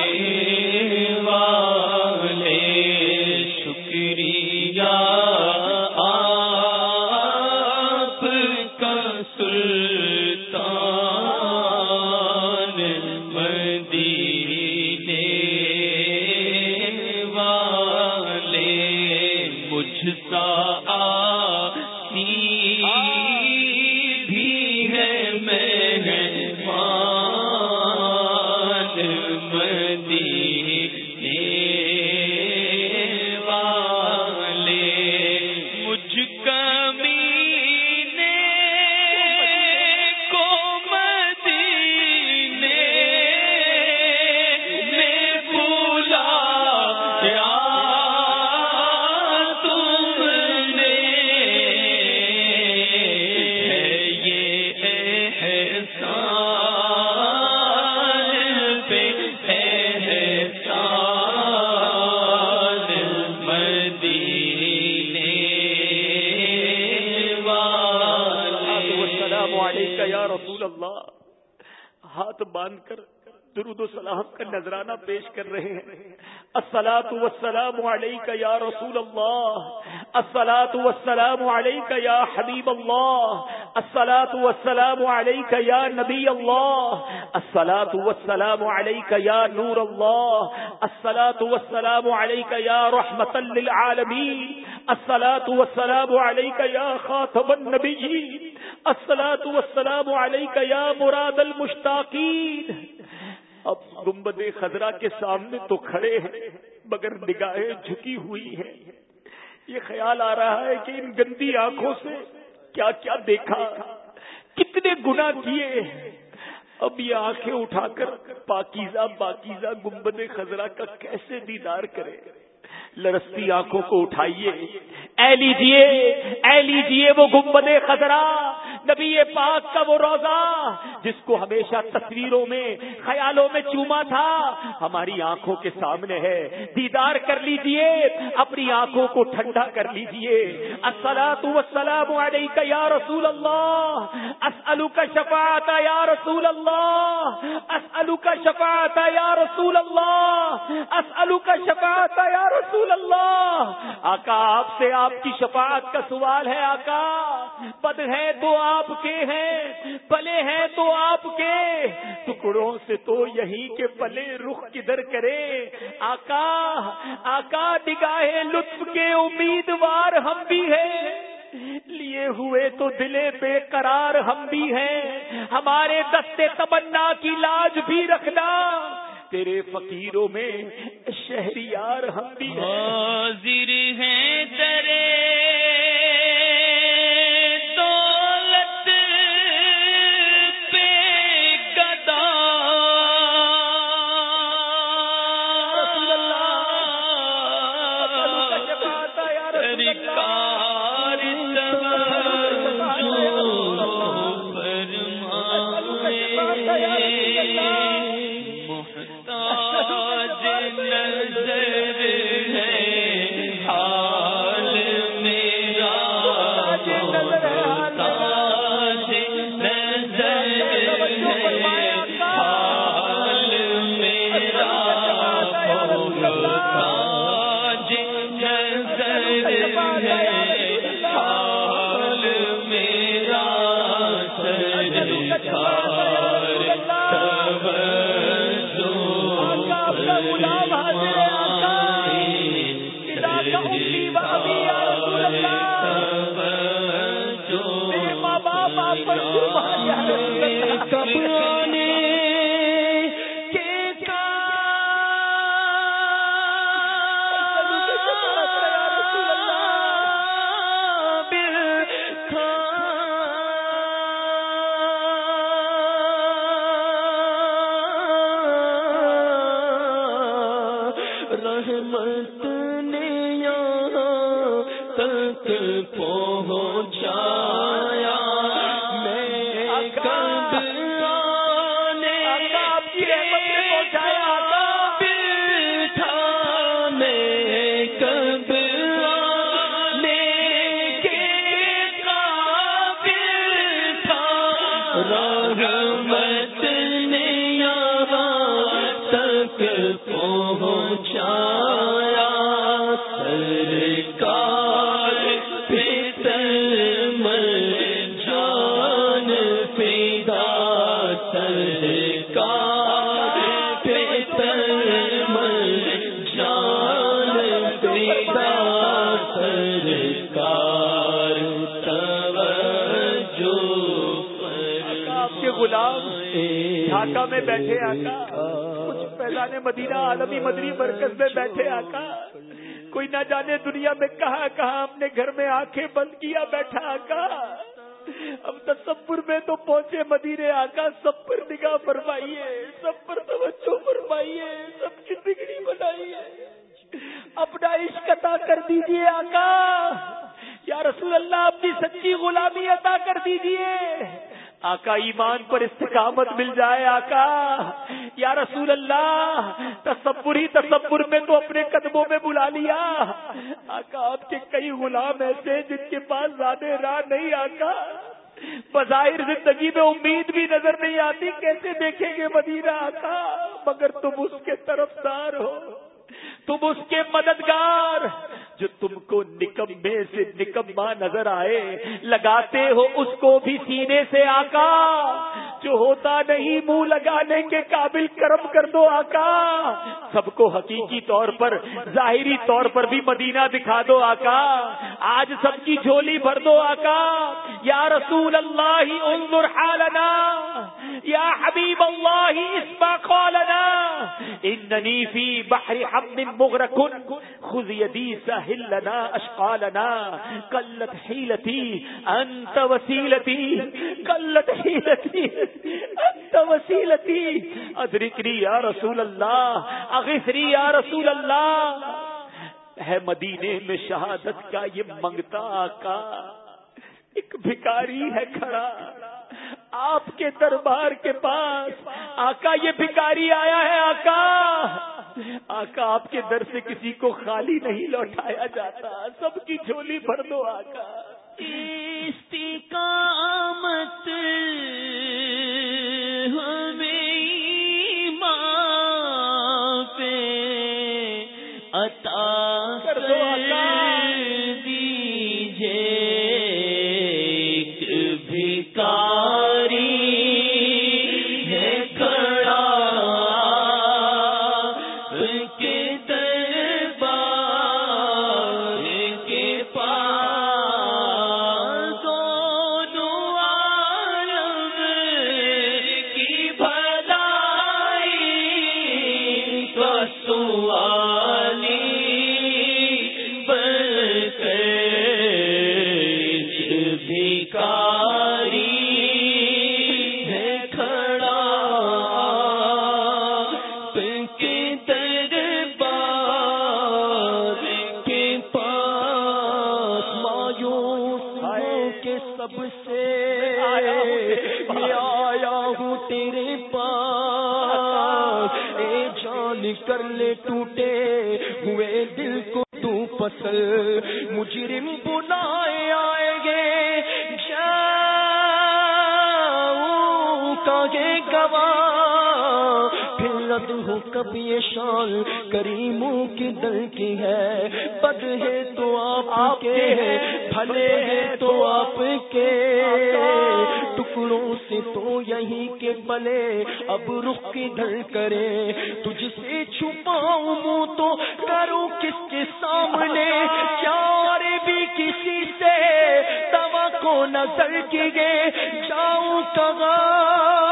باندھ کر درود و سلام کا نذرانہ پیش کر رہے ہیں۔ السلاۃ والسلام کا یا رسول اللہ۔ السلاۃ والسلام کا یا حبیب اللہ۔ السلاۃ والسلام علیک یا نبی اللہ السلاۃ والسلام علیک یا نور اللہ السلاۃ والسلام علیک یا رحمت للعالمین السلاۃ والسلام علیک یا خاتم النبیین السلاۃ والسلام علیک یا مراد المشتاقین اب گنبد خزرہ کے سامنے تو کھڑے ہیں، مگر نگاہیں جھکی ہوئی ہیں۔ یہ خیال آ رہا ہے کہ ان گندی آنکھوں سے کیا کیا دیکھا؟ کتنے گنا کیے اب یہ آنکھیں اٹھا کر پاکیزہ پاکیزہ گمبد خزرہ کا کیسے دیدار کرے؟ لرستی آنکھوں کو اٹھائیے۔ اے لیجیے اے لیجیے وہ گنبد خزرہ نبی پاک کا وہ روزہ جس کو ہمیشہ تصویروں میں، خیالوں میں چوما تھا۔ ہماری آنکھوں کے سامنے ہے۔ دیدار کر لیجیے، اپنی آنکھوں کو ٹھنڈا کر لیجیے۔ السلام والسلام علیک یا رسول اللہ، اسألک شفاعت یا رسول اللہ، اسألک شفاعت یا رسول اللہ، اسألک شفاعت یا رسول اللہ! آقا، آپ سے آپ کی شفاعت کا سوال ہے آقا! بد ہے تو آپ کے ہیں، پلے ہیں تو آپ کے! ٹکڑوں سے تو یہی کے پلے رخ کدھر کرے! آقا آقا، نگاہ لطف کے امیدوار ہم بھی ہیں! لیے ہوئے تو دلے بے قرار ہم بھی ہیں! ہمارے دستے تمنا کی لاج بھی رکھنا! تیرے فقیروں میں شہریار ہم بھی ہیں۔ حاضر ہیں تیرے ڈھاکہ میں بیٹھے آقا، کچھ پہلانے مدینہ، عالمی مدنی مرکز میں بیٹھے آقا۔ کوئی نہ جانے دنیا میں کہاں کہاں اپنے گھر میں آنکھیں بند کیا بیٹھا آقا۔ اب تصور میں تو پہنچے مدینے آقا، سب پر نگاہ فرمائیے، سب پر توجہ فرمائیے، سب کی بگڑی بنائیے۔ اپنا عشق عطا کر دیجیے آقا۔ یا رسول اللہ، اپنی سچی غلامی عطا کر دیجیے آقا ایمان پر استقامت مل جائے آقا۔ یا رسول اللہ، تصور ہی تصور میں تو اپنے قدموں میں بلا لیا۔ آقا، آپ کے کئی غلام ایسے جن کے پاس زیادہ راہ نہیں آقا۔ بظاہر زندگی میں امید بھی نظر نہیں آتی، کیسے دیکھیں گے مدینہ آقا؟ مگر تم اس کے طرف دار ہو۔ تم اس کے مددگار جو تم کو نکمے سے نکما نظر آئے، لگاتے ہو اس کو بھی سینے سے آقا۔ جو ہوتا نہیں، منہ لگانے کے قابل کرم کر دو آقا۔ سب کو حقیقی طور پر، ظاہری طور پر بھی مدینہ دکھا دو آقا۔ آج سب کی جھولی بھر دو آقا۔ یا رسول اللہ، انظر حالنا۔ یا حبیب اللہ اسما قالنا اننی فی بحر حمد مغرق خذ یدی سہل لنا اشقالنا قلت حیلتی انت وسیلتی قلت حیلتی انت وسیلتی ادرکنی یا رسول اللہ اغفری یا رسول اللہ ہے مدینے میں شہادت کا، یہ منگتا آقا ایک بھکاری ہے کھڑا۔ آپ کے دربار کے پاس آقا یہ بھکاری آیا ہے آقا۔ آقا آپ کے در سے کسی کو خالی نہیں لوٹایا جاتا۔ سب کی جھولی بھر دو آقا۔ استقامت ہمیں پہ عطا کر دو آقا۔ دیجیے۔ کا تو مجرم بلائے آئیں گے۔ جاؤں کاگے گواہ پھر رد ہو کب یہ شان کریموں کی دل کی ہے۔ بد ہے تو آپ کے بھلے ہے تو آپ کے۔ ٹکڑوں سے تو یہی کے بلے۔ اب رخ کی دھر کرے، تجھ سے چھپاؤں منہ تو کروں کس کے سامنے؟ چار بھی کسی سے توا کو نظر کی گے جاؤں کہاں؟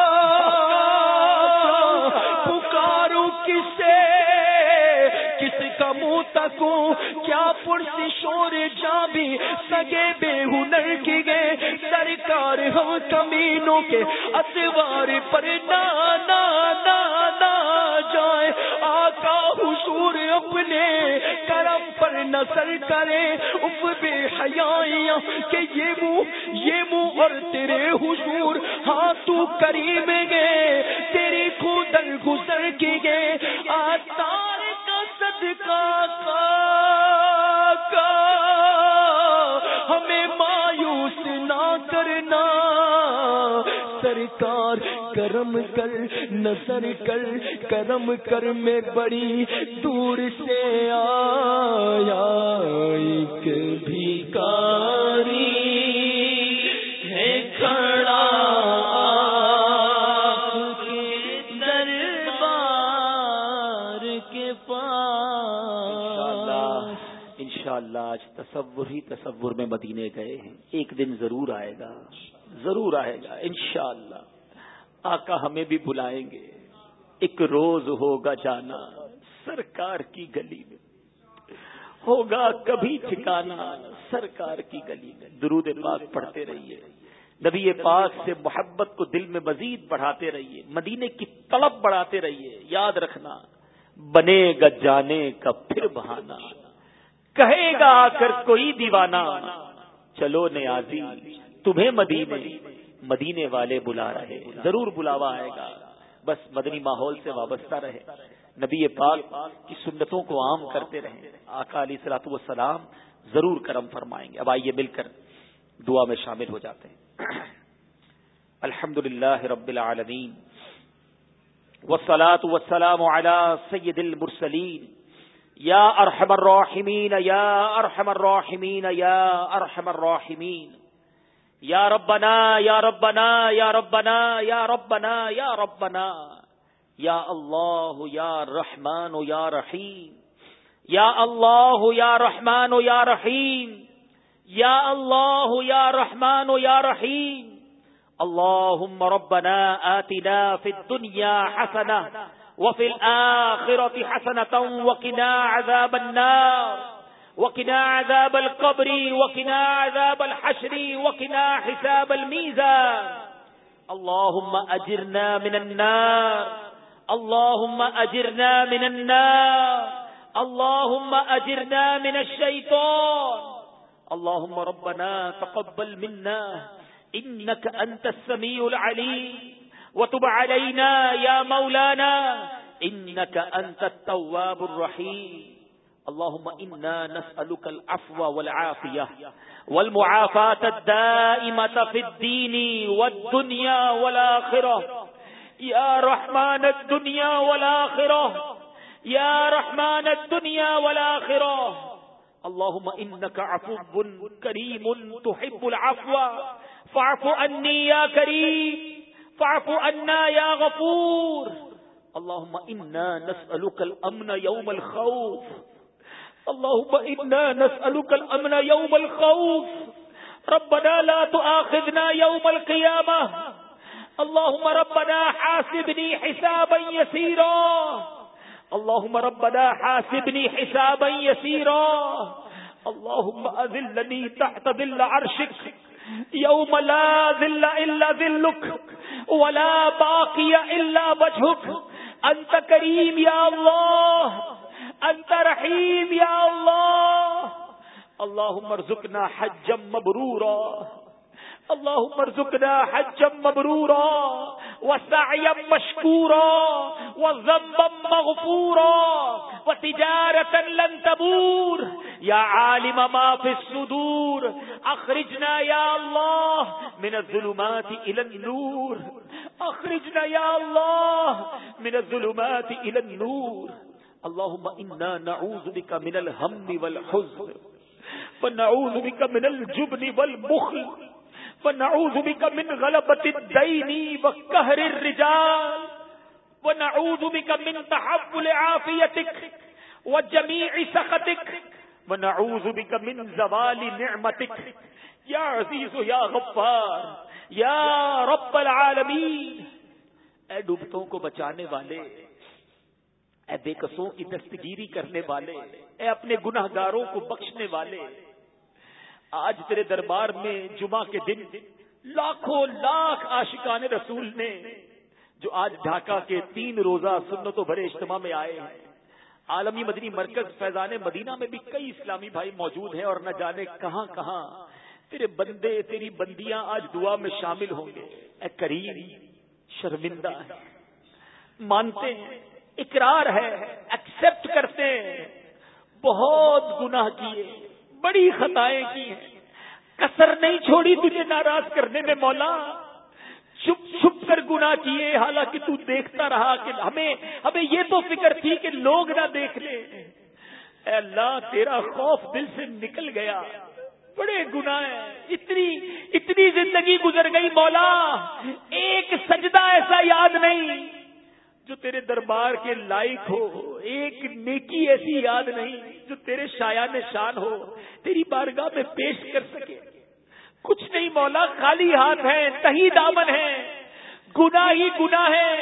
شور جا بھی سگے بے ہنر کی گئے۔ سرکار ہم کمینوں کے اتوار پر نا نا نا جائے۔ آقا حضور اپنے کرم پر نظر کرے۔ اف بے حیائیاں کہ یہ منہ یہ منہ اور تیرے حضور ہاں تو کریم گئے۔ تیری خودل گزر کی گئے۔ آتار کا صدقہ کا ہمیں مایوس نہ کرنا۔ سرکار کرم کر، نظر کر، کرم کر میں بڑی دور سے آیا۔ ایک بھیکاری تصور ہی تصور میں مدینے گئے ہیں۔ ایک دن ضرور آئے گا۔ ضرور آئے گا، انشاءاللہ۔ آقا ہمیں بھی بلائیں گے۔ ایک روز ہوگا جانا سرکار کی گلی میں۔ ہوگا کبھی ٹھکانا سرکار کی گلی میں۔ درود پاک پڑھتے رہیے۔ نبی پاک سے محبت کو دل میں مزید بڑھاتے رہیے۔ مدینے کی طلب بڑھاتے رہیے۔ یاد رکھنا، بنے گا جانے کا پھر بہانا کہے گا آ کر کوئی دیوانہ، چلو نیازی، تمہیں مدینے مدینے والے بلا رہے، ضرور بلاوا آئے گا۔ بس مدنی ماحول سے وابستہ رہے۔ نبی پاک کی سنتوں کو عام کرتے رہے۔ آقا علی سلاط والسلام ضرور کرم فرمائیں گے۔ اب آئیے مل کر دعا میں شامل ہو جاتے ہیں۔ الحمد للہ رب العالمین۔ وسلاۃ وسلام علی سید المرسلین۔ یا ارحم الراحمین، یا ارحم الراحمین، یا ارحم الراحمین۔ یا ربنا یا ربنا یا ربنا یا ربنا یا ربنا۔ یا اللہ، یا رحمان، یا رحیم۔ یا اللہ، یا رحمان، یا رحیم۔ یا اللہ، یا رحمان، یا رحیم۔ اللهم ربنا آتنا في الدنيا حسنة وفي الآخرة حسنة وقنا عذاب النار. وقنا عذاب القبر، وقنا عذاب الحشر، وقنا حساب الميزان. اللهم أجرنا من النار. اللهم أجرنا من النار. اللهم أجرنا من الشيطان. اللهم ربنا تقبل منا. إنك أنت السميع العليم. وتب علينا يا مولانا إنك أنت التواب الرحيم. اللهم إنا نسألك العفو والعافية والمعافاة الدائمة في الدين والدنيا والآخرة. يا رحمن الدنيا والآخرة. يا رحمن الدنيا والآخرة. اللهم إنك عفو كريم تحب العفو. فاعف عني يا كريم. فاعف عنا يا غفور. اللهم إنا نسألك الأمن يوم الخوف. اللهم إنا نسألك الأمن يوم الخوف. ربنا لا تؤاخذنا يوم القيامة. اللهم ربنا حاسبني حسابا يسيرا. اللهم ربنا حاسبني حسابا يسيرا. اللهم أذلني تحت ذل عرشك. يوم لا ذل إلا ذلك ولا باقی الا وجهك انت کریم یا اللہ. انت رحیم یا اللہ. اللهم ارزقنا حجا مبرورا. اللهم ارزقنا حجا مبرورا وسعيا مشكورا وذنبا مغفورا وتجارة لن تبور. يا عالم ما في الصدور. اخرجنا يا الله من الظلمات الى النور. اخرجنا يا الله من الظلمات الى النور. اللهم إنا نعوذ بك من الهم والحزن ونعوذ بك من الجبن والبخل. ونعوذ بك من غلبة الدين وكهر الرجال. ونعوذ بك من تحول عافيتك وجميع سخطك. ونعوذ بك من زوال نعمتك. يا عزيز، يا غفار، يا رب العالمين. اے ڈوبتوں کو بچانے والے، اے بے قصوں کی دستگیری کرنے والے، اے اپنے گناہ گاروں کو بخشنے والے آج تیرے دربار میں جمعہ کے دن لاکھوں لاکھ آشقان رسول نے جو آج ڈھاکہ کے تین روزہ سنتوں بھرے اجتماع میں آئے ہیں۔ عالمی مدنی مرکز فیضان مدینہ میں بھی کئی اسلامی بھائی موجود ہیں اور نہ جانے کہاں کہاں تیرے بندے، تیری بندیاں آج دعا میں شامل ہوں گے۔ اے کریم، شرمندہ ہے۔ مانتے ہیں، اقرار ہے ایکسپٹ کرتے ہیں۔ بہت گناہ کیے۔ بڑی خطائیں کی ہیں۔ کسر نہیں چھوڑی تجھے ناراض کرنے میں، مولا۔ چھپ چھپ کر گنا کیے، حالانکہ تو دیکھتا رہا کہ ہمیں ہمیں یہ تو فکر تھی کہ لوگ نہ دیکھ لے اے اللہ، تیرا خوف دل سے نکل گیا۔ بڑے گنا اتنی اتنی زندگی گزر گئی، مولا۔ ایک سجدہ ایسا یاد نہیں۔ جو تیرے دربار کے لائق ہو، ایک نیکی ایسی یاد نہیں جو تیرے شایان شان ہو، تیری بارگاہ میں پیش کر سکے۔ کچھ نہیں مولا، خالی ہاتھ ہے تہی دامن ہے گنا ہی گنا ہے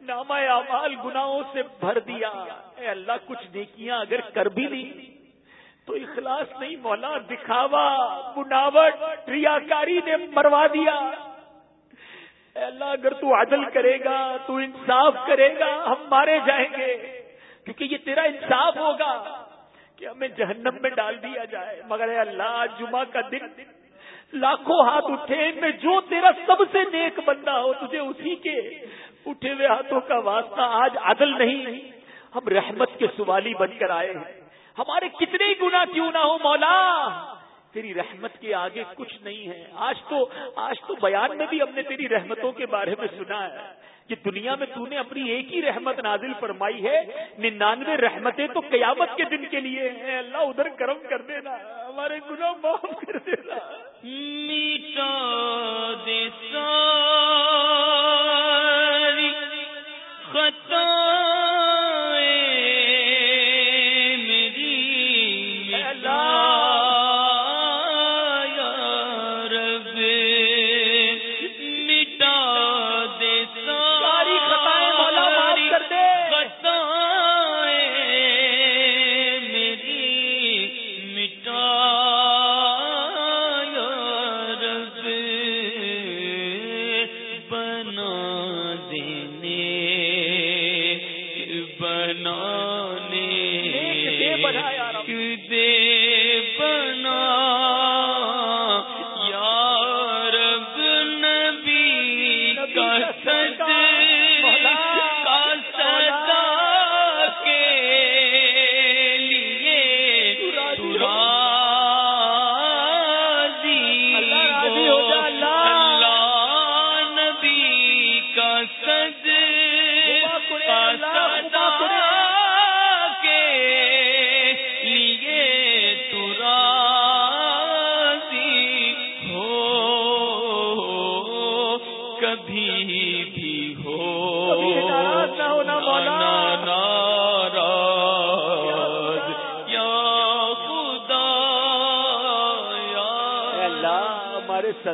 نامہ اعمال گناہوں سے بھر دیا۔ اے اللہ، کچھ نیکیاں اگر کر بھی لی، تو اخلاص نہیں مولا، دکھاوا، بناوٹ، ریاکاری نے مروا دیا۔ اے اللہ، اگر تو عدل کرے گا، تو انصاف کرے گا، ہم مارے جائیں گے۔ کیونکہ یہ تیرا انصاف ہوگا کہ ہمیں جہنم میں ڈال دیا جائے۔ مگر اے اللہ جمعہ کا دن، لاکھوں ہاتھ اٹھے میں جو تیرا سب سے نیک بندہ ہو، تجھے اسی کے اٹھے ہوئے ہاتھوں کا واسطہ آج عدل نہیں۔ ہم رحمت کے سوالی بن کر آئے ہیں۔ ہمارے کتنے گنا کیوں نہ ہو، مولا! تیری رحمت کے آگے کچھ نہیں ہے۔ آج تو آج تو بیان میں بھی ہم نے تیری رحمتوں کے بارے میں سنا ہے کہ دنیا میں تو نے اپنی ایک ہی رحمت نازل فرمائی ہے۔ ننانوے رحمتیں تو قیامت کے دن کے لیے ہیں۔ اللہ ادھر کرم کر دینا۔ ہمارے گناہ معاف کر دینا۔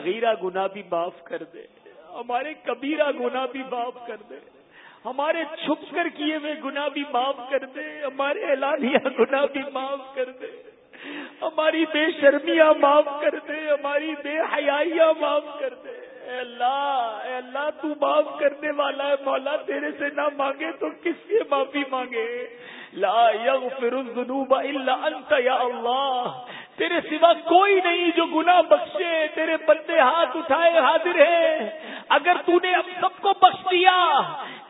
صغیرہ گنا بھی معاف کر دے، ہمارے کبیرہ گنا بھی معاف کر دے، ہمارے چھپ کر کیے ہوئے گنا بھی معاف کر دے، ہمارے اعلانیہ گنا بھی معاف کر دے، ہماری بے شرمیاں معاف کر دے، ہماری بے حیاں معاف کر دے۔ اے اللہ اے اللہ، تو معاف کرنے والا ہے، مولا تیرے سے نہ مانگے تو کس سے معافی مانگے؟ لا یغفر الذنوب الا انت یا اللہ۔ تیرے سوا کوئی نہیں جو گناہ بخشے، تیرے بندے ہاتھ اٹھائے حاضر ہے اگر تو نے اب سب کو بخش دیا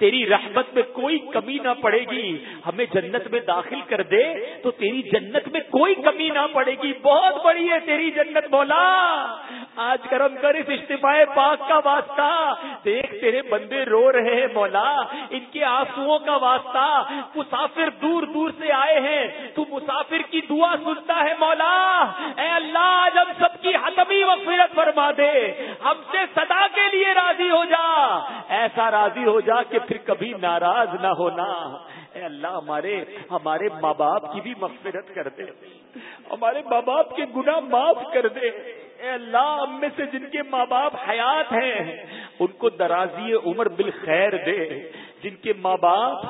تیری رحمت میں کوئی کمی نہ پڑے گی۔ ہمیں جنت میں داخل کر دے تو تیری جنت میں کوئی کمی نہ پڑے گی۔ بہت بڑی ہے تیری جنت بولا آج کرم کر اس استفاع پاک کا واسطہ۔ دیکھ، تیرے بندے رو رہے ہیں، مولا۔ ان کے آنسو کا واسطہ۔ مسافر دور دور سے آئے ہیں۔ تو مسافر کی دعا سنتا ہے، مولا۔ اے اللہ، آج ہم سب کی حتمی مغفرت فرما دے۔ ہم سے صدا کے لیے راضی ہو جا۔ ایسا راضی ہو جا کہ پھر کبھی ناراض نہ ہونا۔ اے اللہ، ہمارے ہمارے ماں باپ کی بھی مغفرت کر دے۔ ہمارے ماں باپ کے گناہ معاف کر دے۔ اے اللہ میں سے جن کے ماں باپ حیات ہیں، ان کو درازی عمر بالخیر دے۔ جن کے ماں باپ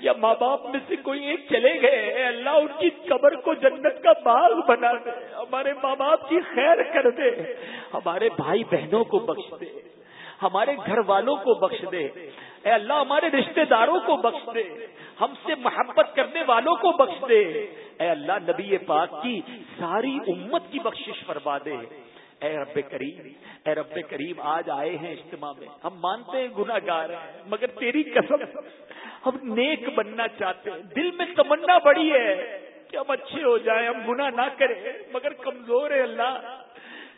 یا ماں باپ میں سے کوئی ایک چلے گئے، اے اللہ، ان کی قبر کو جنت کا باغ بنا دے۔ ہمارے ماں باپ کی خیر کر دے۔ ہمارے بھائی بہنوں کو بخش دے۔ ہمارے گھر والوں کو بخش دے۔ اے اللہ ہمارے رشتہ داروں کو بخش دے، ہم سے محبت کرنے والوں کو بخش دے۔ اے اللہ نبی پاک کی ساری امت کی بخشش فرما دے۔ اے رب کریم، اے رب کریم آج آئے ہیں اجتماع میں۔ ہم مانتے ہیں گناہ گار ہیں، مگر تیری قسم، ہم نیک بننا چاہتے ہیں۔ دل میں تمنا بڑی ہے کہ ہم اچھے ہو جائیں، ہم گناہ نہ کریں، مگر کمزور ہے اللہ۔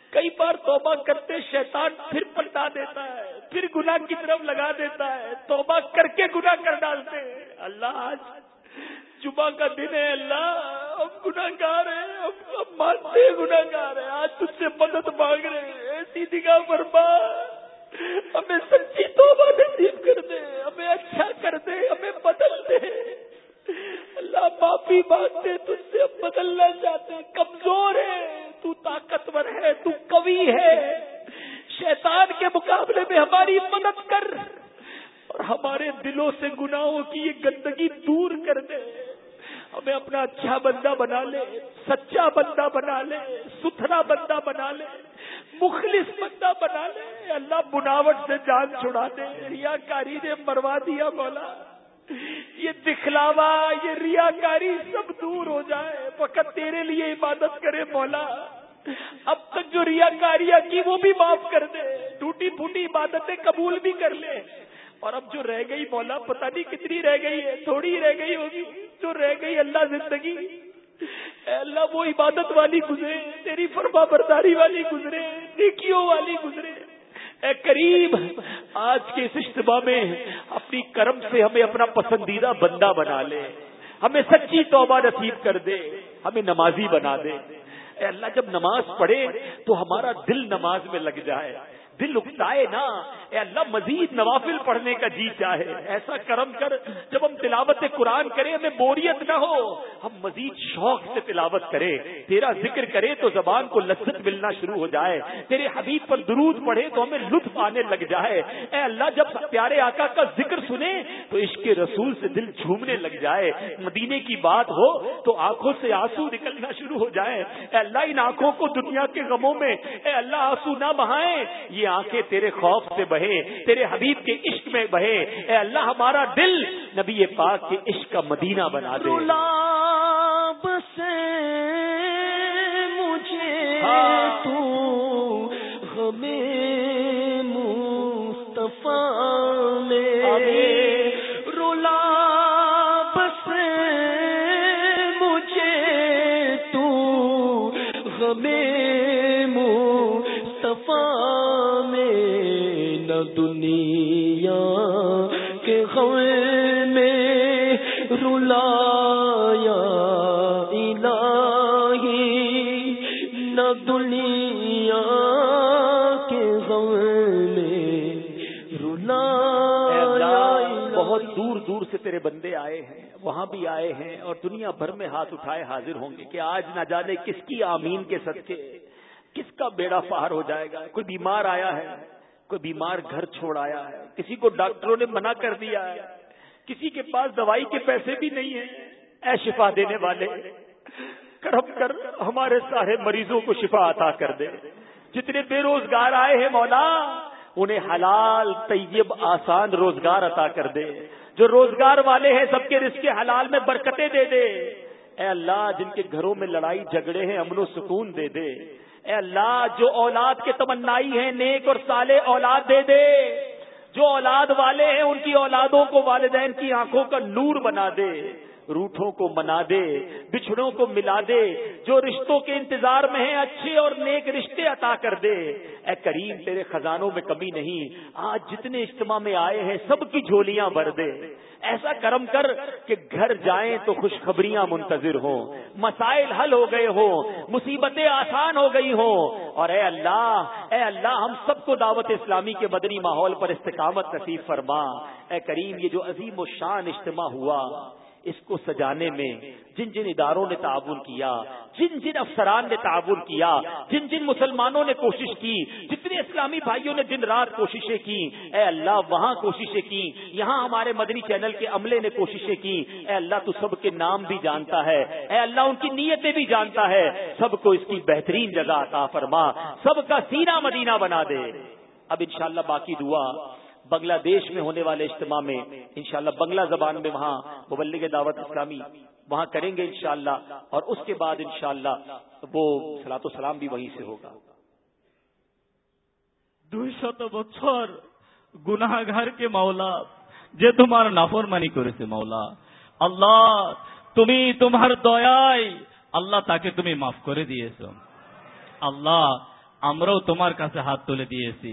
کئی بار توبہ کرتے شیطان پھر پلٹا دیتا ہے، پھر گناہ کی طرف لگا دیتا ہے۔ توبہ کر کے گناہ کر ڈالتے ہیں۔ اللہ، آج جمعہ کا دن ہے، اللہ، ہم گناہ گار ہیں، ہم مانتے ہیں گناہ گار ہیں۔ آج تجھ سے مدد مانگ رہے ہیں۔ ایسی دگا بربا ہمیں سچی توبہ نصیب کر دے، ہمیں اچھا کر دے، ہمیں بدل دے۔ اللہ معافی مانگتے تجھ سے بدلنا چاہتے کمزور ہے، تو طاقتور ہے، تو قوی ہے۔ شیطان کے مقابلے میں ہماری مدد کر اور ہمارے دلوں سے گناہوں کی یہ گندگی دور کر دے۔ ہمیں اپنا اچھا بندہ بنا لے، سچا بندہ بنا لے، ستھرا بندہ بنا لے، مخلص بندہ بنا لے۔ اللہ بناوٹ سے جان چھڑا دے، ریا کاری نے مروا دیا، مولا۔ یہ دکھلاوا، یہ ریا کاری سب دور ہو جائے۔ فقط تیرے لیے عبادت کرے مولا۔ اب تک جو ریاکاریاں کی وہ بھی معاف کر دے۔ ٹوٹی پھوٹی عبادتیں قبول بھی کر لے۔ اور اب جو رہ گئی مولا، پتہ نہیں کتنی رہ گئی ہے، تھوڑی رہ گئی ہوگی۔ جو رہ گئی اللہ زندگی۔ اے اللہ، وہ عبادت والی گزرے، تیری فرما برداری والی گزرے، نیکیوں والی گزرے۔ اے قریب، آج کے اس اجتماع میں اپنی کرم سے ہمیں اپنا پسندیدہ بندہ بنا لے۔ ہمیں سچی توبہ نصیب کر دے، ہمیں نمازی بنا دے۔ اے اللہ، جب نماز پڑھے تو ہمارا دل نماز میں لگ جائے۔ دل اکتائے نا، اے اللہ مزید نوافل پڑھنے کا جی چاہے۔ ایسا کرم کر، جب ہم تلاوت قرآن کریں، ہمیں بوریت نہ ہو۔ ہم مزید شوق سے تلاوت کریں۔ تیرا ذکر کرے تو زبان کو لذت ملنا شروع ہو جائے۔ تیرے حبیب پر درود پڑھے تو ہمیں لطف آنے لگ جائے۔ اے اللہ، جب پیارے آقا کا ذکر سنے تو اس کے رسول سے دل جھومنے لگ جائے۔ مدینے کی بات ہو تو آنکھوں سے آنسو نکلنا شروع ہو جائے اے اللہ، ان آنکھوں کو دنیا کے غموں میں، اے اللہ، آنسو نہ بہائیں۔ یہ آنکھیں تیرے خوف سے بہے تیرے حبیب کے عشق میں بہے اے اللہ ہمارا دل نبی پاک کے عشق کا مدینہ بنا دے سے مجھے ہاں۔ تو ہمیں مصطفیٰ میں۔ دنیا کے غم میں رلایا الہی نہ دنیا کے غم میں رلایا بہت دور دور سے تیرے بندے آئے ہیں وہاں بھی آئے ہیں اور دنیا بھر میں ہاتھ اٹھائے حاضر ہوں گے کہ آج نہ جانے کس کی آمین کے صدقے کس کا بیڑا پار ہو جائے گا کوئی بیمار آیا ہے؟ کوئی بیمار گھر چھوڑ آیا ہے، کسی کو ڈاکٹروں نے منع کر دیا ہے، کسی کے پاس دوائی کے پیسے بھی نہیں ہیں، اے شفا دینے والے، کرم کر ہمارے سارے مریضوں کو شفا عطا کر دے۔ جتنے بے روزگار آئے ہیں مولا، انہیں حلال، طیب، آسان روزگار عطا کر دے۔ جو روزگار والے ہیں، سب کے رزق حلال میں برکتیں دے دے۔ اے اللہ، جن کے گھروں میں لڑائی جھگڑے ہیں، امن و سکون دے دے۔ اے اللہ، جو اولاد کے تمنائی ہیں، نیک اور سالے اولاد دے دے۔ جو اولاد والے ہیں، ان کی اولادوں کو والدین کی آنکھوں کا نور بنا دے۔ روٹھوں کو منا دے، بچھڑوں کو ملا دے، جو رشتوں کے انتظار میں ہیں، اچھے اور نیک رشتے عطا کر دے۔ اے کریم، تیرے خزانوں میں کمی نہیں۔ آج جتنے اجتماع میں آئے ہیں، سب کی جھولیاں بھر دے۔ ایسا کرم کر کہ گھر جائیں تو خوشخبریاں منتظر ہوں۔ مسائل حل ہو گئے ہوں، مصیبتیں آسان ہو گئی ہوں۔ اور اے اللہ اے اللہ، ہم سب کو دعوت اسلامی کے مدنی ماحول پر استقامت نصیب فرما۔ اے کریم، یہ جو عظیم و شان اجتماع ہوا اس کو سجانے میں جن جن اداروں نے تعاون کیا، جن جن افسران نے تعاون کیا، جن جن مسلمانوں نے کوشش کی، جتنے اسلامی بھائیوں نے دن رات کوششیں کی، اے اللہ وہاں کوششیں کی، یہاں ہمارے مدنی چینل کے عملے نے کوششیں کی، اے اللہ تو سب کے نام بھی جانتا ہے، اے اللہ ان کی نیتیں بھی جانتا ہے، سب کو اس کی بہترین جگہ عطا فرما، سب کا سینہ مدینہ بنا دے۔ اب انشاءاللہ باقی دعا بنگلہ دیش میں ہونے والے اجتماع میں انشاءاللہ بنگلہ زبان میں وہاں مبلغ دعوت اسلامی وہاں کریں گے انشاءاللہ اور اس کے بعد انشاءاللہ وہ سلاۃ و سلام بھی وہیں سے ہوگا দুইশত বছর গুনাহগারকে মাওলা যে তোমার নাফরমানি করেছে মাওলা আল্লাহ তুমি তোমার দয়ায় আল্লাহ তাকে তুমি মাফ করে দিয়েছ আল্লাহ আমরাও তোমার কাছে হাত তুলে দিয়েছি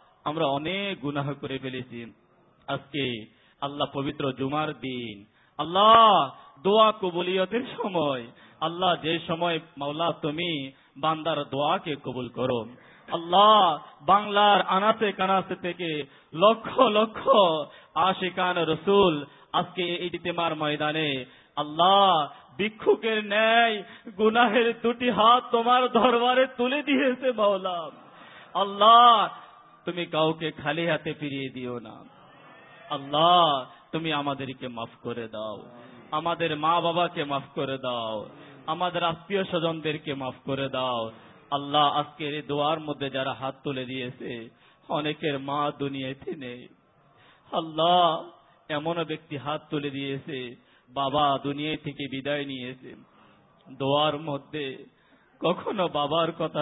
ہم گرمار میدان اللہ بک گون دو ہاتھ تم دربارے تلے بول رہا اللہ تم کے خالی ہاتھ نہ بابا دنیا تھی دیکھ کھار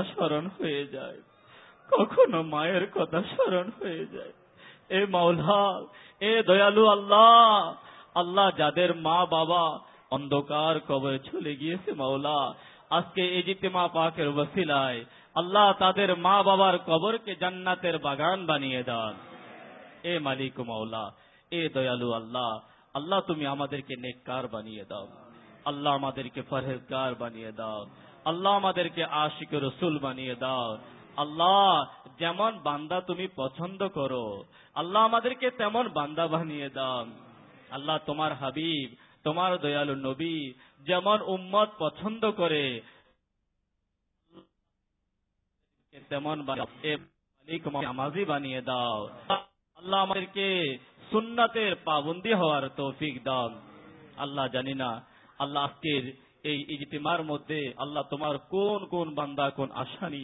سمر کھو میرے جناتے باغان بنیاد ماؤلا ای دیالو اللہ اللہ تم نیکار بنیا داؤ اللہ مدر فہدگار بنیا داؤ اللہ مدرس رسول بنیا داؤ اللہ جاندا تم پچ اللہ کے تمام باندھا بنیاد تمال پچھلے مزی بانے اللہ کے سننا تر پابندی تحفیک دلہ اللہ کے مدد اللہ تم کون باندا کون آسانی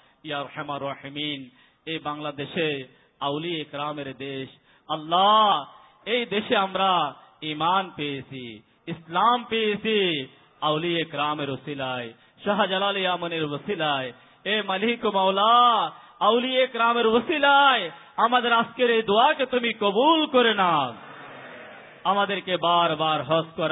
منسلائ ملک مولا اولرام وسلائے آج کے دعا کے تمام قبول کرنا کے بار بار کر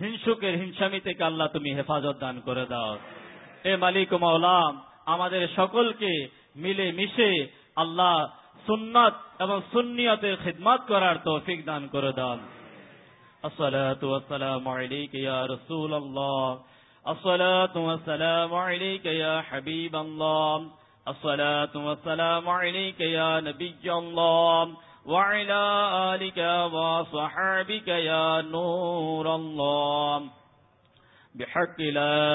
হিংসুকের হিংসামি থেকে আল্লাহ তুমি হেফাজত দান করে দাও এ মালিক মাওলা আমাদের সকলকে মিলে মিশে আল্লাহ সুন্নাত এবং সুন্নিয়তের খিদমাত করার তৌফিক দান করে দাও الصلاة والسلام عليك يا رسول الله الصلاة والسلام عليك يا حبيب الله الصلاة والسلام عليك يا نبي الله وعلى آلك وصحابك يا نور الله بحق لا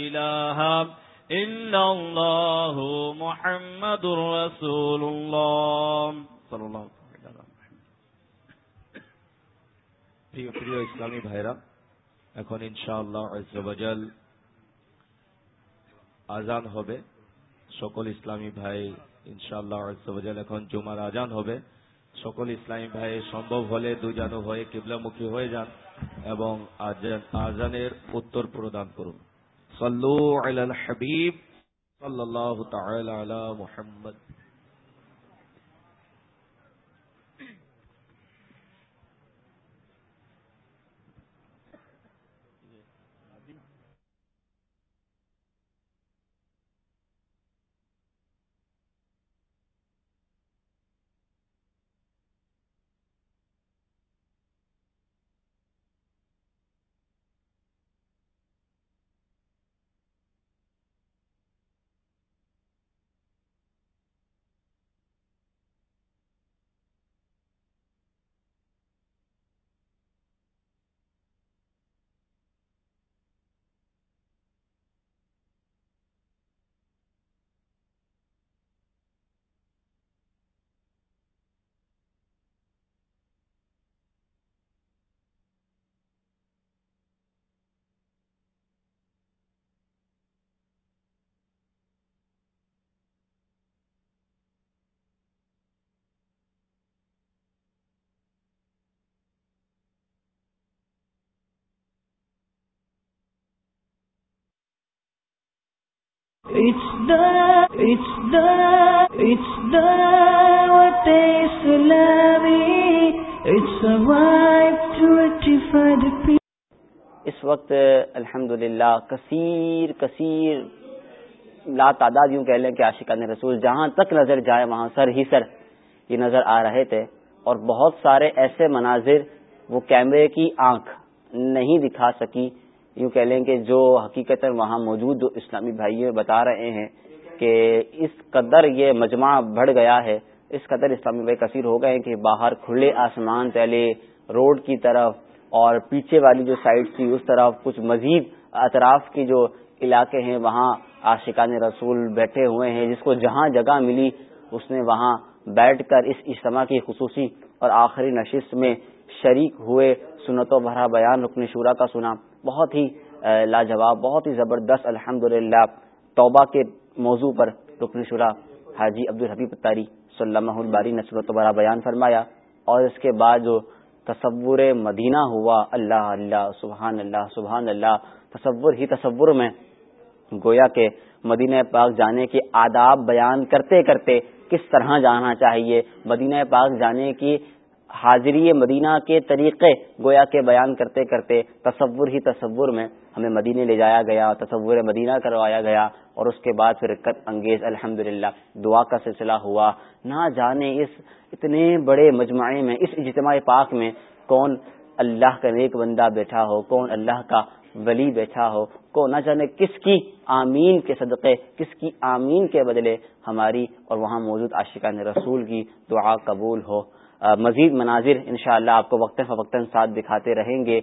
إله إلا الله محمد رسول الله صلى الله عليه وسلم প্রিয় প্রিয় ইসলামী ভাইরা এখন ইনশাআল্লাহ আজাল আজান হবে সকল ইসলামী ভাই ইনশাআল্লাহ আজাল এখন জুমার আজান হবে سکل اسلام ہوئے کبلا مخی ہو جان اور it's the, it's the, it's It's a right to rectify the people. اس وقت الحمدللہ کثیر کثیر لا تعداد یوں کہہ لیں کہ عاشقان رسول جہاں تک نظر جائے وہاں سر ہی سر یہ نظر آ رہے تھے اور بہت سارے ایسے مناظر وہ کیمرے کی آنکھ نہیں دکھا سکی یوں کہہ لیں کہ جو حقیقت وہاں موجود جو اسلامی بھائی بتا رہے ہیں کہ اس قدر یہ مجمع بڑھ گیا ہے، اس قدر اسلامی بھائی کثیر ہو گئے کہ باہر کھلے آسمان، پہلے روڈ کی طرف اور پیچھے والی جو سائڈ تھی، اس طرف کچھ مزید اطراف کے جو علاقے ہیں، وہاں عاشقان رسول بیٹھے ہوئے ہیں، جس کو جہاں جگہ ملی، اس نے وہاں بیٹھ کر اس اجتماع کی خصوصی اور آخری نشست میں شریک ہوئے سنتوں بھرا بیان رکن شورا کا سنا۔ بہت ہی لاجواب، بہت ہی زبردست الحمد توبہ کے موضوع پر رکن شورا حاجی عبد الحبیب تاری صلی اللہ الباری نے سنت بھرا بیان فرمایا۔ اور اس کے بعد جو تصور مدینہ ہوا، اللہ اللہ، سبحان اللہ سبحان اللہ، تصور ہی تصور میں گویا کے مدینہ پاک جانے کے آداب بیان کرتے کرتے کس طرح جانا چاہیے؟ مدینہ پاک جانے کی حاضری مدینہ کے طریقے گویا کے بیان کرتے کرتے تصور ہی تصور میں ہمیں مدینے لے جایا گیا، تصور مدینہ کروایا گیا اور اس کے بعد پھر کت انگیز الحمد دعا کا سلسلہ ہوا۔ نہ جانے اس اتنے بڑے مجموعے میں، اس اجتماع پاک میں کون اللہ کا نیک بندہ بیٹھا ہو، کون اللہ کا ولی بیٹھا ہو۔ کو نہ جانے کس کی آمین کے صدقے، کس کی آمین کے بدلے ہماری اور وہاں موجود عاشقان رسول کی دعا قبول ہو۔ مزید مناظر انشاءاللہ اللہ آپ کو وقتاً فوقتاً ساتھ دکھاتے رہیں گے۔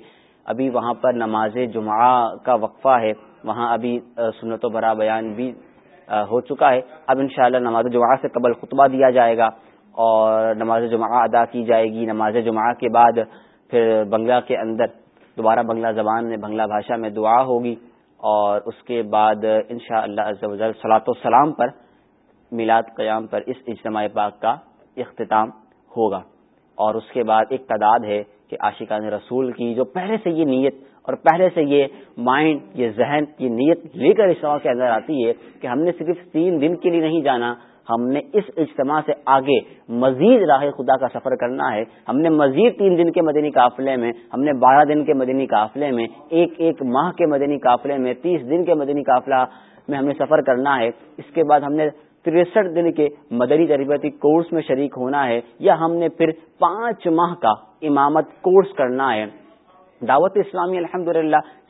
ابھی وہاں پر نماز جمعہ کا وقفہ ہے، وہاں ابھی سنت و برا بیان بھی ہو چکا ہے۔ اب انشاءاللہ نماز جمعہ سے قبل خطبہ دیا جائے گا اور نماز جمعہ ادا کی جائے گی۔ نماز جمعہ کے بعد پھر بنگلہ کے اندر، دوبارہ بنگلہ زبان میں، بنگلہ بھاشا میں دعا ہوگی اور اس کے بعد ان شاء اللہ سلاۃ السلام پر، میلاد قیام پر اس اجتماع پاک کا اختتام ہوگا۔ اور اس کے بعد ایک تعداد ہے کہ عاشقان رسول کی جو پہلے سے یہ نیت اور پہلے سے یہ مائنڈ یہ ذہن، یہ نیت لے کر اس کے اندر آتی ہے کہ ہم نے صرف تین دن کے لیے نہیں جانا، ہم نے اس اجتماع سے آگے مزید راہ خدا کا سفر کرنا ہے۔ ہم نے مزید تین دن کے مدنی قافلے میں، ہم نے بارہ دن کے مدنی قافلے میں، ایک ایک ماہ کے مدنی قافلے میں، تیس دن کے مدنی قافلہ میں ہم نے سفر کرنا ہے۔ اس کے بعد ہم نے تریسٹھ دن کے مدنی تربیتی کورس میں شریک ہونا ہے یا ہم نے پھر پانچ ماہ کا امامت کورس کرنا ہے۔ دعوت اسلامی الحمد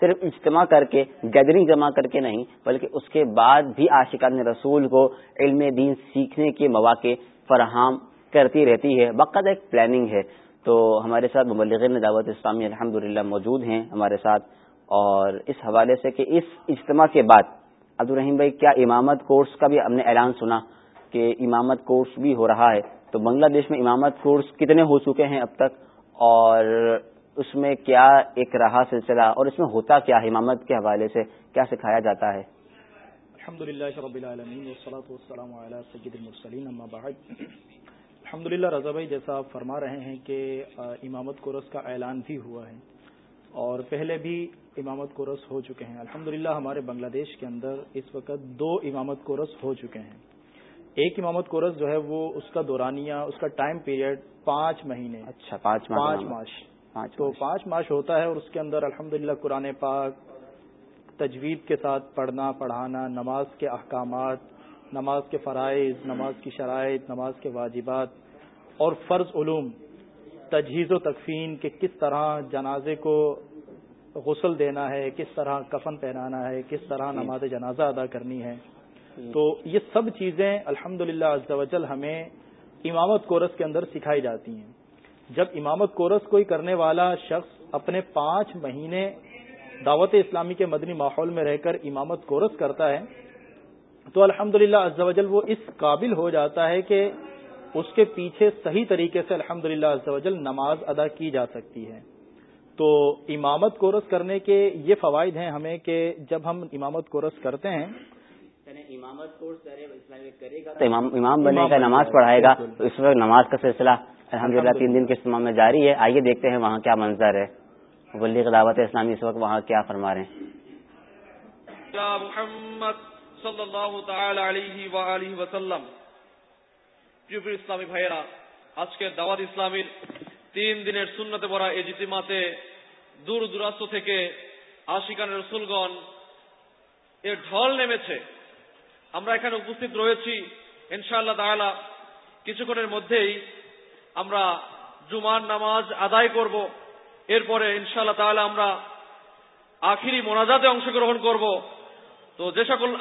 صرف اجتماع کر کے، گیدرنگ جمع کر کے نہیں، بلکہ اس کے بعد بھی عاشقان رسول کو علم دین سیکھنے کے مواقع فراہم کرتی رہتی ہے۔ باقاعدہ ایک پلاننگ ہے۔ تو ہمارے ساتھ مبلغین دعوت اسلامی الحمد موجود ہیں ہمارے ساتھ اور اس حوالے سے کہ اس اجتماع کے بعد عبدالرحیم بھائی، کیا امامت کورس کا بھی ہم نے اعلان سنا کہ امامت کورس بھی ہو رہا ہے؟ تو بنگلہ دیش میں امامت کورس کتنے ہو چکے ہیں اب تک؟ اور اس میں کیا ایک رہا سلسلہ؟ اور اس میں ہوتا کیا ہے امامت کے حوالے سے؟ کیا سکھایا جاتا ہے؟ الحمد للہ رب العالمین والسلام علی سید المرسلین، اما بعد۔ الحمد للہ رضا بھائی، جیسا آپ فرما رہے ہیں کہ امامت کورس کا اعلان بھی ہوا ہے۔ اور پہلے بھی امامت کورس ہو چکے ہیں۔ الحمد ہمارے بنگلہ دیش کے اندر اس وقت دو امامت کورس ہو چکے ہیں۔ ایک امامت کورس جو ہے وہ اس کا دورانیہ اس کا ٹائم پیریڈ پانچ مہینے۔ اچھا پانچ پانچ ماش۔ تو پانچ ماش ہوتا ہے اور اس کے اندر الحمد قرآن پاک تجوید کے ساتھ پڑھنا پڑھانا نماز کے احکامات نماز کے فرائض نماز کی شرائط نماز کے واجبات اور فرض علوم۔ تجہیز و تکفین کہ کس طرح جنازے کو غسل دینا ہے کس طرح کفن پہنانا ہے کس طرح نماز جنازہ ادا کرنی ہے۔ تو یہ سب چیزیں الحمد للہ ہمیں امامت کورس کے اندر سکھائی جاتی ہیں۔ جب امامت کورس کوئی کرنے والا شخص اپنے پانچ مہینے دعوت اسلامی کے مدنی ماحول میں رہ کر امامت کورس کرتا ہے تو الحمد للہ وہ اس قابل ہو جاتا ہے کہ اس کے پیچھے صحیح طریقے سے الحمد للہ نماز ادا کی جا سکتی ہے۔ تو امامت کورس کرنے کے یہ فوائد ہیں ہمیں کہ جب ہم امامت کورس کرتے ہیں یعنی امامت کورس کرے گا۔ امام بنے گا نماز پڑھائے گا۔ تو اس وقت نماز کا سلسلہ الحمد تین دن کے اجتماع میں جاری ہے۔ آئیے دیکھتے ہیں وہاں کیا منظر ہے۔ بلی دعوت اسلامی اس وقت وہاں کیا فرما رہے ہیں۔ محمد صلی اللہ تعالی علیہ وآلہ وسلم انشا کچھ مدے زمار نماز آدھا کرب ارپر ان شاء اللہ تعالی ہم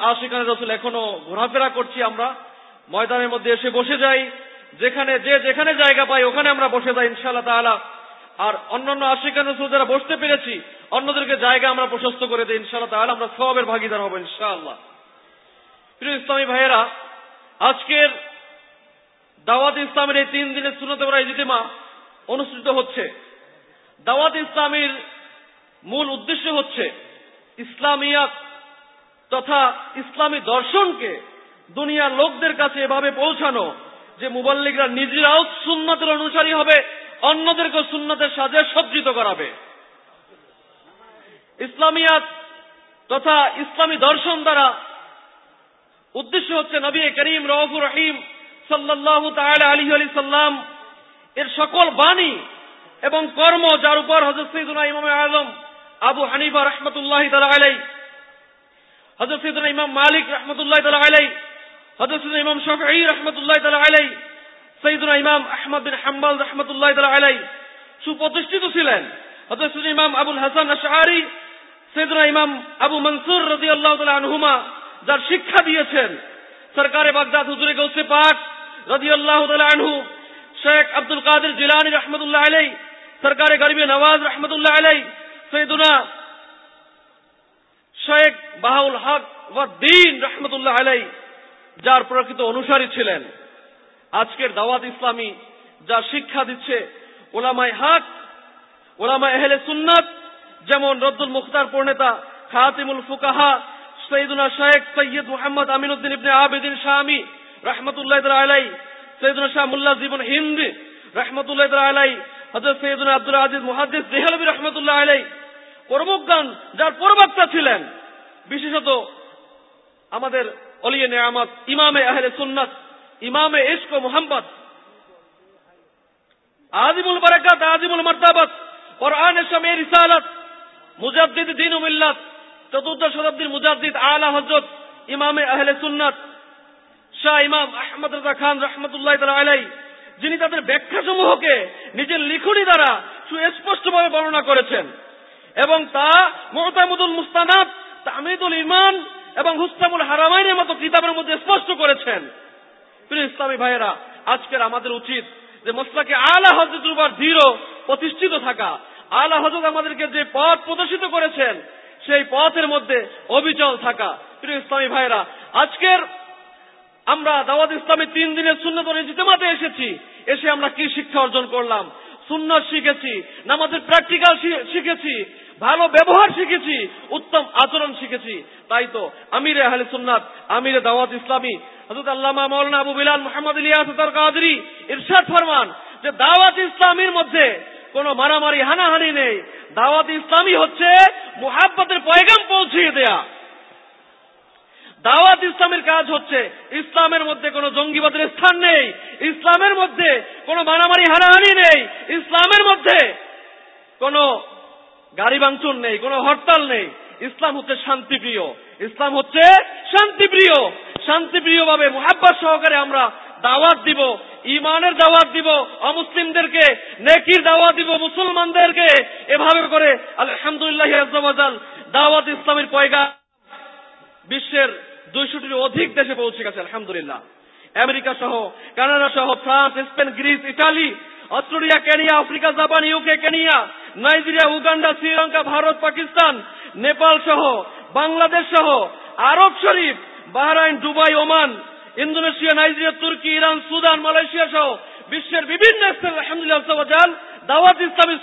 آسیکانا کر مدد پہ آج کے داواتے بڑھا میری داوات اسلام مل ادے ترا درشن کے دنیا لوک دے پوچھانک سنتار ہی سنتے سجلامیہ درشن دراصل کریم رف رحیم سلائے علی سلام باندھ کرم جزر سید اللہ آب ہنیف رحمت اللہ حضرت مالک رحمت اللہ تعلق حضرت امام شافعی رحمۃ اللہ تعالی علیہ سیدنا امام احمد بن حম্বাল رحمۃ اللہ تعالی علیہ সুপ্রতিষ্ঠিত ছিলেন حضرت امام আবুল হাসান আশআরি سیدنا امام ابو منصور رضی اللہ تعالی عنہما যার শিক্ষা দিয়েছেন সরকারে বাগদাদ হুজুরে গৌসে পাক رضی اللہ تعالی عنہ شیخ عبد القادر جیلانی رحمۃ اللہ علیہ، سرکار غریب نواز رحمت اللہ علیہ، سیدنا شیخ بہاء الحق و دین رحمۃ اللہ علیہ رحمۃ اللہ گان جا چل رہا علی نعمت، امام اہل سنت، امام عشق و محمد. عظیم البرکت، عظیم المرتبت اور آن شمع رسالت، مجدد دین و ملت چترتھ شدبد مجدد اعلی حضرت، امام اہل سنت শাহ ইমাম আহমদ রাজা খান রহমতুল্লাহ আলাই যিনি তাদের ব্যাখ্যা সমূহকে নিজের লিখনি দ্বারা সুস্পষ্টভাবে বর্ণনা করেছেন এবং তা মোহতামুদুল মুস্তানাব، তামিদুল المان تین دن جیتے مسے کیلام شیخے نامٹکل آدر تائید امیر اہل سنت امیر دعوت اسلامی حضرت علامہ مولانا ابو بلال محمد الیاس قادری ارشاد فرমান যে দাওয়াত ইসলামীর মধ্যে কোন মারামারি হানাহানি নেই দাওয়াত ইসলামী হচ্ছে মুহাব্বতের পয়গাম পৌঁছিয়ে দেয়া দাওয়াত ইসলামের কাজ হচ্ছে ইসলামের মধ্যে কোনো জঙ্গিবাদের স্থান নেই ইসলামের মধ্যে কোনো মারামারি হানাহানি নেই ইসলামের মধ্যে কোনো গাড়ি ভাঙচুর নেই কোনো হরতাল নেই ইসলাম হচ্ছে শান্তিপ্রিয় شانحب داواتیم درکیبان France Spain Greece Italy Kenya Africa Japan U K Nigeria Uganda Shri Lanka Bharat Pakistan Nepal سہ ڈبئی اومان اندونیشیا نائزیریا ترکی سوڈان مالیشیا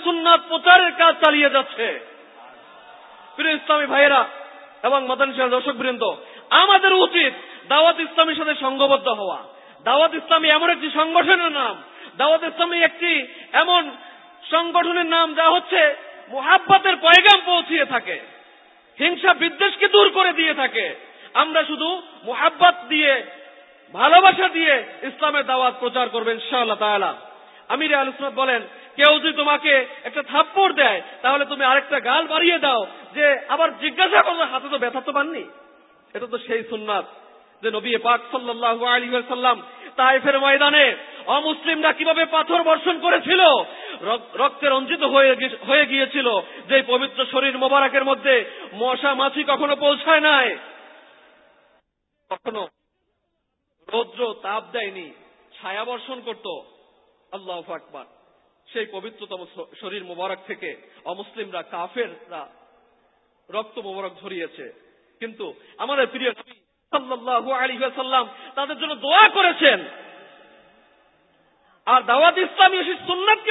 سننا چلے جاسلام درشکر ساتھ سنگ بدھ ہا داوت اسلامی ایمنٹ سنگھن نام داوت اسلامی ایک گھٹن نام جا محبت پیگام پہ ہنسا دور محبت شاء اللہ تعالی امیر آلین کہاؤ جی تما کے ایک تھپڑ دے تو تمہیں اور گال بارے داؤ جیجا کرد نبی پاک میدان رکل پبارکر مشا مچی رت اللہ پبترتم شر مبارک رک مارکیے دیا کر رسلگ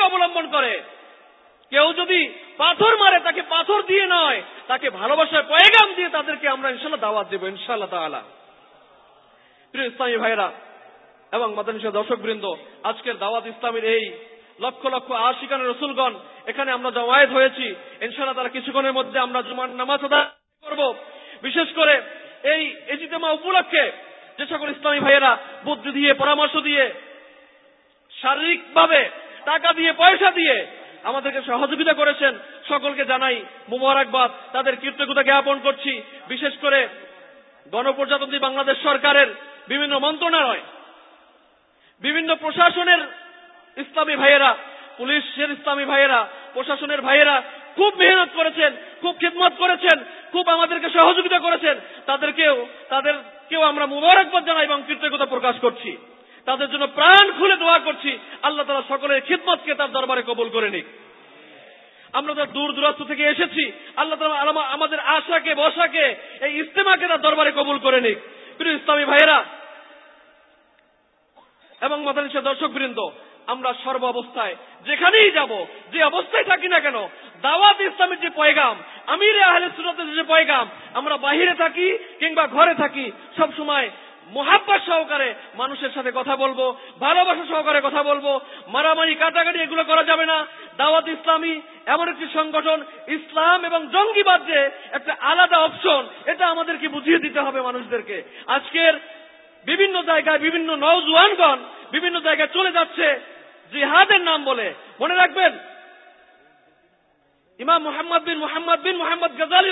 نماز بھائی پرامرش دے شکا دے پہ سہجا کرک بادی گن پرجنگ سرکار منتالی پولیس پرشا بھائی خوب محنت کردمت کر سہ مبارکباد کتنی درشکست پیگام پیگام ہم محبارے مانگ بسا سہکارے مارامن کے آج کے نوجوان گنگا چلے جا رہے جی ہاتھ نام رکھیں محمد بن محمد بن محمد گزالی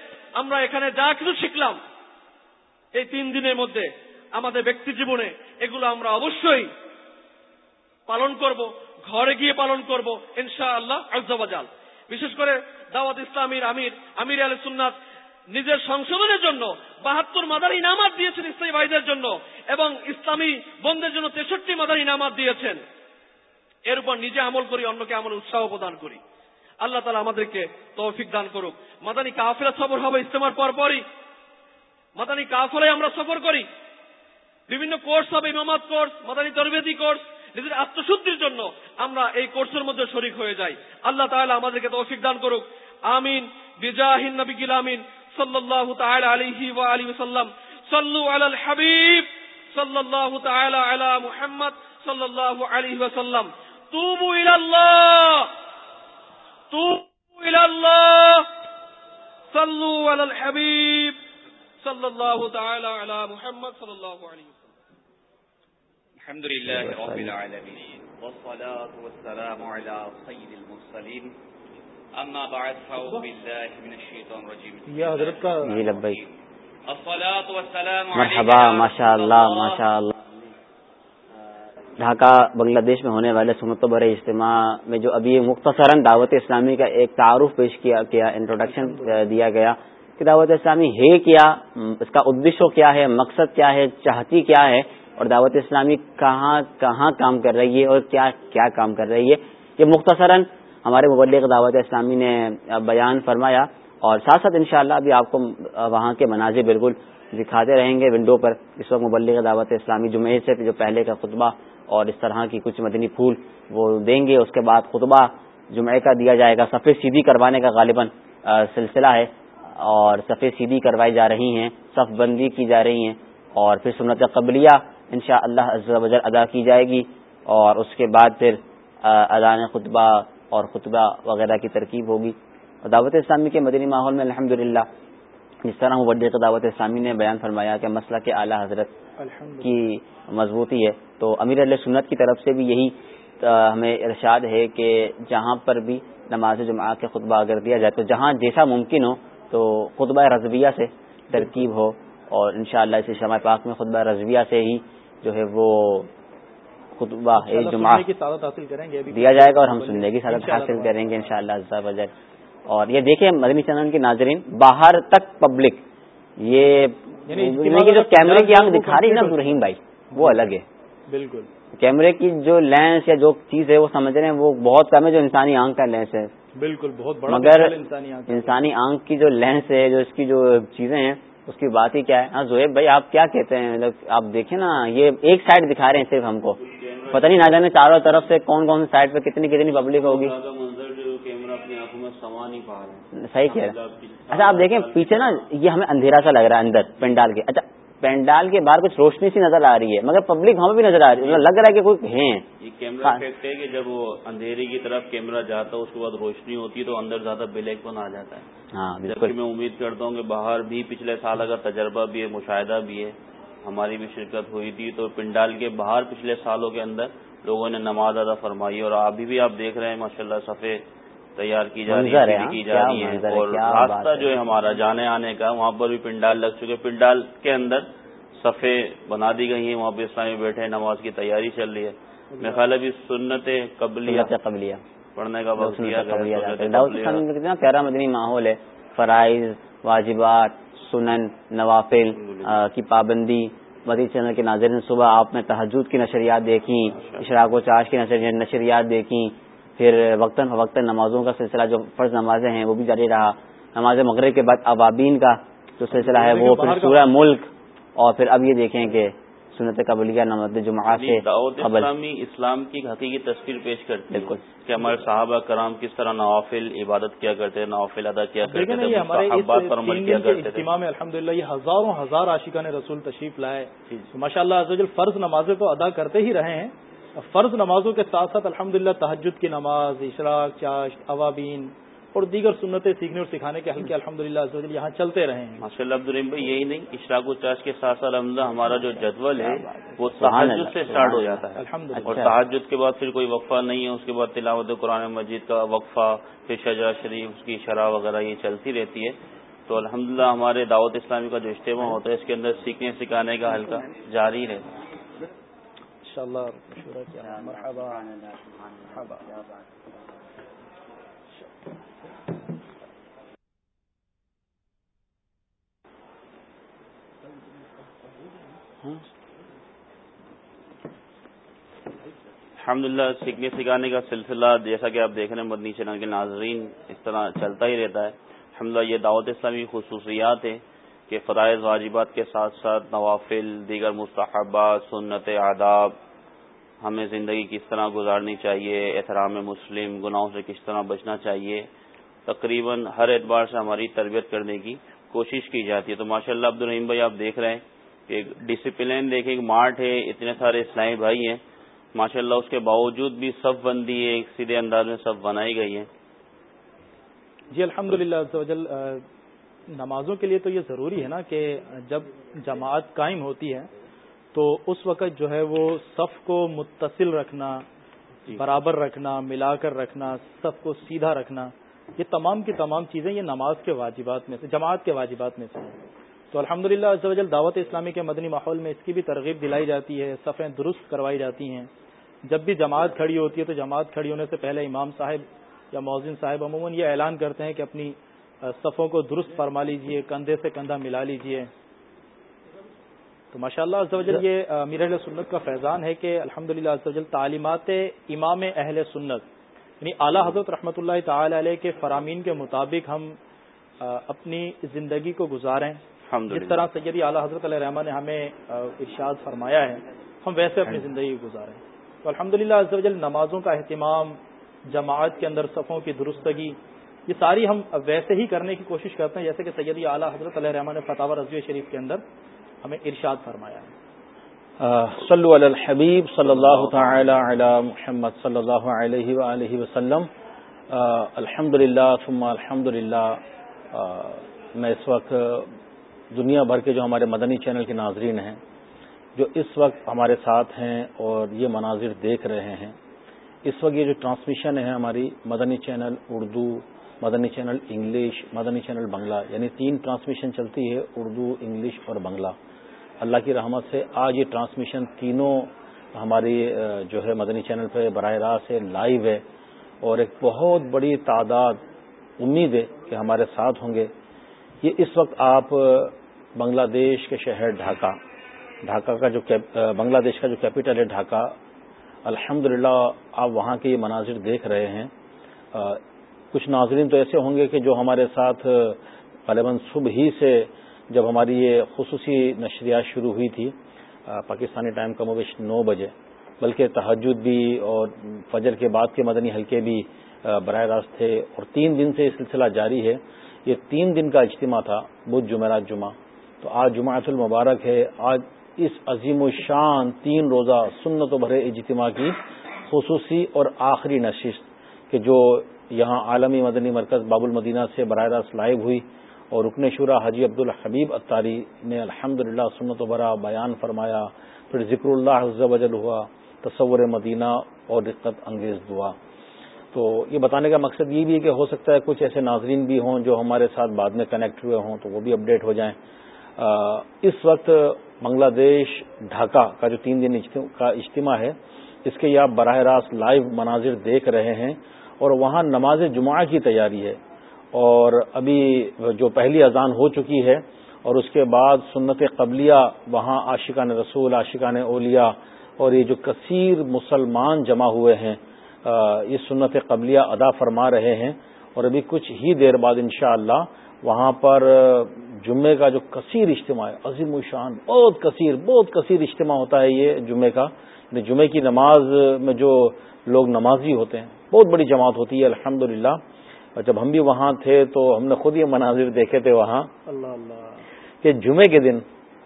جا کچھ سیکھ لین دن مدد جیونے یہ پالن کر داوت اسلام سننا سنشھنے بہتر مدار انداز دیا اسلامی بھائی اور اسلامی بند تے مادر انامات پردان کر اللہ تعالی ہمانس مادانک دانیب سلام اللہ صلو علی الحبیب صلی اللہ تعالی علی محمد صلی اللہ علیہ وسلم. الحمد للہ رب العالمین والصلاة والسلام على سید المرسلین اما بعد فاعوذ باللہ من الشیطان الرجیم یا حضرت کا جی لبیک الصلاة والسلام مرحبا ماشاءاللہ ماشاءاللہ. ڈھاکہ بنگلہ دیش میں ہونے والے سنت بر اجتماع میں جو ابھی مختصراً دعوت اسلامی کا ایک تعارف پیش کیا کیا انٹروڈکشن دیا گیا کہ دعوت اسلامی ہے کیا، اس کا ادیشو کیا ہے، مقصد کیا ہے، چاہتی کیا ہے، اور دعوت اسلامی کہاں کہاں کام کر رہی ہے اور کیا کیا کام کر رہی ہے۔ یہ مختصراً ہمارے مبلغ دعوت اسلامی نے بیان فرمایا اور ساتھ ساتھ انشاءاللہ ابھی آپ کو وہاں کے مناظر بالکل دکھاتے رہیں گے ونڈو پر، اس وقت مبلغ دعوت اسلامی جمعے سے جو پہلے کا خطبہ اور اس طرح کی کچھ مدنی پھول وہ دیں گے۔ اس کے بعد خطبہ جمعے کا دیا جائے گا۔ سفید سیدھی کروانے کا غالباً سلسلہ ہے اور سفید سیدھی کروائی جا رہی ہیں، صف بندی کی جا رہی ہیں اور پھر سنت قبلیہ ان شاء اللہ ادا کی جائے گی اور اس کے بعد پھر ادان خطبہ اور خطبہ وغیرہ کی ترکیب ہوگی۔ دعوت اسلامی کے مدنی ماحول میں الحمد جس طرح مبدع دعوت اسلامی نے بیان فرمایا کہ مسئلہ کے اعلیٰ حضرت کی مضبوطی ہے۔ تو امیر علیہ سنت کی طرف سے بھی یہی ہمیں ارشاد ہے کہ جہاں پر بھی نماز جمعہ کے خطبہ اگر دیا جائے تو جہاں جیسا ممکن ہو تو خطبہ رضویہ سے ترکیب ہو اور انشاءاللہ شاء اللہ شمع پاک میں خطبہ رضویہ سے ہی جو ہے وہ خطبہ جمعہ دیا جائے گا اور ہم سننے کی سعادت حاصل کریں گے ان شاء اللہ اور یہ دیکھیں مدنی چینل کے ناظرین باہر تک پبلک یہ یعنی جو کیمرے کی آنکھ دکھا رہی ہے نا رحیم بھائی وہ الگ ہے۔ بالکل۔ کیمرے کی جو لینس یا جو چیز ہے وہ سمجھ رہے ہیں وہ بہت کم ہے جو انسانی آنکھ کا لینس ہے۔ بالکل بہت بڑا مگر انسانی آنکھ کی جو لینس ہے جو اس کی جو چیزیں ہیں اس کی بات ہی کیا ہے؟ ہاں زہیب بھائی آپ کیا کہتے ہیں؟ مطلب آپ دیکھیں نا یہ ایک سائڈ دکھا رہے ہیں صرف ہم کو۔ پتہ نہیں نہ جانے چاروں طرف سے کون کون سی سائڈ پہ کتنی کتنی پبلک ہوگی۔ صحیح کہہ رہے اچھا آپ دیکھیں پیچھے نا یہ ہمیں اندھیرا سا لگ رہا ہے اندر پنڈال کے۔ اچھا پینڈال کے باہر کچھ روشنی سی نظر آ رہی ہے مگر پبلک ہمیں بھی نظر آ رہی ہے۔ لگ رہا ہے کہ کوئی ہیں۔ یہ کیمرہ افیکٹ ہے کہ جب وہ اندھیرے کی طرف کیمرہ جاتا ہے اس کے بعد روشنی ہوتی ہے تو اندر زیادہ بلیک پن آ جاتا ہے۔ ہاں بالکل۔ میں امید کرتا ہوں کہ باہر بھی پچھلے سال اگر تجربہ بھی ہے مشاہدہ بھی ہے ہماری بھی شرکت ہوئی تھی تو پنڈال کے باہر پچھلے سالوں کے اندر لوگوں نے نماز ادا فرمائی اور ابھی بھی آپ دیکھ رہے ہیں ماشاء اللہ صفحے تیار کی جا رہی ہے کی جا رہی ہے اور راستہ جو ہے ہمارا جانے آنے کا وہاں پر بھی پنڈال لگ چکے پنڈال کے اندر صفے بنا دی گئی ہیں وہاں پہ اسلامی بیٹھے نماز کی تیاری چل رہی ہے۔ میں خیال ابھی سنت قبلیہ قبلیہ۔ پڑھنے کا وقت کتنا پیارا مدنی ماحول ہے۔ فرائض واجبات سنن نوافل کی پابندی۔ مدی چینل کے ناظرین صبح آپ نے تحجد کی نشریات دیکھی اشراق و چاش کی نشریات دیکھی پھر وقتاً فوقتاً نمازوں کا سلسلہ جو فرض نمازیں ہیں وہ بھی جاری رہا۔ نماز مغرب کے بعد عوابین کا جو سلسلہ ہے وہ پھر سورہ ملک اور پھر اب یہ دیکھیں کہ سنت قبلیہ نمد جمعہ سے اسلامی اسلام کی حقیقی تصویر پیش کرتے بالکل۔ کہ ہمارے صحابہ کرام کس طرح نوافل عبادت کیا کرتے نوافل ادا کیا کرتے اجتماع میں الحمد للہ یہ ہزاروں ہزار عاشقان رسول تشریف لائے۔ جی۔ ماشاء اللہ فرض نمازیں تو ادا کرتے ہی رہے ہیں۔ فرض نمازوں کے ساتھ ساتھ الحمد للہ تحجد کی نماز اشراق چاشت عوابین اور دیگر سنتیں سیکھنے اور سکھانے کے حلقے الحمد للہ یہاں چلتے رہے ہیں ماشاء اللہ عبدالرحیم بھائی یہی نہیں اشراق و چاش کے ساتھ ساتھ الحمد ہمارا جو جدول ہے وہ تحجد سے اسٹارٹ ہو جاتا ہے۔ اور تحجد کے بعد پھر کوئی وقفہ نہیں ہے اس کے بعد تلاوت قرآن مجید کا وقفہ پھر شجرا شریف اس کی شرح وغیرہ یہ چلتی رہتی ہے۔ تو الحمد ہمارے دعوت اسلامی کا جو اجتماع ہوتا ہے اس کے اندر سیکھنے سکھانے کا حلقہ جاری رہتا الحمد للہ سیکھنے سکھانے کا سلسلہ جیسا کہ آپ دیکھ رہے ہیں مدنی چینل کے ناظرین اس طرح چلتا ہی رہتا ہے۔ الحمد للہ یہ دعوت اسلامی خصوصیات ہے کہ فرائض واجبات کے ساتھ ساتھ نوافل، دیگر مستحبات، سنت آداب ہمیں زندگی کس طرح گزارنی چاہیے، احترام مسلم، گناہوں سے کس طرح بچنا چاہیے، تقریباً ہر اعتبار سے ہماری تربیت کرنے کی کوشش کی جاتی ہے۔ تو ماشاء اللہ عبدالرحیم بھائی آپ دیکھ رہے ہیں کہ ڈسپلین دیکھیں ایک مارٹ ہے، اتنے سارے اسلامی بھائی ہیں۔ ماشاء اللہ اس کے باوجود بھی سب بندی ہے ایک سیدھے انداز میں سب بنائی گئی ہے جی الحمد للہ نمازوں کے لیے تو یہ ضروری ہے نا کہ جب جماعت قائم ہوتی ہے تو اس وقت جو ہے وہ صف کو متصل رکھنا جی۔ برابر رکھنا ملا کر رکھنا صف کو سیدھا رکھنا یہ تمام کی تمام چیزیں یہ نماز کے واجبات میں سے جماعت کے واجبات میں سے ہیں تو الحمد للہ دعوت اسلامی کے مدنی ماحول میں اس کی بھی ترغیب دلائی جاتی ہے صفیں درست کروائی جاتی ہیں جب بھی جماعت کھڑی ہوتی ہے تو جماعت کھڑی ہونے سے پہلے امام صاحب یا موزن صاحب عموماً یہ اعلان کرتے ہیں کہ اپنی صفوں کو درست فرما لیجیے کندھے سے کندھا ملا لیجیے۔ تو ماشاء اللہ یہ میر اہل سنت کا فیضان ہے کہ الحمد للہ تعلیمات امام اہل سنت یعنی اعلیٰ حضرت رحمۃ اللہ تعالی علیہ کے فرامین کے مطابق ہم اپنی زندگی کو گزاریں۔ جس طرح سیدی اعلیٰ حضرت علیہ رحمٰ نے ہمیں ارشاد فرمایا ہے ہم ویسے اپنی زندگی گزاریں۔ تو الحمد للہ نمازوں کا اہتمام جماعت کے اندر صفوں کی درستگی یہ ساری ہم ویسے ہی کرنے کی کوشش کرتے ہیں، جیسے کہ سیدی اعلیٰ حضرت علیہ رحمٰ نے فتح رضوی شریف کے اندر ہمیں ارشاد فرمایا ہے۔ صلو علی الحبیب صلی اللہ تعالی علی محمد صلی اللہ علیہ وآلہ وسلم۔ الحمد للہ ثم الحمد للہ میں اس وقت دنیا بھر کے جو ہمارے مدنی چینل کے ناظرین ہیں، جو اس وقت ہمارے ساتھ ہیں اور یہ مناظر دیکھ رہے ہیں۔ اس وقت یہ جو ٹرانسمیشن ہے ہماری Madani channel Urdu Madani channel English, Madani channel Bangla یعنی تین ٹرانسمیشن چلتی ہے، اردو، انگلش اور بنگلہ۔ اللہ کی رحمت سے آج یہ ٹرانسمیشن تینوں ہماری جو ہے مدنی چینل پہ براہ راست ہے، لائیو ہے۔ اور ایک بہت بڑی تعداد امید ہے کہ ہمارے ساتھ ہوں گے۔ یہ اس وقت آپ بنگلہ دیش کے شہر ڈھاکہ ڈھاکہ کا جو بنگلہ دیش کا جو کیپٹل ہے ڈھاکہ الحمد آپ وہاں کے یہ مناظر دیکھ رہے ہیں۔ کچھ ناظرین تو ایسے ہوں گے کہ جو ہمارے ساتھ غالباً صبح ہی سے جب ہماری یہ خصوصی نشریات شروع ہوئی تھی پاکستانی ٹائم کا مویش نو بجے، بلکہ تحجد بھی اور فجر کے بعد کے مدنی حلقے بھی براہ راست تھے اور تین دن سے یہ سلسلہ جاری ہے۔ یہ تین دن کا اجتماع تھا، بدھ جمعرات جمعہ۔ تو آج جمعۃ المبارک ہے۔ آج اس عظیم الشان تین روزہ سنت و بھرے اجتماع کی خصوصی اور آخری نشست کہ جو یہاں عالمی مدنی مرکز باب المدینہ سے براہ راست لائیو ہوئی اور رکن شورا حاجی عبد الحبیب اتاری نے الحمد للہ سنت و برا بیان فرمایا، پھر ذکر اللہ عز وجل ہوا، تصور مدینہ اور دقت انگیز دعا۔ تو یہ بتانے کا مقصد یہ بھی ہے کہ ہو سکتا ہے کچھ ایسے ناظرین بھی ہوں جو ہمارے ساتھ بعد میں کنیکٹ ہوئے ہوں تو وہ بھی اپڈیٹ ہو جائیں۔ اس وقت بنگلہ دیش ڈھاکہ کا جو تین دن کا اجتماع ہے، اس کے یہ آپ براہ راست لائیو مناظر دیکھ رہے ہیں۔ اور وہاں نماز جمعہ کی تیاری ہے اور ابھی جو پہلی اذان ہو چکی ہے اور اس کے بعد سنت قبلیہ، وہاں عاشقان رسول، عاشقان اولیاء اور یہ جو کثیر مسلمان جمع ہوئے ہیں یہ سنت قبلیہ ادا فرما رہے ہیں اور ابھی کچھ ہی دیر بعد انشاءاللہ اللہ وہاں پر جمعے کا جو کثیر اجتماع ہے، عظیم الشان، بہت کثیر بہت کثیر اجتماع ہوتا ہے یہ جمعے کا یعنی جمعے کی نماز میں جو لوگ نمازی ہوتے ہیں بہت بڑی جماعت ہوتی ہے الحمد اور جب ہم بھی وہاں تھے تو ہم نے خود یہ مناظر دیکھے تھے وہاں۔ اللہ اللہ۔ کہ جمعے کے دن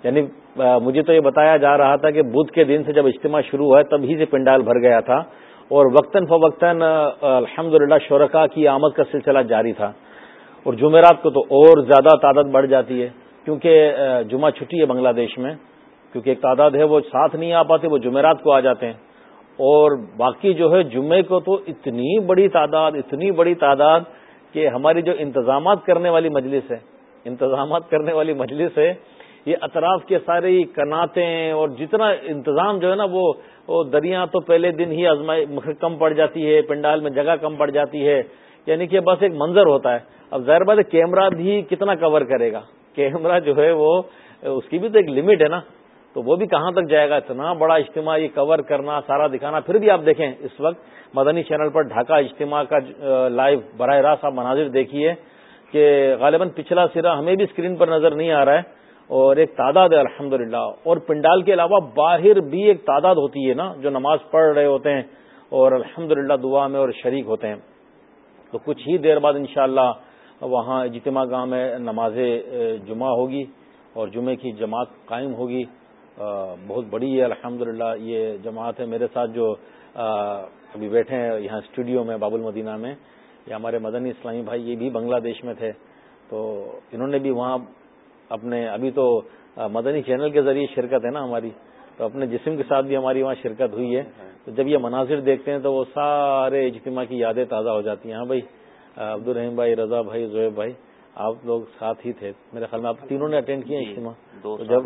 یعنی مجھے تو یہ بتایا جا رہا تھا کہ بدھ کے دن سے جب اجتماع شروع ہوا تب ہی سے پنڈال بھر گیا تھا۔ اور وقتاً فوقتاً الحمد للہ شرکا کی آمد کا سلسلہ جاری تھا۔ اور جمعرات کو تو اور زیادہ تعداد بڑھ جاتی ہے۔ کیونکہ جمعہ چھٹی ہے بنگلہ دیش میں۔ کیونکہ ایک تعداد ہے وہ ساتھ نہیں آ پاتے وہ جمعرات کو آ جاتے ہیں۔ اور باقی جو ہے جمعے کو تو اتنی بڑی تعداد، اتنی بڑی تعداد کہ ہماری جو انتظامات کرنے والی مجلس ہے، انتظامات کرنے والی مجلس ہے، یہ اطراف کے سارے کناتیں اور جتنا انتظام جو ہے نا وہ دریا تو پہلے دن ہی ازمائی کم پڑ جاتی ہے، پنڈال میں جگہ کم پڑ جاتی ہے یعنی کہ بس ایک منظر ہوتا ہے۔ اب ظاہر بات کیمرہ بھی کتنا کور کرے گا۔ کیمرہ جو ہے وہ، اس کی بھی تو ایک لمٹ ہے نا۔ تو وہ بھی کہاں تک جائے گا؟ اتنا بڑا اجتماع یہ کور کرنا، سارا دکھانا، پھر بھی آپ دیکھیں اس وقت مدنی چینل پر ڈھاکہ اجتماع کا لائیو براہ راست آپ مناظر دیکھیے کہ غالباً پچھلا سرا ہمیں بھی اسکرین پر نظر نہیں آ رہا ہے اور ایک تعداد ہے الحمد اور پنڈال کے علاوہ باہر بھی ایک تعداد ہوتی ہے نا، جو نماز پڑھ رہے ہوتے ہیں اور الحمد دعا میں اور شریک ہوتے ہیں۔ تو کچھ ہی دیر بعد انشاءاللہ وہاں اجتماع گاہ میں نماز جمعہ ہوگی اور جمعے کی جماعت قائم ہوگی۔ بہت بڑی ہے الحمد یہ جماعت ہے میرے ساتھ جو ابھی بیٹھے ہیں یہاں اسٹوڈیو میں باب المدینہ میں، یہ ہمارے مدنی اسلامی بھائی، یہ بھی بنگلہ دیش میں تھے، تو انہوں نے بھی وہاں اپنے، ابھی تو مدنی چینل کے ذریعے شرکت ہے نا ہماری، تو اپنے جسم کے ساتھ بھی ہماری وہاں شرکت ہوئی ہے، تو جب یہ مناظر دیکھتے ہیں تو وہ سارے اجتماع کی یادیں تازہ ہو جاتی ہیں۔ ہاں بھائی عبد الرحیم بھائی، رضا بھائی زہیب بھائی آپ لوگ ساتھ ہی تھے۔ میرے خیال میں آپ تینوں نے اٹینڈ کیا اجتماع۔ جب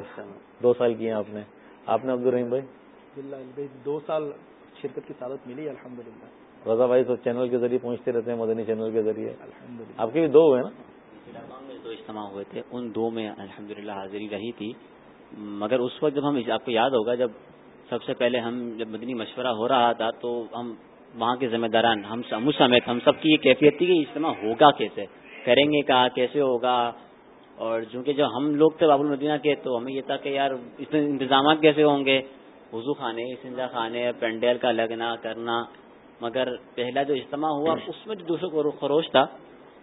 دو سال کیے آپ نے۔ آپ نے عبد الرحیم بھائی دو سال شرکت کی سعادت ملی الحمد للہ رضا بھائی تو چینل کے ذریعے پہنچتے رہتے ہیں مدنی چینل کے ذریعے۔ آپ کے بھی دو ہوئے نا؟ دو اجتماع ہوئے تھے۔ ان دو میں الحمد حاضری رہی تھی۔ مگر اس وقت جب ہم آپ کو یاد ہوگا جب سب سے پہلے ہم جب مدنی مشورہ ہو رہا تھا تو ہم وہاں کے ذمہ داران ہم سمیت ہم سب کی یہ کیفیت تھی کہ اجتماع ہوگا کیسے؟ کریں گے کہا کیسے ہوگا؟ اور چونکہ جو ہم لوگ تھے باب المدینہ کے تو ہمیں یہ تھا کہ یار اس میں انتظامات کیسے ہوں گے؟ وضو خانے سنجا خانے پینڈل کا لگنا کرنا۔ مگر پہلا جو اجتماع ہوا اس میں جو دوسروں کو خروش تھا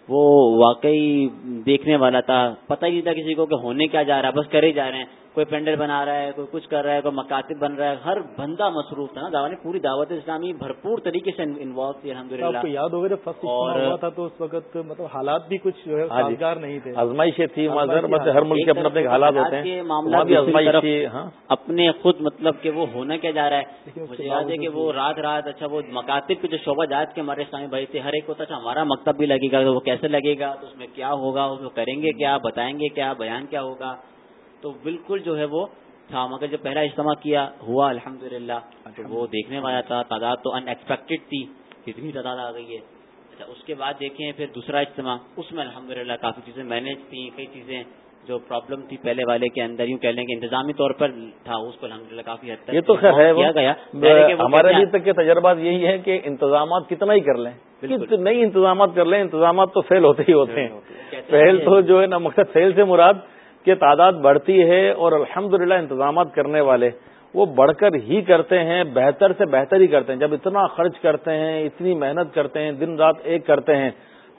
وہ واقعی دیکھنے والا تھا۔ پتہ ہی نہیں تھا کسی کو کہ ہونے کیا جا رہا ہے بس کرے جا رہے ہیں۔ کوئی پینڈل بنا رہا ہے کوئی کچھ کر رہا ہے کوئی مکاتب بن رہا ہے ہر بندہ مصروف تھا نا۔ دعوت پوری دعوت اسلامی بھرپور طریقے سے انوالو تھی الحمد للہ یاد ہو گئے فرسٹ ہوا تھا تو اس وقت مطلب حالات بھی کچھ جو ہے ہاں جی۔ سازگار نہیں تھے۔ آزمائشیں تھی ہر ملک کے اپنے اپنے حالات ہوتے ہیں۔ معاملات ہاں۔ اپنے خود مطلب کہ وہ ہونا کیا جا رہا ہے۔ مجھے یاد ہے کہ وہ رات رات اچھا وہ مکاتب کے جو شعبہ جات کے ہمارے اسلامی بھائی تھے ہر ایک ہوتا اچھا ہمارا مکتب بھی لگے گا وہ کیسے لگے گا؟ تو اس میں کیا ہوگا اس میں کریں گے کیا بتائیں گے کیا بیان کیا ہوگا؟ تو بالکل جو ہے وہ تھا مگر جب پہلا اجتماع کیا ہوا الحمد للہ وہ دیکھنے والا تھا تعداد تو ان ایکسپیکٹڈ تھی کتنی تعداد آ گئی ہے۔ اچھا اس کے بعد دیکھیں پھر دوسرا اجتماع اس میں الحمد للہ کافی چیزیں مینیج تھیں کئی چیزیں جو پرابلم تھی پہلے والے کے اندر یوں کہہ لیں کہ انتظامی طور پر تھا اس کو الحمد للہ کافی حد تک یہ تو خیر ہے کیا گیا۔ ہمارے ابھی تک کے تجربات یہی ہے کہ انتظامات کتنا ہی کر لیں۔ نہیں انتظامات کر لیں انتظامات تو فیل ہوتے ہی ہوتے ہیں۔ فیل تو جو ہے نا مقصد فیل سے مراد کہ تعداد بڑھتی ہے اور الحمد انتظامات کرنے والے وہ بڑھ کر ہی کرتے ہیں، بہتر سے بہتر ہی کرتے ہیں۔ جب اتنا خرچ کرتے ہیں، اتنی محنت کرتے ہیں، دن رات ایک کرتے ہیں،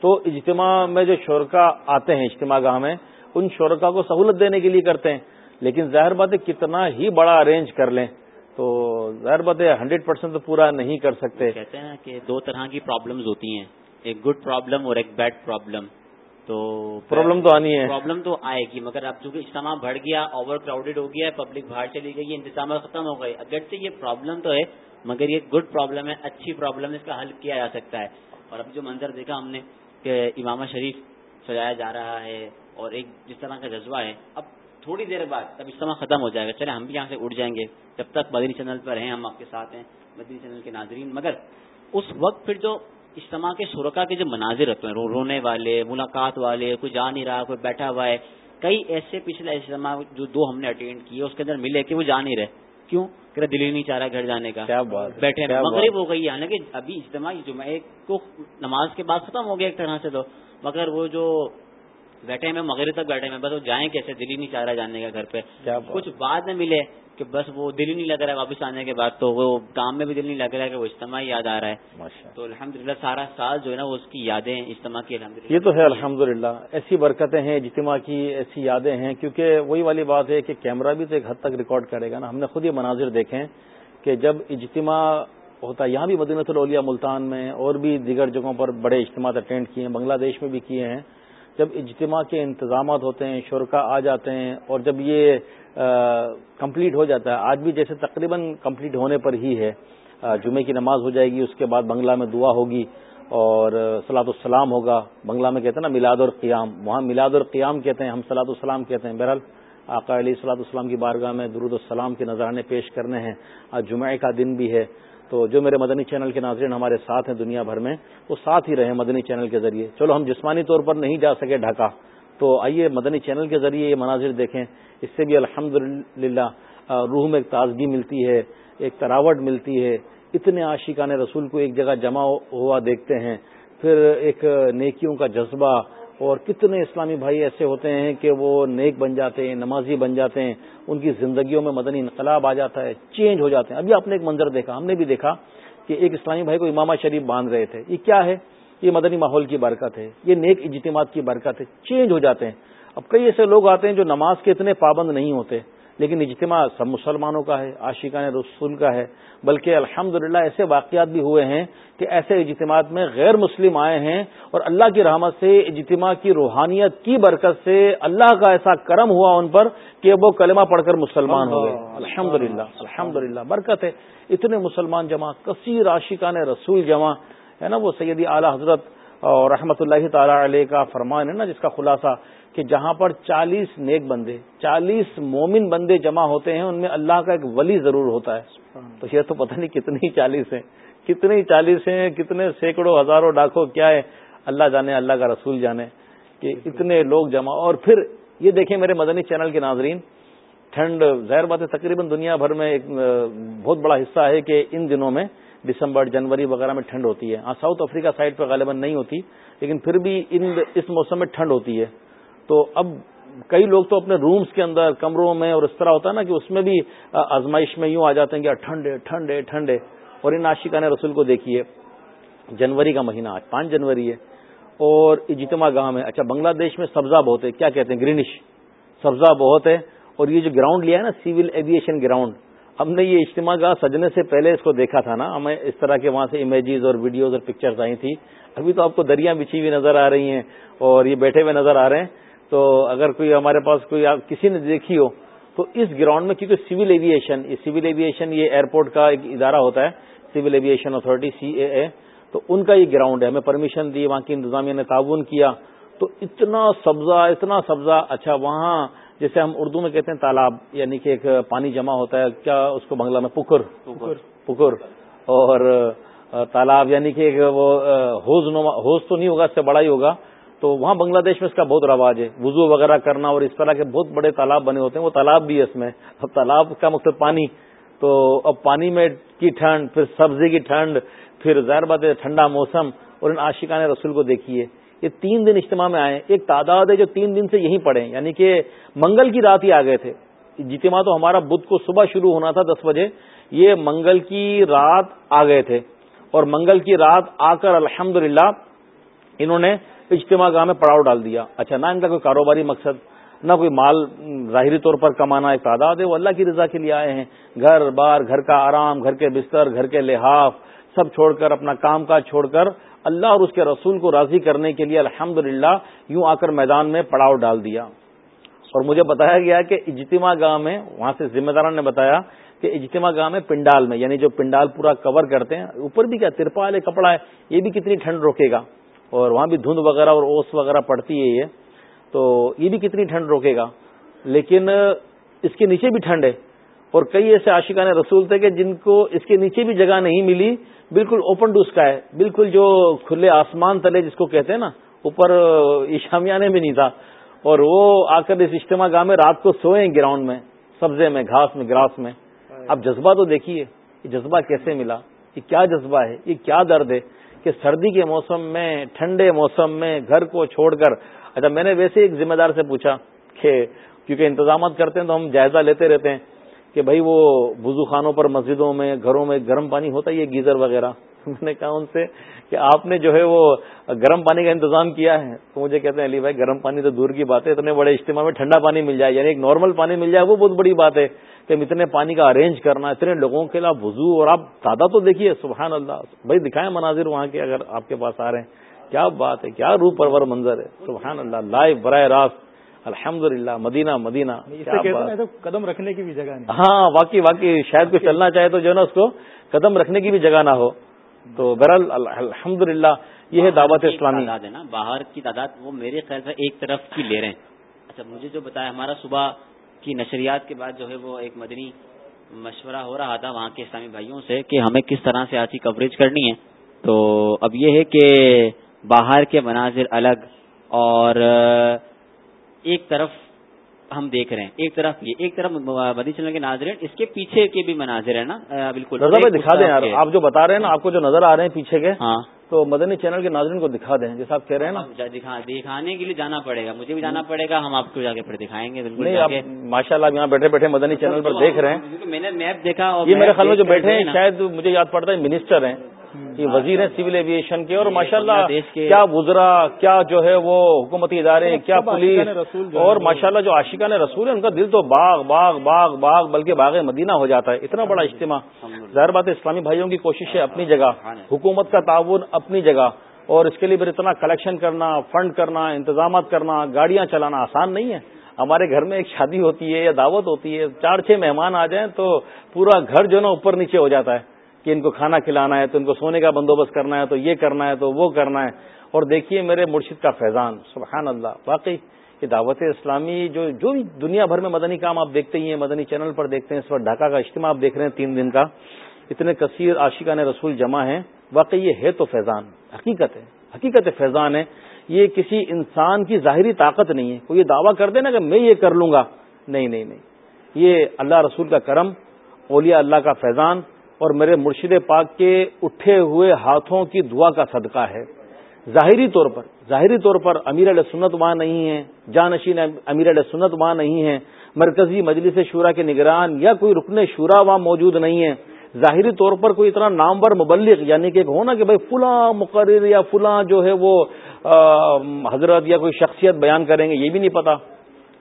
تو اجتماع میں جو شرکا آتے ہیں، اجتماع گاہ میں، ان شرکا کو سہولت دینے کے لیے کرتے ہیں۔ لیکن ظاہر بات ہے کتنا ہی بڑا ارینج کر لیں، تو ظاہر بات ہے ہنڈریڈ پرسینٹ تو پورا نہیں کر سکتے۔ کہتے ہیں کہ دو طرح کی پرابلمز ہوتی ہیں، ایک گڈ پرابلم اور ایک بیڈ پرابلم تو پرابلم تو آنی ہے۔ پرابلم تو آئے گی مگر اب چونکہ اجتماع بڑھ گیا اوور کراؤڈیڈ ہو گیا پبلک باہر چلی گئی انتظامات ختم ہو گئے۔ اگرچہ یہ پرابلم تو ہے مگر یہ گڈ پرابلم ہے اچھی پرابلم اس کا حل کیا جا سکتا ہے۔ اور اب جو منظر دیکھا ہم نے کہ امامہ شریف سجایا جا رہا ہے اور ایک جس طرح کا جذبہ ہے اب تھوڑی دیر بعد اب اجتماع ختم ہو جائے گا۔ چلے ہم بھی یہاں سے اٹھ جائیں گے۔ جب تک مدنی چینل پر ہیں ہم آپ کے ساتھ ہیں مدنی چینل کے ناظرین۔ مگر اس وقت پھر جو اجتماع کے شرکا کے جو مناظر ہوتے ہیں رونے والے ملاقات والے کوئی جا نہیں رہا کوئی بیٹھا ہوا ہے کئی ایسے پچھلے اجتماع جو دو ہم نے اٹینڈ کیے اس کے اندر ملے کہ وہ جا نہیں رہے۔ کیوں؟ کہ دل ہی نہیں چاہ رہا گھر جانے کا۔ بیٹھے مغرب ہو گئی حالانکہ ابھی اجتماع جمعے کو نماز کے بعد ختم ہو گیا ایک طرح سے تو۔ مگر وہ جو بیٹھے میں مغرب تک بیٹھے میں بس وہ جائیں کیسے؟ دل ہی نہیں چاہ رہا جانے کا گھر پہ۔ کچھ بعد میں ملے کہ بس وہ دل ہی نہیں لگ رہا ہے واپس آنے کے بعد تو وہ کام میں بھی دل نہیں لگ رہا ہے کہ وہ اجتماع یاد آ رہا ہے۔ تو الحمد سارا سال جو ہے نا وہ اس کی یادیں اجتماع کی الحمد یہ تو ہے الحمد ایسی برکتیں ہیں اجتماع کی ایسی یادیں ہیں کیونکہ وہی والی بات ہے کہ کیمرہ بھی تو ایک حد تک ریکارڈ کرے گا نا۔ ہم نے خود یہ مناظر دیکھے کہ جب اجتماع ہوتا ہے یہاں بھی مدینہ الولیا ملتان میں اور بھی دیگر جگہوں پر بڑے اجتماع اٹینڈ کیے ہیں بنگلہ دیش میں بھی کیے ہیں۔ جب اجتماع کے انتظامات ہوتے ہیں شرکا آ جاتے ہیں اور جب یہ کمپلیٹ ہو جاتا ہے، آج بھی جیسے تقریباً کمپلیٹ ہونے پر ہی ہے۔ جمعے کی نماز ہو جائے گی، اس کے بعد بنگلہ میں دعا ہوگی اور سلاۃ السلام ہوگا۔ بنگلہ میں کہتے ہیں نا میلاد اور قیام وہاں میلاد اور قیام کہتے ہیں، ہم سلاۃ السلام کہتے ہیں۔ بہرحال آقا علیہ صلاح السلام کی بارگاہ میں درود السلام کے نذرانے پیش کرنے ہیں۔ آج جمعے کا دن بھی ہے۔ تو جو میرے مدنی چینل کے ناظرین ہمارے ساتھ ہیں دنیا بھر میں، وہ ساتھ ہی رہے مدنی چینل کے ذریعے۔ چلو، ہم جسمانی طور پر نہیں جا سکے ڈھاکہ تو آئیے مدنی چینل کے ذریعے یہ مناظر دیکھیں۔ اس سے بھی الحمد روح میں ایک تازگی ملتی ہے، ایک تراوٹ ملتی ہے۔ اتنے عاشقان رسول کو ایک جگہ جمع ہوا دیکھتے ہیں۔ پھر ایک نیکیوں کا جذبہ اور کتنے اسلامی بھائی ایسے ہوتے ہیں کہ وہ نیک بن جاتے ہیں، نمازی بن جاتے ہیں، ان کی زندگیوں میں مدنی انقلاب آ جاتا ہے، چینج ہو جاتے ہیں۔ ابھی آپ نے ایک منظر دیکھا، ہم نے بھی دیکھا کہ ایک اسلامی بھائی کو امامہ شریف باندھ رہے تھے۔ یہ کیا ہے؟ یہ مدنی ماحول کی برکت ہے، یہ نیک اجتماعات کی برکت ہے، چینج ہو جاتے ہیں۔ اب کئی ایسے لوگ آتے ہیں جو نماز کے اتنے پابند نہیں ہوتے۔ لیکن اجتماع سب مسلمانوں کا ہے عاشقان رسول کا ہے بلکہ الحمد ایسے واقعات بھی ہوئے ہیں کہ ایسے اجتماعات میں غیر مسلم آئے ہیں اور اللہ کی رحمت سے اجتماع کی روحانیت کی برکت سے اللہ کا ایسا کرم ہوا ان پر کہ وہ کلمہ پڑھ کر مسلمان ہو گئے۔ الحمد للہ الحمد برکت ہے۔ اتنے مسلمان جمع کثیر عاشقان رسول جمع ہے نا وہ سیدی اعلی حضرت اور رحمت اللہ تعالی علیہ کا فرمان ہے نا جس کا خلاصہ کہ جہاں پر چالیس نیک بندے چالیس مومن بندے جمع ہوتے ہیں ان میں اللہ کا ایک ولی ضرور ہوتا ہے۔ تو یہ تو پتہ نہیں کتنی چالیس ہیں۔ کتنی چالیس ہیں کتنے سینکڑوں ہزاروں ڈاکوں کیا ہے۔ اللہ جانے اللہ کا رسول جانے کہ اتنے لوگ جمع۔ اور پھر یہ دیکھیں میرے مدنی چینل کے ناظرین ٹھنڈ ظاہر بات ہے تقریباً دنیا بھر میں ایک بہت بڑا حصہ ہے کہ ان دنوں میں دسمبر، جنوری وغیرہ میں ٹھنڈ ہوتی ہے۔ ہاں ساؤتھ افریقہ سائڈ پہ غالباً نہیں ہوتی، لیکن پھر بھی ان اس موسم میں ٹھنڈ ہوتی ہے۔ تو اب کئی لوگ تو اپنے رومز کے اندر، کمروں میں اور اس طرح ہوتا ہے نا کہ اس میں بھی آزمائش میں یوں آ جاتے ہیں کہ ٹھنڈے ٹھنڈے ٹھنڈے۔ اور ان عاشقان رسول کو دیکھیے، جنوری کا مہینہ آج، پانچ جنوری ہے۔ اور اجتماع گاہ میں اچھا بنگلہ دیش میں سبزہ بہت ہے۔ کیا کہتے ہیں؟ گرینش۔ سبزہ بہت ہے۔ اور یہ جو گراؤنڈ لیا ہے نا سول ایویشن گراؤنڈ ہم نے یہ اجتماع گاہ سجنے سے پہلے اس کو دیکھا تھا نا، ہمیں اس طرح کے وہاں سے امیجز اور ویڈیوز اور پکچرز آئی تھی۔ ابھی تو آپ کو دریا بچھی ہوئی نظر آ رہی ہیں اور یہ بیٹھے ہوئے نظر آ رہے ہیں۔ تو اگر کوئی ہمارے پاس کوئی کسی نے دیکھی ہو، تو اس گراؤنڈ میں کیونکہ سول ایویشن یہ سول ایویشن یہ ایئرپورٹ کا ایک ادارہ ہوتا ہے civil aviation authority C A A تو ان کا یہ گراؤنڈ ہے، ہمیں پرمیشن دی، وہاں کی انتظامیہ نے تعاون کیا۔ تو اتنا سبزہ اتنا سبزہ اچھا وہاں جیسے ہم اردو میں کہتے ہیں تالاب یعنی کہ ایک پانی جمع ہوتا ہے کیا اس کو بنگلہ میں پکر پکر اور تالاب یعنی کہ وہ ہوز ہوز تو نہیں ہوگا اس سے بڑا ہی ہوگا۔ تو وہاں بنگلہ دیش میں اس کا بہت رواج ہے۔ وضو وغیرہ کرنا اور اس طرح کے بہت بڑے تالاب بنے ہوتے ہیں وہ تالاب بھی ہے اس میں۔ اب تالاب کا مقصد پانی۔ تو اب پانی میں کی ٹھنڈ پھر سبزی کی ٹھنڈ پھر ظاہر بات ہے ٹھنڈا موسم اور ان عاشقان رسول کو دیکھیے۔ یہ تین دن اجتماع میں آئے ایک تعداد ہے جو تین دن سے یہیں پڑے یعنی کہ منگل کی رات ہی آ گئے تھے۔ اجتماع تو ہمارا بدھ کو صبح شروع ہونا تھا دس بجے، یہ منگل کی رات آ گئے تھے۔ اور منگل کی رات آ کر الحمد انہوں نے اجتماع گاہ میں پڑاؤ ڈال دیا۔ اچھا نہ ان کا کوئی کاروباری مقصد، نہ کوئی مال ظاہری طور پر کمانا ایک تعداد ہے، وہ اللہ کی رضا کے لیے آئے ہیں۔ گھر بار، گھر کا آرام، گھر کے بستر، گھر کے لحاف، سب چھوڑ کر، اپنا کام کاج چھوڑ کر اللہ اور اس کے رسول کو راضی کرنے کے لیے الحمد یوں آ کر میدان میں پڑاؤ ڈال دیا۔ اور مجھے بتایا گیا کہ اجتماع گاہ میں، وہاں سے ذمہ داران نے بتایا کہ اجتماع گاہ میں پنڈال میں یعنی جو پنڈال پورا کور کرتے ہیں، اوپر بھی کیا ترپال ہے، کپڑا ہے، یہ بھی کتنی ٹھنڈ روکے گا۔ اور وہاں بھی دھند وغیرہ اور اوس وغیرہ پڑتی ہے یہ۔ تو یہ بھی کتنی ٹھنڈ روکے گا۔ لیکن اس کے نیچے بھی ٹھنڈ ہے۔ اور کئی ایسے عاشقان رسول تھے کہ جن کو اس کے نیچے بھی جگہ نہیں ملی، بالکل اوپن ٹو اسکائی بالکل جو کھلے آسمان تلے جس کو کہتے ہیں نا، اوپر ایشامیانے میں نہیں تھا۔ اور وہ آ کر اس اجتماع گاہ میں رات کو سوئے گراؤنڈ میں، سبزے میں، گھاس میں، گراس میں۔ اب جذبہ تو دیکھیے، یہ جذبہ کیسے ملا؟ یہ کیا جذبہ ہے؟ یہ کیا درد ہے کہ سردی کے موسم میں، ٹھنڈے موسم میں گھر کو چھوڑ کر۔ اچھا میں نے ویسے ایک ذمہ دار سے پوچھا کہ کیونکہ انتظامات کرتے ہیں تو ہم جائزہ لیتے رہتے ہیں۔ کہ بھائی وہ وضو خانوں پر مسجدوں میں، گھروں میں گرم پانی ہوتا ہے یہ گیزر وغیرہ؟ میں نے کہا ان سے کہ آپ نے جو ہے وہ گرم پانی کا انتظام کیا ہے۔ تو مجھے کہتے ہیں، علی بھائی، گرم پانی تو دور کی بات ہے، اتنے بڑے اجتماع میں ٹھنڈا پانی مل جائے۔ یعنی ایک نارمل پانی مل جائے، وہ بہت بڑی بات ہے کہ اتنے پانی کا ارینج کرنا، اتنے لوگوں کے خلاف وضو۔ اور آپ دادا تو دیکھیے، سبحان اللہ۔ بھائی، دکھائیں مناظر وہاں کے اگر آپ کے پاس آ رہے ہیں۔ کیا بات ہے، کیا روح پرور منظر ہے۔ سبحان اللہ لائیو براہ راست الحمد للہ مدینہ مدینہ قدم رکھنے کی بھی جگہ نہیں ہاں واقعی واقعی شاید کوئی چلنا چاہے تو جو ہے نا اس کو قدم رکھنے کی بھی جگہ نہ ہو۔ تو بہرحال الحمد للہ یہ ہے دعوت اسلامی۔ ہے نا باہر کی تعداد وہ میرے خیال سے ایک طرف کی لے رہے ہیں۔ اچھا مجھے جو بتایا ہمارا صبح کی نشریات کے بعد جو ہے وہ ایک مدنی مشورہ ہو رہا تھا وہاں کے اسلامی بھائیوں سے کہ ہمیں کس طرح سے آج کوریج کرنی ہے۔ تو اب یہ ہے کہ باہر کے مناظر الگ اور ایک طرف ہم دیکھ رہے ہیں ایک طرف یہ ایک طرف مدی چلنے کے ناظرین اس کے پیچھے کے بھی مناظر ہیں نا؟ بالکل دکھا دیں یار آپ جو بتا رہے ہیں نا آپ کو جو نظر آ رہے ہیں پیچھے کے ہاں۔ تو مدنی چینل کے ناظرین کو دکھا دیں جیسا آپ کہہ رہے ہیں نا۔ دکھانے کے لیے جانا پڑے گا مجھے بھی جانا پڑے گا ہم آپ کو جا کے پھر دکھائیں گے بالکل ماشاء اللہ یہاں بیٹھے بیٹھے مدنی چینل پر دیکھ رہے ہیں۔ میں نے میپ دیکھا یہ میرے خیال میں جو بیٹھے ہیں شاید مجھے یاد پڑتا ہے منسٹر ہیں۔ یہ وزیر ہیں سول ایویشن کے اور ماشاء اللہ کیا گزرا کیا جو ہے وہ حکومتی ادارے کیا پولیس اور ماشاء اللہ جو عاشقہ نے رسول ہے ان کا دل تو باغ باغ باغ باغ بلکہ باغ مدینہ ہو جاتا ہے۔ اتنا بڑا اجتماع۔ ظاہر بات ہے اسلامی بھائیوں کی کوشش ہے اپنی جگہ حکومت کا تعاون اپنی جگہ۔ اور اس کے لیے پھر اتنا کلیکشن کرنا فنڈ کرنا انتظامات کرنا گاڑیاں چلانا آسان نہیں ہے۔ ہمارے گھر میں ایک شادی ہوتی ہے یا دعوت ہوتی ہے چار چھ مہمان آ جائیں تو پورا گھر جو ہے نا اوپر نیچے ہو جاتا ہے۔ کہ ان کو کھانا کھلانا ہے، تو ان کو سونے کا بندوبست کرنا ہے، تو یہ کرنا ہے، تو وہ کرنا ہے۔ اور دیکھیے میرے مرشد کا فیضان، سبحان اللہ، واقعی یہ دعوت اسلامی جو جو بھی دنیا بھر میں مدنی کام آپ دیکھتے ہی ہیں، مدنی چینل پر دیکھتے ہیں، اس وقت ڈھاکہ کا اجتماع آپ دیکھ رہے ہیں تین دن کا، اتنے کثیر عاشقہ نے رسول جمع ہیں۔ واقعی یہ ہے تو فیضان، حقیقت ہے، حقیقت فیضان ہے۔ یہ کسی انسان کی ظاہری طاقت نہیں ہے۔ کوئی یہ دعویٰ کر دے نا کہ میں یہ کر لوں گا، نہیں نہیں نہیں۔ یہ اللہ رسول کا کرم، اولیاء اللہ کا فیضان اور میرے مرشد پاک کے اٹھے ہوئے ہاتھوں کی دعا کا صدقہ ہے۔ ظاہری طور پر، ظاہری طور پر امیر علیہ سنت وہاں نہیں ہے جانشین امیر علیہ سنت وہاں نہیں ہے مرکزی مجلس شورا کے نگران یا کوئی رکن شورا وہاں موجود نہیں ہے ظاہری طور پر کوئی اتنا نامور مبلغ یعنی کہ ہونا کہ بھائی فلاں مقرر یا فلاں جو ہے وہ حضرت یا کوئی شخصیت بیان کریں گے، یہ بھی نہیں پتا۔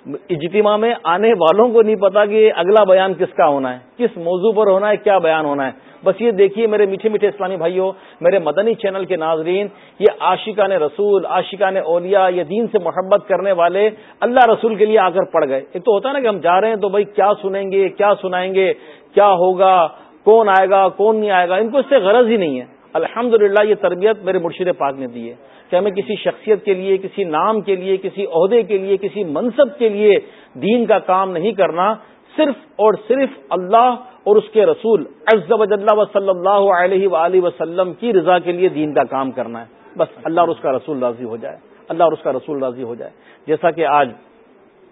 اجتماع میں آنے والوں کو نہیں پتا کہ اگلا بیان کس کا ہونا ہے، کس موضوع پر ہونا ہے، کیا بیان ہونا ہے۔ بس یہ دیکھیے میرے میٹھے میٹھے اسلامی بھائیوں، میرے مدنی چینل کے ناظرین، یہ عاشقان رسول، عاشقان اولیاء، یہ دین سے محبت کرنے والے اللہ رسول کے لیے آ کر پڑ گئے۔ ایک تو ہوتا ہے نا کہ ہم جا رہے ہیں تو بھائی کیا سنیں گے، کیا سنائیں گے، کیا ہوگا، کون آئے گا، کون نہیں آئے گا، ان کو اس سے غرض ہی نہیں ہے۔ الحمد یہ تربیت میرے مرشد پاک نے دی ہے۔ کہ ہمیں کسی شخصیت کے لیے، کسی نام کے لیے، کسی عہدے کے لیے، کسی منصب کے لیے دین کا کام نہیں کرنا، صرف اور صرف اللہ اور اس کے رسول عز و و صلی اللہ علیہ وآلہ وسلم کی رضا کے لیے دین کا کام کرنا ہے۔ بس اللہ اور اس کا رسول راضی ہو جائے۔ اللہ اور اس کا رسول راضی ہو جائے۔ جیسا کہ آج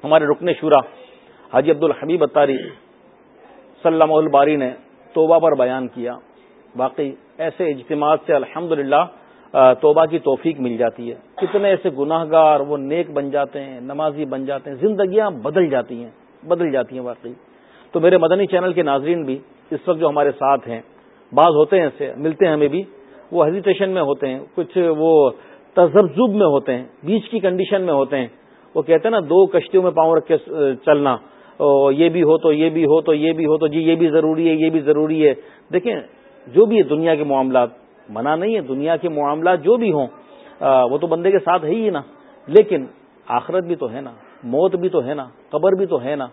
ہمارے رکن شورا حاجی عبد الحبیب اتاری سلم الباری نے توبہ پر بیان کیا۔ باقی ایسے اجتماع سے الحمد توبہ کی توفیق مل جاتی ہے۔ کتنے ایسے گناہ گار وہ نیک بن جاتے ہیں، نمازی بن جاتے ہیں، زندگیاں بدل جاتی ہیں، بدل جاتی ہیں واقعی۔ تو میرے مدنی چینل کے ناظرین بھی اس وقت جو ہمارے ساتھ ہیں، بعض ہوتے ہیں ایسے ملتے ہیں ہمیں بھی۔ وہ ہیزیٹیشن میں ہوتے ہیں، کچھ وہ تجرب میں ہوتے ہیں، بیچ کی کنڈیشن میں ہوتے ہیں۔ وہ کہتے ہیں نا، دو کشتیوں میں پاؤں رکھ کے چلنا۔ یہ بھی ہو تو یہ بھی ہو تو یہ بھی ہو تو جی یہ بھی ضروری ہے، یہ بھی ضروری ہے۔ دیکھیں، جو بھی دنیا کے معاملات منع نہیں ہے، دنیا کے معاملات جو بھی ہوں وہ تو بندے کے ساتھ ہے ہی نا۔ لیکن آخرت بھی تو ہے نا، موت بھی تو ہے نا، قبر بھی تو ہے نا،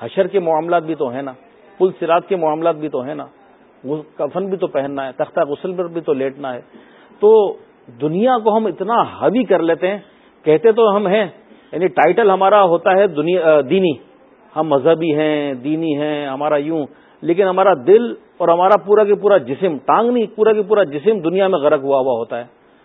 حشر کے معاملات بھی تو ہے نا، پل سرات کے معاملات بھی تو ہے نا۔ کفن بھی تو پہننا ہے، تختہ غسل پر بھی تو لیٹنا ہے۔ تو دنیا کو ہم اتنا حوی کر لیتے ہیں، کہتے تو ہم ہیں یعنی ٹائٹل ہمارا ہوتا ہے دینی۔ ہم مذہبی ہیں، دینی ہیں، ہمارا یوں۔ لیکن ہمارا دل اور ہمارا پورا کے پورا جسم ٹانگ نہیں پورا کے پورا جسم دنیا میں غرق ہوا ہوا ہوتا ہے۔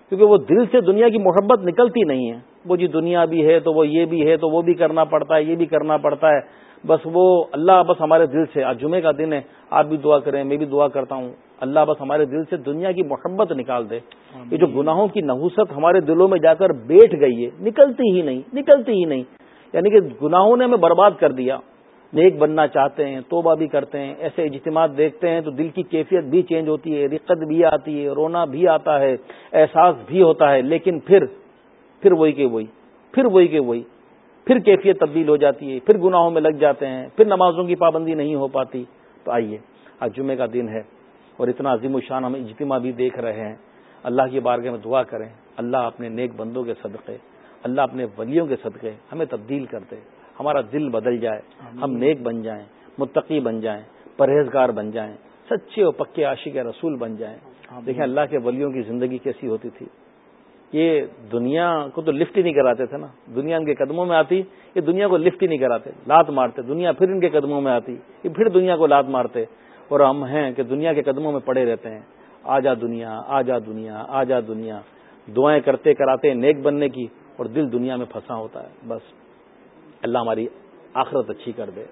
کیونکہ وہ دل سے دنیا کی محبت نکلتی نہیں ہے۔ وہ جی دنیا بھی ہے تو وہ یہ بھی ہے تو وہ بھی کرنا پڑتا ہے یہ بھی کرنا پڑتا ہے۔ بس وہ اللہ بس ہمارے دل سے آج جمعے کا دن ہے آپ بھی دعا کریں میں بھی دعا کرتا ہوں۔ اللہ بس ہمارے دل سے دنیا کی محبت نکال دے۔ یہ جو گناہوں کی نحوست ہمارے دلوں میں جا کر بیٹھ گئی ہے نکلتی ہی نہیں نکلتی ہی نہیں۔ یعنی کہ گناہوں نے ہمیں برباد کر دیا۔ نیک بننا چاہتے ہیں، توبہ بھی کرتے ہیں، ایسے اجتماع دیکھتے ہیں تو دل کی کیفیت بھی چینج ہوتی ہے، رقت بھی آتی ہے، رونا بھی آتا ہے، احساس بھی ہوتا ہے، لیکن پھر پھر وہی کہ وہی، پھر وہی کہ وہی، پھر کیفیت تبدیل ہو جاتی ہے، پھر گناہوں میں لگ جاتے ہیں، پھر نمازوں کی پابندی نہیں ہو پاتی۔ تو آئیے، آج جمعے کا دن ہے اور اتنا عظیم و شان ہم اجتماع بھی دیکھ رہے ہیں۔ اللہ کی بارگاہ میں دعا کریں، اللہ اپنے نیک بندوں کے صدقے، اللہ اپنے ولیوں کے صدقے ہمیں تبدیل کر دے۔ ہمارا دل بدل جائے ہم نیک بن جائیں متقی بن جائیں پرہیزگار بن جائیں سچے اور پکے عاشق رسول بن جائیں۔ دیکھیں اللہ کے ولیوں کی زندگی کیسی ہوتی تھی۔ یہ دنیا کو تو لفٹ ہی نہیں کراتے تھے نا۔ دنیا ان کے قدموں میں آتی یہ دنیا کو لفٹ ہی نہیں کراتے۔ لات مارتے دنیا پھر ان کے قدموں میں آتی۔ یہ پھر دنیا کو لات مارتے۔ اور ہم ہیں کہ دنیا کے قدموں میں پڑے رہتے ہیں۔ آ جا دنیا آ جا دنیا آ جا دنیا۔ دعائیں کرتے کراتے نیک بننے کی اور دل دنیا میں پھنسا ہوتا ہے۔ بس۔ اللہ ہماری آخرت اچھی کر دے۔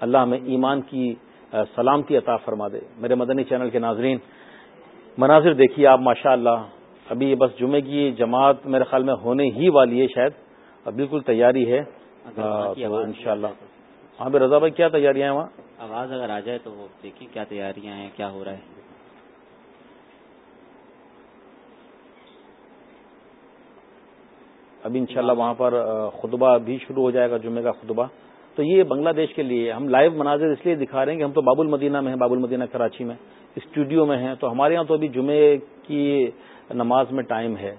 اللہ ہمیں ایمان کی سلامتی عطا فرما دے۔ میرے مدنی چینل کے ناظرین مناظر دیکھیے آپ ماشاء اللہ ابھی بس جمعے کی جماعت میرے خیال میں ہونے ہی والی ہے شاید بالکل تیاری ہے۔ ان شاء اللہ ہاں بھائی رضا بھائی کیا تیاریاں ہیں وہاں؟ آواز اگر آ جائے تو وہ دیکھیے کیا تیاریاں ہیں کیا ہو رہا ہے۔ ابھی انشاءاللہ وہاں پر خطبہ بھی شروع ہو جائے گا جمعے کا خطبہ۔ تو یہ بنگلہ دیش کے لیے، ہم لائیو مناظر اس لیے دکھا رہے ہیں کہ ہم تو باب المدینہ میں ہیں باب المدینہ کراچی میں اسٹوڈیو میں ہیں۔ تو ہمارے یہاں تو ابھی جمعے کی نماز میں ٹائم ہے۔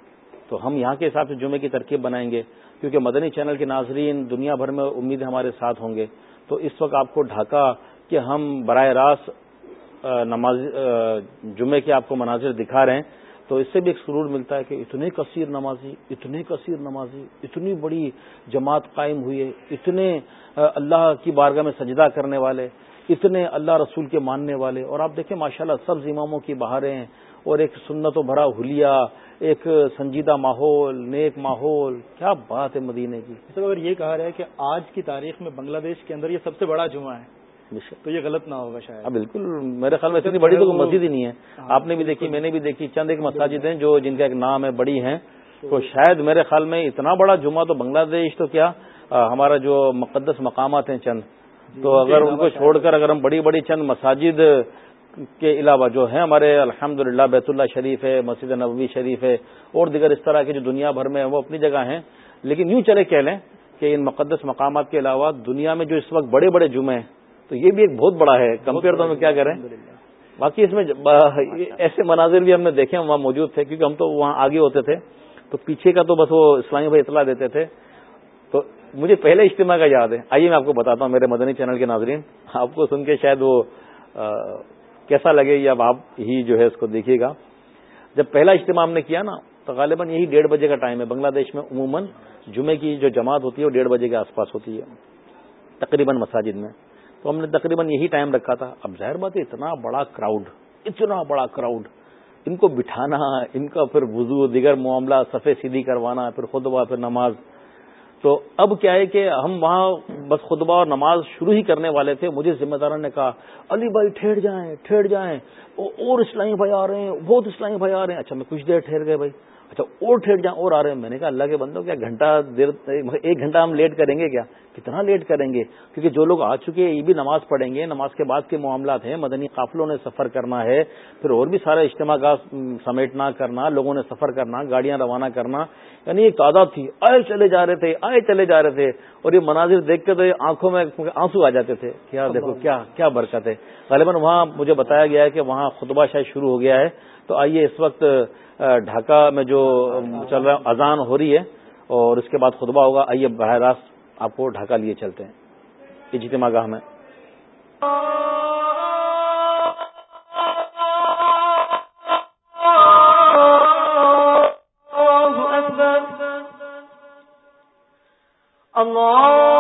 تو ہم یہاں کے حساب سے جمعے کی ترکیب بنائیں گے۔ کیونکہ مدنی چینل کے ناظرین دنیا بھر میں امید ہمارے ساتھ ہوں گے۔ تو اس وقت آپ کو ڈھاکہ کہ ہم براہ راست نماز جمعے کے آپ کو مناظر دکھا رہے ہیں۔ تو اس سے بھی ایک سرور ملتا ہے کہ اتنے کثیر نمازی، اتنے کثیر نمازی، اتنی بڑی جماعت قائم ہوئی ہے، اتنے اللہ کی بارگاہ میں سجدہ کرنے والے، اتنے اللہ رسول کے ماننے والے۔ اور آپ دیکھیں ماشاءاللہ سب اماموں کی بہاریں اور ایک سنت و بھرا حلیہ، ایک سنجیدہ ماحول، نیک ماحول۔ کیا بات ہے مدینے کی۔ اگر یہ کہا رہا ہے کہ آج کی تاریخ میں بنگلہ دیش کے اندر یہ سب سے بڑا جمعہ ہے۔ تو یہ غلط نہ ہوگا شاید. ہاں، بالکل. میرے خیال میں اتنی بڑی تو مسجد ہی نہیں ہے. آپ نے بھی دیکھی میں نے بھی دیکھی چند ایک مساجد ہیں جو جن کا ایک نام ہے بڑی ہیں. تو شاید میرے خیال میں اتنا بڑا جمعہ تو بنگلہ دیش تو کیا ہمارا جو مقدس مقامات ہیں چند. تو اگر ان کو چھوڑ کر اگر ہم بڑی بڑی چند مساجد کے علاوہ جو ہیں ہمارے الحمد للہ بیت اللہ شریف ہے مسجد نبوی شریف ہے اور دیگر اس طرح کے جو دنیا بھر میں ہیں وہ اپنی جگہ ہیں. لیکن یوں چلے کہہ لیں کہ ان مقدس مقامات کے علاوہ دنیا میں جو اس وقت بڑے بڑے جمعے ہیں تو یہ بھی ایک بہت بڑا ہے کمپیئر تو ہم کیا کریں؟ باقی اس میں ایسے مناظر بھی ہم نے دیکھے وہاں موجود تھے کیونکہ ہم تو وہاں آگے ہوتے تھے۔ تو پیچھے کا تو بس وہ اسلامی بھائی اطلاع دیتے تھے۔ تو مجھے پہلے اجتماع کا یاد ہے۔ آئیے میں آپ کو بتاتا ہوں میرے مدنی چینل کے ناظرین آپ کو سن کے شاید وہ کیسا لگے یا آپ ہی جو ہے اس کو دیکھیے گا۔ جب پہلا اجتماع ہم نے کیا نا تو غالباً یہی ڈیڑھ بجے کا ٹائم ہے۔ بنگلہ دیش میں عموماً جمعے کی جو جماعت ہوتی ہے وہ ڈیڑھ بجے کے آس پاس ہوتی ہے تقریباً مساجد میں۔ تو ہم نے تقریباً یہی ٹائم رکھا تھا۔ اب ظاہر بات ہے، اتنا بڑا کراؤڈ اتنا بڑا کراؤڈ ان کو بٹھانا، ان کا پھر وضو، دیگر معاملہ سفید سیدھی کروانا، پھر خطبہ، پھر نماز۔ تو اب کیا ہے کہ ہم وہاں بس خطبہ اور نماز شروع ہی کرنے والے تھے۔ مجھے ذمہ داروں نے کہا، علی بھائی، ٹھہر جائیں ٹھہر جائیں۔ اور اسلامی بھائی آ رہے ہیں، بہت اسلامی بھائی آ رہے ہیں۔ اچھا میں کچھ دیر ٹھہر گئے بھائی۔ اچھا اور ٹھیک جائیں، اور آ رہے ہیں۔ میں نے کہا، اللہ کے بندوں، کیا گھنٹہ دیر ایک گھنٹہ ہم لیٹ کریں گے کیا؟ کتنا لیٹ کریں گے؟ کیونکہ جو لوگ آ چکے ہیں، یہ بھی نماز پڑھیں گے۔ نماز کے بعد کے معاملات ہیں، مدنی قافلوں نے سفر کرنا ہے، پھر اور بھی سارا اجتماع کا سمیٹنا کرنا، لوگوں نے سفر کرنا، گاڑیاں روانہ کرنا۔ یعنی ایک تعداد تھی۔ آئے چلے جا رہے تھے، آئے چلے جا رہے تھے۔ اور یہ مناظر دیکھ کے تو آنکھوں میں آنسو آ جاتے تھے کیا دیکھو کیا کیا برکت ہے۔ غالباً وہاں مجھے بتایا گیا ہے کہ وہاں خطبہ شاید شروع ہو گیا ہے۔ تو آئیے اس وقت ڈھاکہ میں جو چل رہا اذان ہو رہی ہے اور اس کے بعد خطبہ ہوگا۔ آئیے براہ راست آپ کو ڈھاکہ لیے چلتے ہیں۔ اجتماع گاہ میں۔ اللہ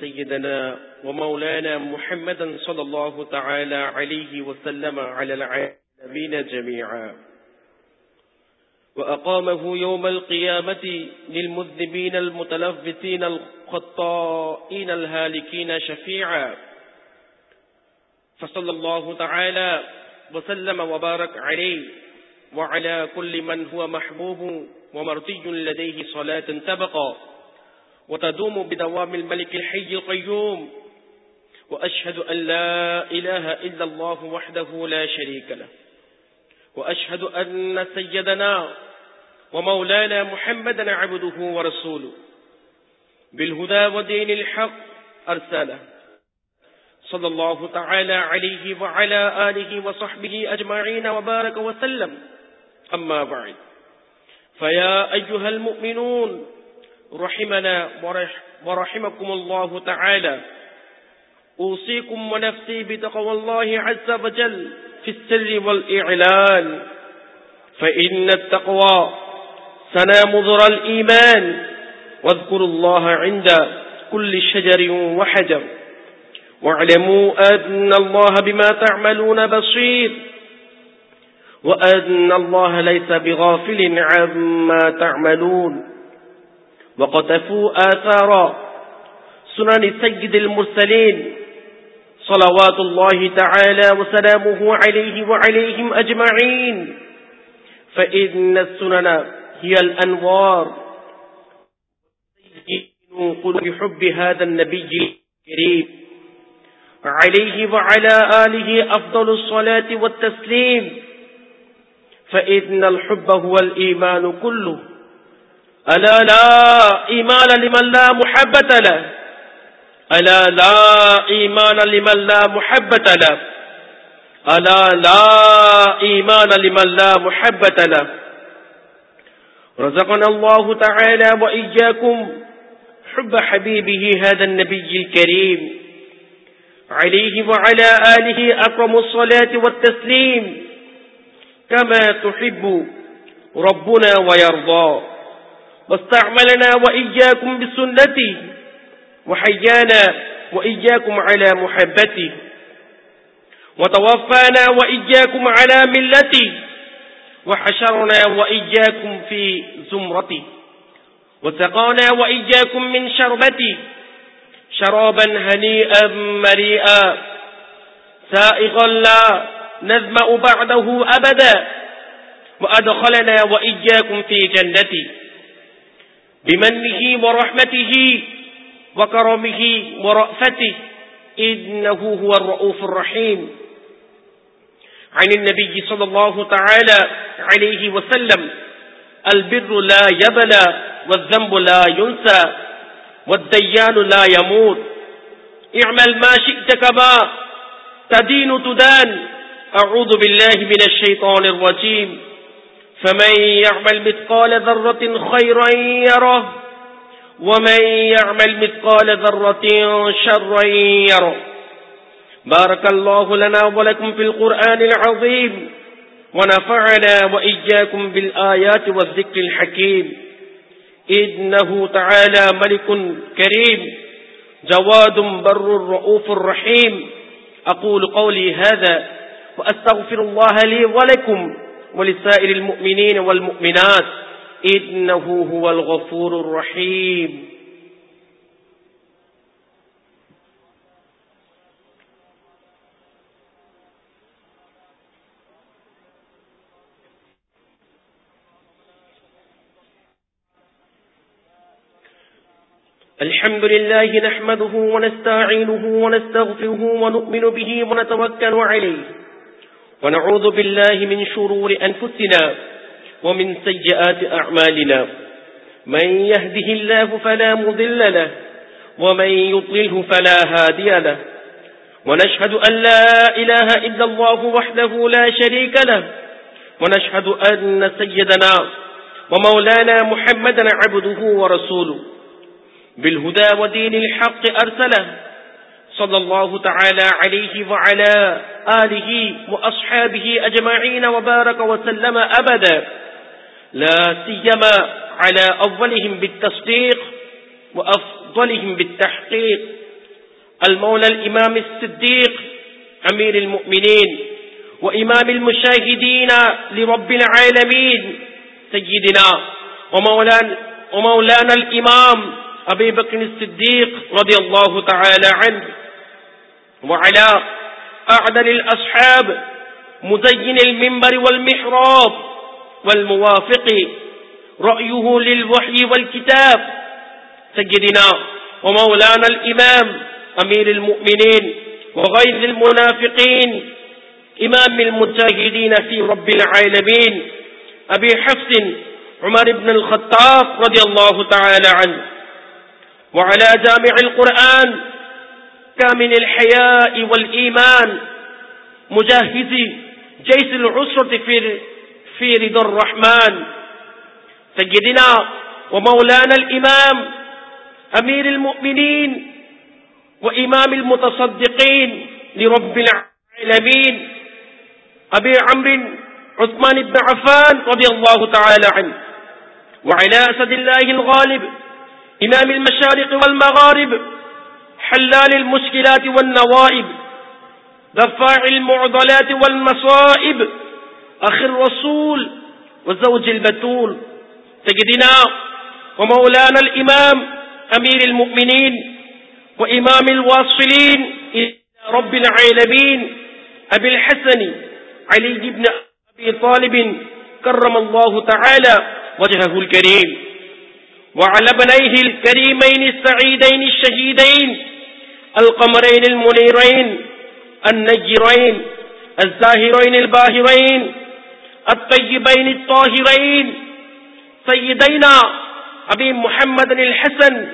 سيدنا ومولانا محمدا صلى الله تعالى عليه وسلم على العالمين جميعا. وأقامه يوم القيامة للمذنبين المتلفتين الخطائين الهالكين شفيعا. فصلى الله تعالى وسلم وبارك عليه وعلى كل من هو محبوب ومرضي لديه صلاة تبقى. وتدوم بدوام الملك الحي القيوم. وأشهد أن لا إله إلا الله وحده لا شريك له. وأشهد أن سيدنا ومولانا محمدا عبده ورسوله. بالهدى ودين الحق أرسله. صلى الله تعالى عليه وعلى آله وصحبه أجمعين وبارك وسلم. أما بعد. فيا أيها المؤمنون رحمنا ورحمكم الله تعالى. أوصيكم ونفسي بتقوى الله عز وجل في السر والإعلان. فإن التقوى سنامضر الإيمان. واذكروا الله عند كل شجر وحجر. واعلموا أن الله بما تعملون بصير. وأن الله ليس بغافل عما تعملون. وقتفوا آثار سنن سيد المرسلين صلوات الله تعالى وسلامه عليه وعليهم أجمعين. فإن السنن هي الأنوار. قل بحب هذا النبي الكريم. عليه وعلى آله أفضل الصلاة والتسليم. فإن الحب هو الإيمان كله. ألا لا إيمان لمن لا محبة له. ألا لا إيمان لمن لا محبة له. ألا لا إيمان لمن لا محبة له. رزقنا الله تعالى وإياكم حب حبيبه هذا النبي الكريم. عليه وعلى آله أكرم الصلاة والتسليم. كما تحب ربنا ويرضى. واستعملنا وإياكم بسنته وحيانا وإياكم على محبته وتوفانا وإياكم على ملته وحشرنا وإياكم في زمرته وسقانا وإياكم من شربته شرابا هنيئا مريئا سائغا لا نذمأ بعده أبدا وأدخلنا وإياكم في جنته بمنه ورحمته وكرمه ورأفته. إنه هو الرؤوف الرحيم. عن النبي صلى الله تعالى عليه وسلم، البر لا يبلى والذنب لا ينسى والديان لا يموت. اعمل ما شئت كما تدين تدان. أعوذ بالله من الشيطان الرجيم. فمن يعمل مثقال ذرة خيرا يره، ومن يعمل مثقال ذرة شرا يره. بارك الله لنا ولكم في القرآن العظيم، ونفعنا وإياكم بالآيات والذكر الحكيم. إنه تعالى ملك كريم، جواد بر الرؤوف الرحيم أقول قولي هذا، وأستغفر الله لي ولكم. ولسائر المؤمنين والمؤمنات. إنه هو الغفور الرحيم. الحمد لله نحمده ونستعينه ونستغفره ونؤمن به ونتوكل عليه. ونعوذ بالله من شرور أنفسنا ومن سيئات أعمالنا. من يهده الله فلا مذل له، ومن يطله فلا هادي له. ونشهد أن لا إله إلا الله وحده لا شريك له. ونشهد أن سيدنا ومولانا محمدا عبده ورسوله. بالهدى ودين الحق أرسله. صلى الله تعالى عليه وعلى آله وأصحابه أجمعين وبارك وسلم أبدا. لا سيما على أولهم بالتصديق وأفضلهم بالتحقيق. المولى الإمام الصديق أمير المؤمنين وإمام المشاهدين لرب العالمين سيدنا ومولانا, ومولانا الإمام أبي بكر الصديق رضي الله تعالى عنه. وعلى أعدل الأصحاب، مزين المنبر والمحراب، والموافق، رأيه للوحي والكتاب، سيدنا ومولانا الإمام، أمير المؤمنين، وغير المنافقين، إمام المجاهدين في رب العالمين، أبي حفص، عمر بن الخطاب رضي الله تعالى عنه، وعلى جامع القرآن كامن الحياء والإيمان مجاهز جيش العسرة في في رضا الرحمن. سيدنا ومولانا الإمام أمير المؤمنين وإمام المتصدقين لرب العالمين أبي عمرو عثمان بن عفان رضي الله تعالى عنه وعلى أسد الله الغالب إمام المشارق والمغارب حلال المشكلات والنوائب دفاع المعضلات والمصائب. أخي الرسول وزوج البتول، سيدنا ومولانا الإمام، أمير المؤمنين وإمام الواصلين إلى رب العالمين، أبي الحسن علي بن أبي طالب كرم الله تعالى وجهه الكريم. وعلى بنيه الكريمين السعيدين الشهيدين القمرين المنيرين، النجرين، الزاهرين الباهرين، الطيبين الطاهرين، سيدينا أبي محمد الحسن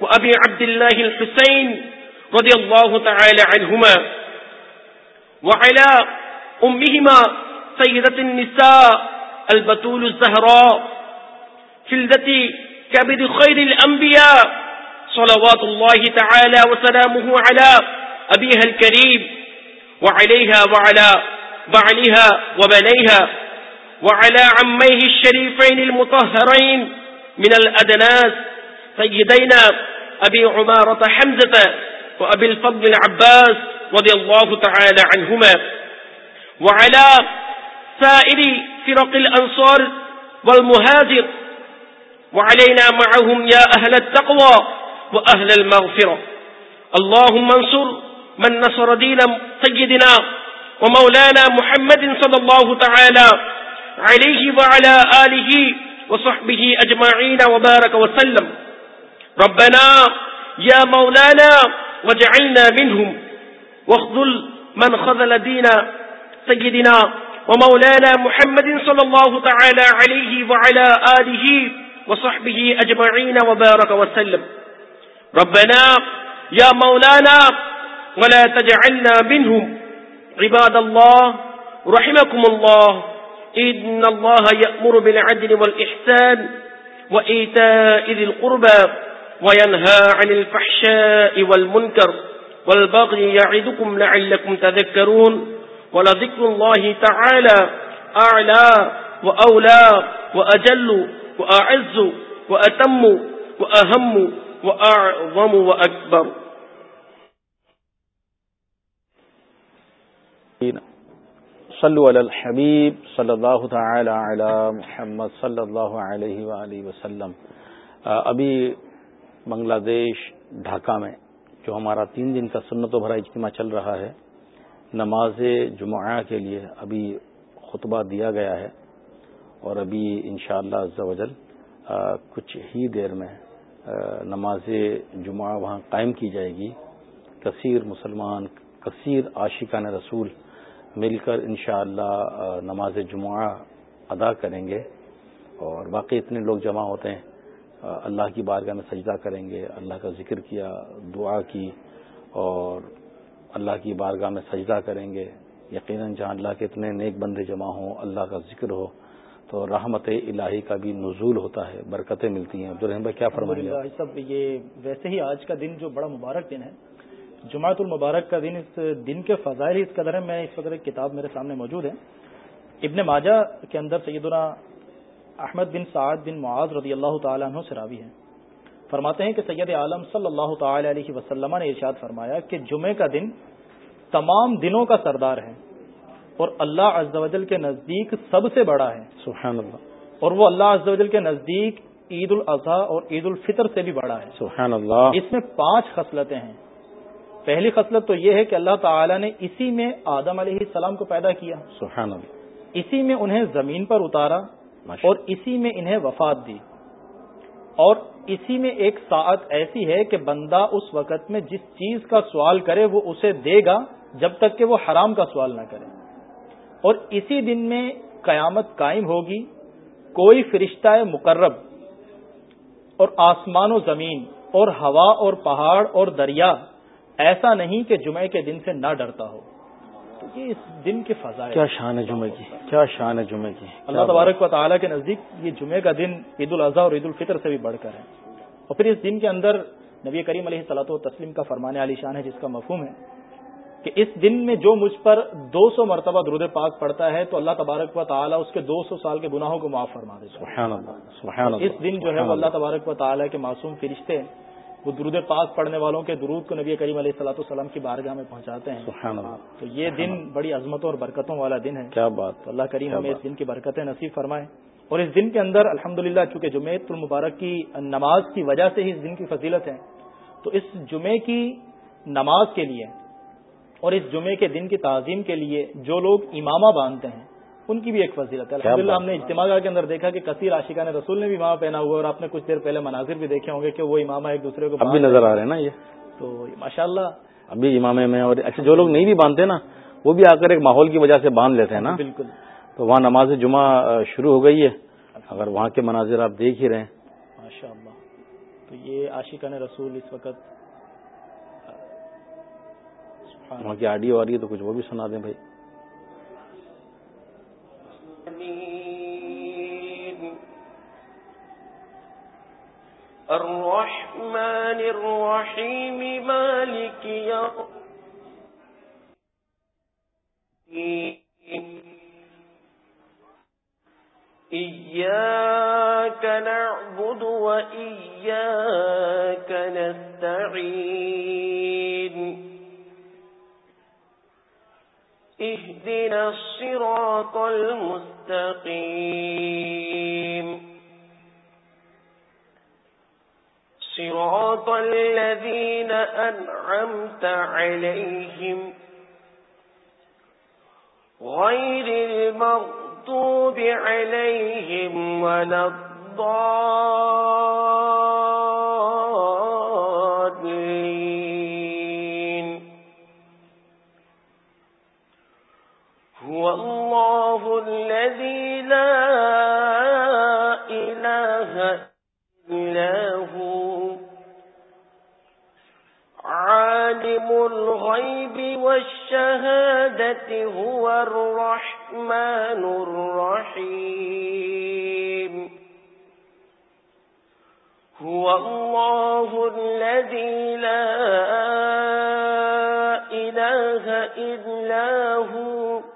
وأبي عبد الله الحسين رضي الله تعالى عنهما. وعلى أمهما سيدة النساء البتول الزهراء فلدة كبد خير الأنبياء صلوات الله تعالى وسلامه على أبيها الكريم وعليها وعلى بعلها وبنيها وعلى عميه الشريفين المطهرين من الأدناس سيدينا أبي عمارة حمزة وأبي الفضل العباس رضي الله تعالى عنهما وعلى سائر فرق الأنصار والمهاجر وعلينا معهم يا أهل التقوى وأهل المغفرة. اللهم انصر من نصر دين سيدنا ومولانا محمد صلى الله تعالى عليه وعلى آله وصحبه أجمعين وبارك وسلم. ربنا يا مولانا واجعلنا منهم. واخذل من خذل دين سيدنا ومولانا محمد صلى الله تعالى عليه وعلى آله وصحبه أجمعين وبارك وسلم. ربنا يا مولانا ولا تجعلنا منهم. عباد الله، رحمكم الله. إن الله يأمر بالعدل والإحسان وإيتاء ذي القربى وينهى عن الفحشاء والمنكر والبغي يعدكم لعلكم تذكرون. ولذكر الله تعالى أعلى وأولى وأجل وأعز وأتم وأهم وأعظم وأكبر. صلو علی الحبیب صلی اللہ تعالی علی محمد صلی اللہ علیہ وآلہ وسلم. ابھی بنگلہ دیش ڈھاکہ میں جو ہمارا تین دن کا سنت و بھرا اجتماع چل رہا ہے، نماز جمعہ کے لیے ابھی خطبہ دیا گیا ہے اور ابھی انشاءاللہ شاء اللہ کچھ ہی دیر میں نماز جمعہ وہاں قائم کی جائے گی۔ کثیر مسلمان، کثیر عاشقان رسول مل کر انشاءاللہ اللہ نماز جمعہ ادا کریں گے۔ اور باقی اتنے لوگ جمع ہوتے ہیں اللہ کی بارگاہ میں سجدہ کریں گے، اللہ کا ذکر کیا، دعا کی، اور اللہ کی بارگاہ میں سجدہ کریں گے۔ یقیناً جہاں اللہ کے اتنے نیک بندے جمع ہوں، اللہ کا ذکر ہو تو رحمت الہی کا بھی نزول ہوتا ہے، برکتیں ملتی ہیں۔ عبدالرحم بھائی، کیا فرمائیں گے؟ سب یہ ویسے ہی آج کا دن جو بڑا مبارک دن ہے جماعت المبارک کا دن، اس دن کے فضائل اس قدر ہے میں اس وقت ایک کتاب میرے سامنے موجود ہے۔ ابن ماجہ کے اندر سیدنا احمد بن سعد بن معاذ رضی اللہ تعالیٰ عنہ سے راوی ہے فرماتے ہیں کہ سید عالم صلی اللہ تعالی علیہ وسلم نے ارشاد فرمایا کہ جمعے کا دن تمام دنوں کا سردار ہے۔ اور اللہ عز و جل کے نزدیک سب سے بڑا ہے۔ سبحان اللہ۔ اور وہ اللہ عز و جل کے نزدیک عید الاضحیٰ اور عید الفطر سے بھی بڑا ہے۔ سبحان اللہ۔ اس میں پانچ خصلتیں ہیں۔ پہلی خصلت تو یہ ہے کہ اللہ تعالی نے اسی میں آدم علیہ السلام کو پیدا کیا۔ سبحان اللہ۔ اسی میں انہیں زمین پر اتارا اور اسی میں انہیں وفات دی۔ اور اسی میں ایک ساعت ایسی ہے کہ بندہ اس وقت میں جس چیز کا سوال کرے وہ اسے دے گا جب تک کہ وہ حرام کا سوال نہ کرے۔ اور اسی دن میں قیامت قائم ہوگی کوئی فرشتہ مقرب اور آسمان و زمین اور ہوا اور پہاڑ اور دریا ایسا نہیں کہ جمعے کے دن سے نہ ڈرتا ہو۔ تو یہ اس دن کی فضا کیا شان ہے جمعے کی کیا شان ہے جمعے کی۔ اللہ تبارک و تعالیٰ کے نزدیک یہ جمعے کا دن عید الاضحیٰ اور عید الفطر سے بھی بڑھ کر ہے۔ اور پھر اس دن کے اندر نبی کریم علیہ صلاح و تسلیم کا فرمانے علی شان ہے جس کا مفہوم ہے۔ کہ اس دن میں جو مجھ پر دو سو مرتبہ درود پاک پڑتا ہے تو اللہ تبارک و تعالیٰ اس کے دو سو سال کے گناہوں کو معاف فرما دیتا اس دن جو ہے وہ اللہ تبارک و تعالیٰ کے معصوم فرشتے وہ درود پاک پڑھنے والوں کے درود کو نبی کریم علیہ السلاۃ والسلام کی بارگاہ میں پہنچاتے ہیں۔ سبحان اللہ۔ تو یہ دن بڑی عظمتوں اور برکتوں والا دن ہے۔ کیا بات اللہ کریم ہمیں اس دن کی برکتیں نصیب فرمائے۔ اور اس دن کے اندر الحمد للہ چونکہ جمعیت المبارک کی نماز کی وجہ سے ہی اس دن کی فضیلت ہے تو اس جمعے کی نماز کے لیے اور اس جمعے کے دن کی تعظیم کے لیے جو لوگ امامہ باندھتے ہیں ان کی بھی ایک فضیلت ہے۔ الحمد ہم نے اجتماع کے اندر دیکھا کہ کثیر عاشقان رسول نے بھی امامہ پہنا ہوا اور آپ نے کچھ دیر پہلے مناظر بھی دیکھے ہوں گے کہ وہ امامہ ایک دوسرے کو بھی نظر آ رہے ہیں نا یہ۔ تو ماشاء اللہ ابھی امامے میں اور اچھا جو لوگ نہیں بھی باندھتے نا وہ بھی آ کر ایک ماحول کی وجہ سے باندھ لیتے ہیں نا۔ بالکل۔ تو وہاں نماز جمعہ شروع ہو گئی ہے۔ اگر وہاں کے مناظر آپ دیکھ ہی رہے ہیں۔ ماشاء اللہ تو یہ عاشقان رسول اس وقت وہاں کی آڈیو آ رہی ہے تو کچھ وہ بھی سنا دیں بھائی۔ الرحمن الرحيم مالك يوم إياك نعبد وإياك نستعين اهدنا الصراط المستقيم. صراط الذين أنعمت عليهم غير المغضوب عليهم ولا الضالين. الذي لا إله إلا هو. عالم الغيب والشهادة هو الرحمن الرحيم. هو الله الذي لا إله إلا هو.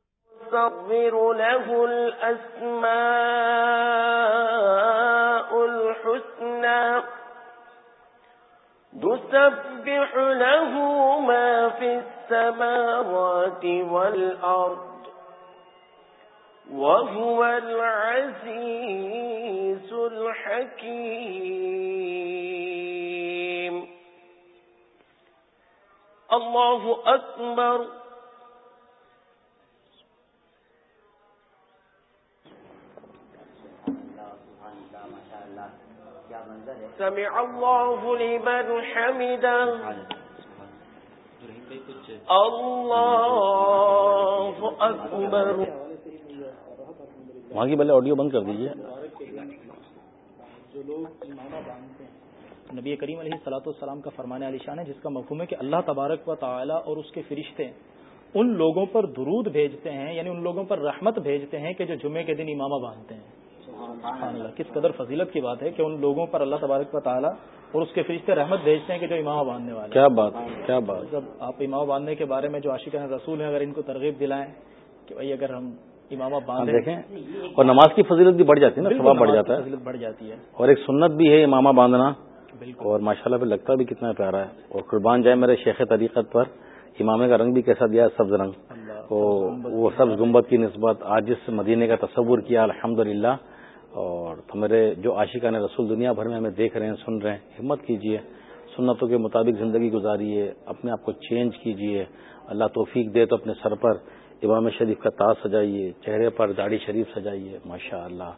المستغفر له الأسماء الحسنى حمدا نسبح له ما في السماوات والأرض وهو العزيز الحكيم الله أكبر سمع الله لمن حمده. الله أكبر. وہاں کی پہلے آڈیو بند کر دیجیے جو لوگ امامہ باندھتے ہیں نبی کریم علیہ صلاۃ السلام کا فرمان علی شان ہے جس کا مفہوم ہے کہ اللہ تبارک و تعالی اور اس کے فرشتے ان لوگوں پر درود بھیجتے ہیں یعنی ان لوگوں پر رحمت بھیجتے ہیں کہ جو جمعے کے دن امامہ باندھتے ہیں۔ سبحان اللہ کس قدر فضیلت کی بات ہے کہ ان لوگوں پر اللہ تبارک و تعالی اور اس کے فرشتے رحمت بھیجتے ہیں کہ جو امامہ باندھنے والے کیا بات کیا بات۔ جب آپ امامہ باندھنے کے بارے میں جو عاشقان رسول ہیں اگر ان کو ترغیب دلائیں کہ بھائی اگر ہم امامہ باندھیں۔ دیکھیں اور نماز کی فضیلت بھی بڑھ جاتی ہے نا ثواب بڑھ جاتا ہے۔ فضیلت بڑھ جاتی ہے۔ اور ایک سنت بھی ہے امامہ باندھنا۔ بالکل۔ اور ماشاءاللہ پہ لگتا بھی کتنا پیارا ہے۔ اور قربان جائے میرے شیخ طریقت پر امامے کا رنگ بھی کیسا دیا ہے سبز رنگ۔ وہ سبز گنبد کی نسبت آج جس مدینے کا تصور کیا الحمد اور تو میرے جو عاشقان رسول دنیا بھر میں ہمیں دیکھ رہے ہیں، سن رہے ہیں، ہمت کیجیے سنتوں کے مطابق زندگی گزاریے، اپنے آپ کو چینج کیجیے اللہ توفیق دے تو اپنے سر پر امام شریف کا تاج سجائیے، چہرے پر داڑھی شریف سجائیے ماشاء اللہ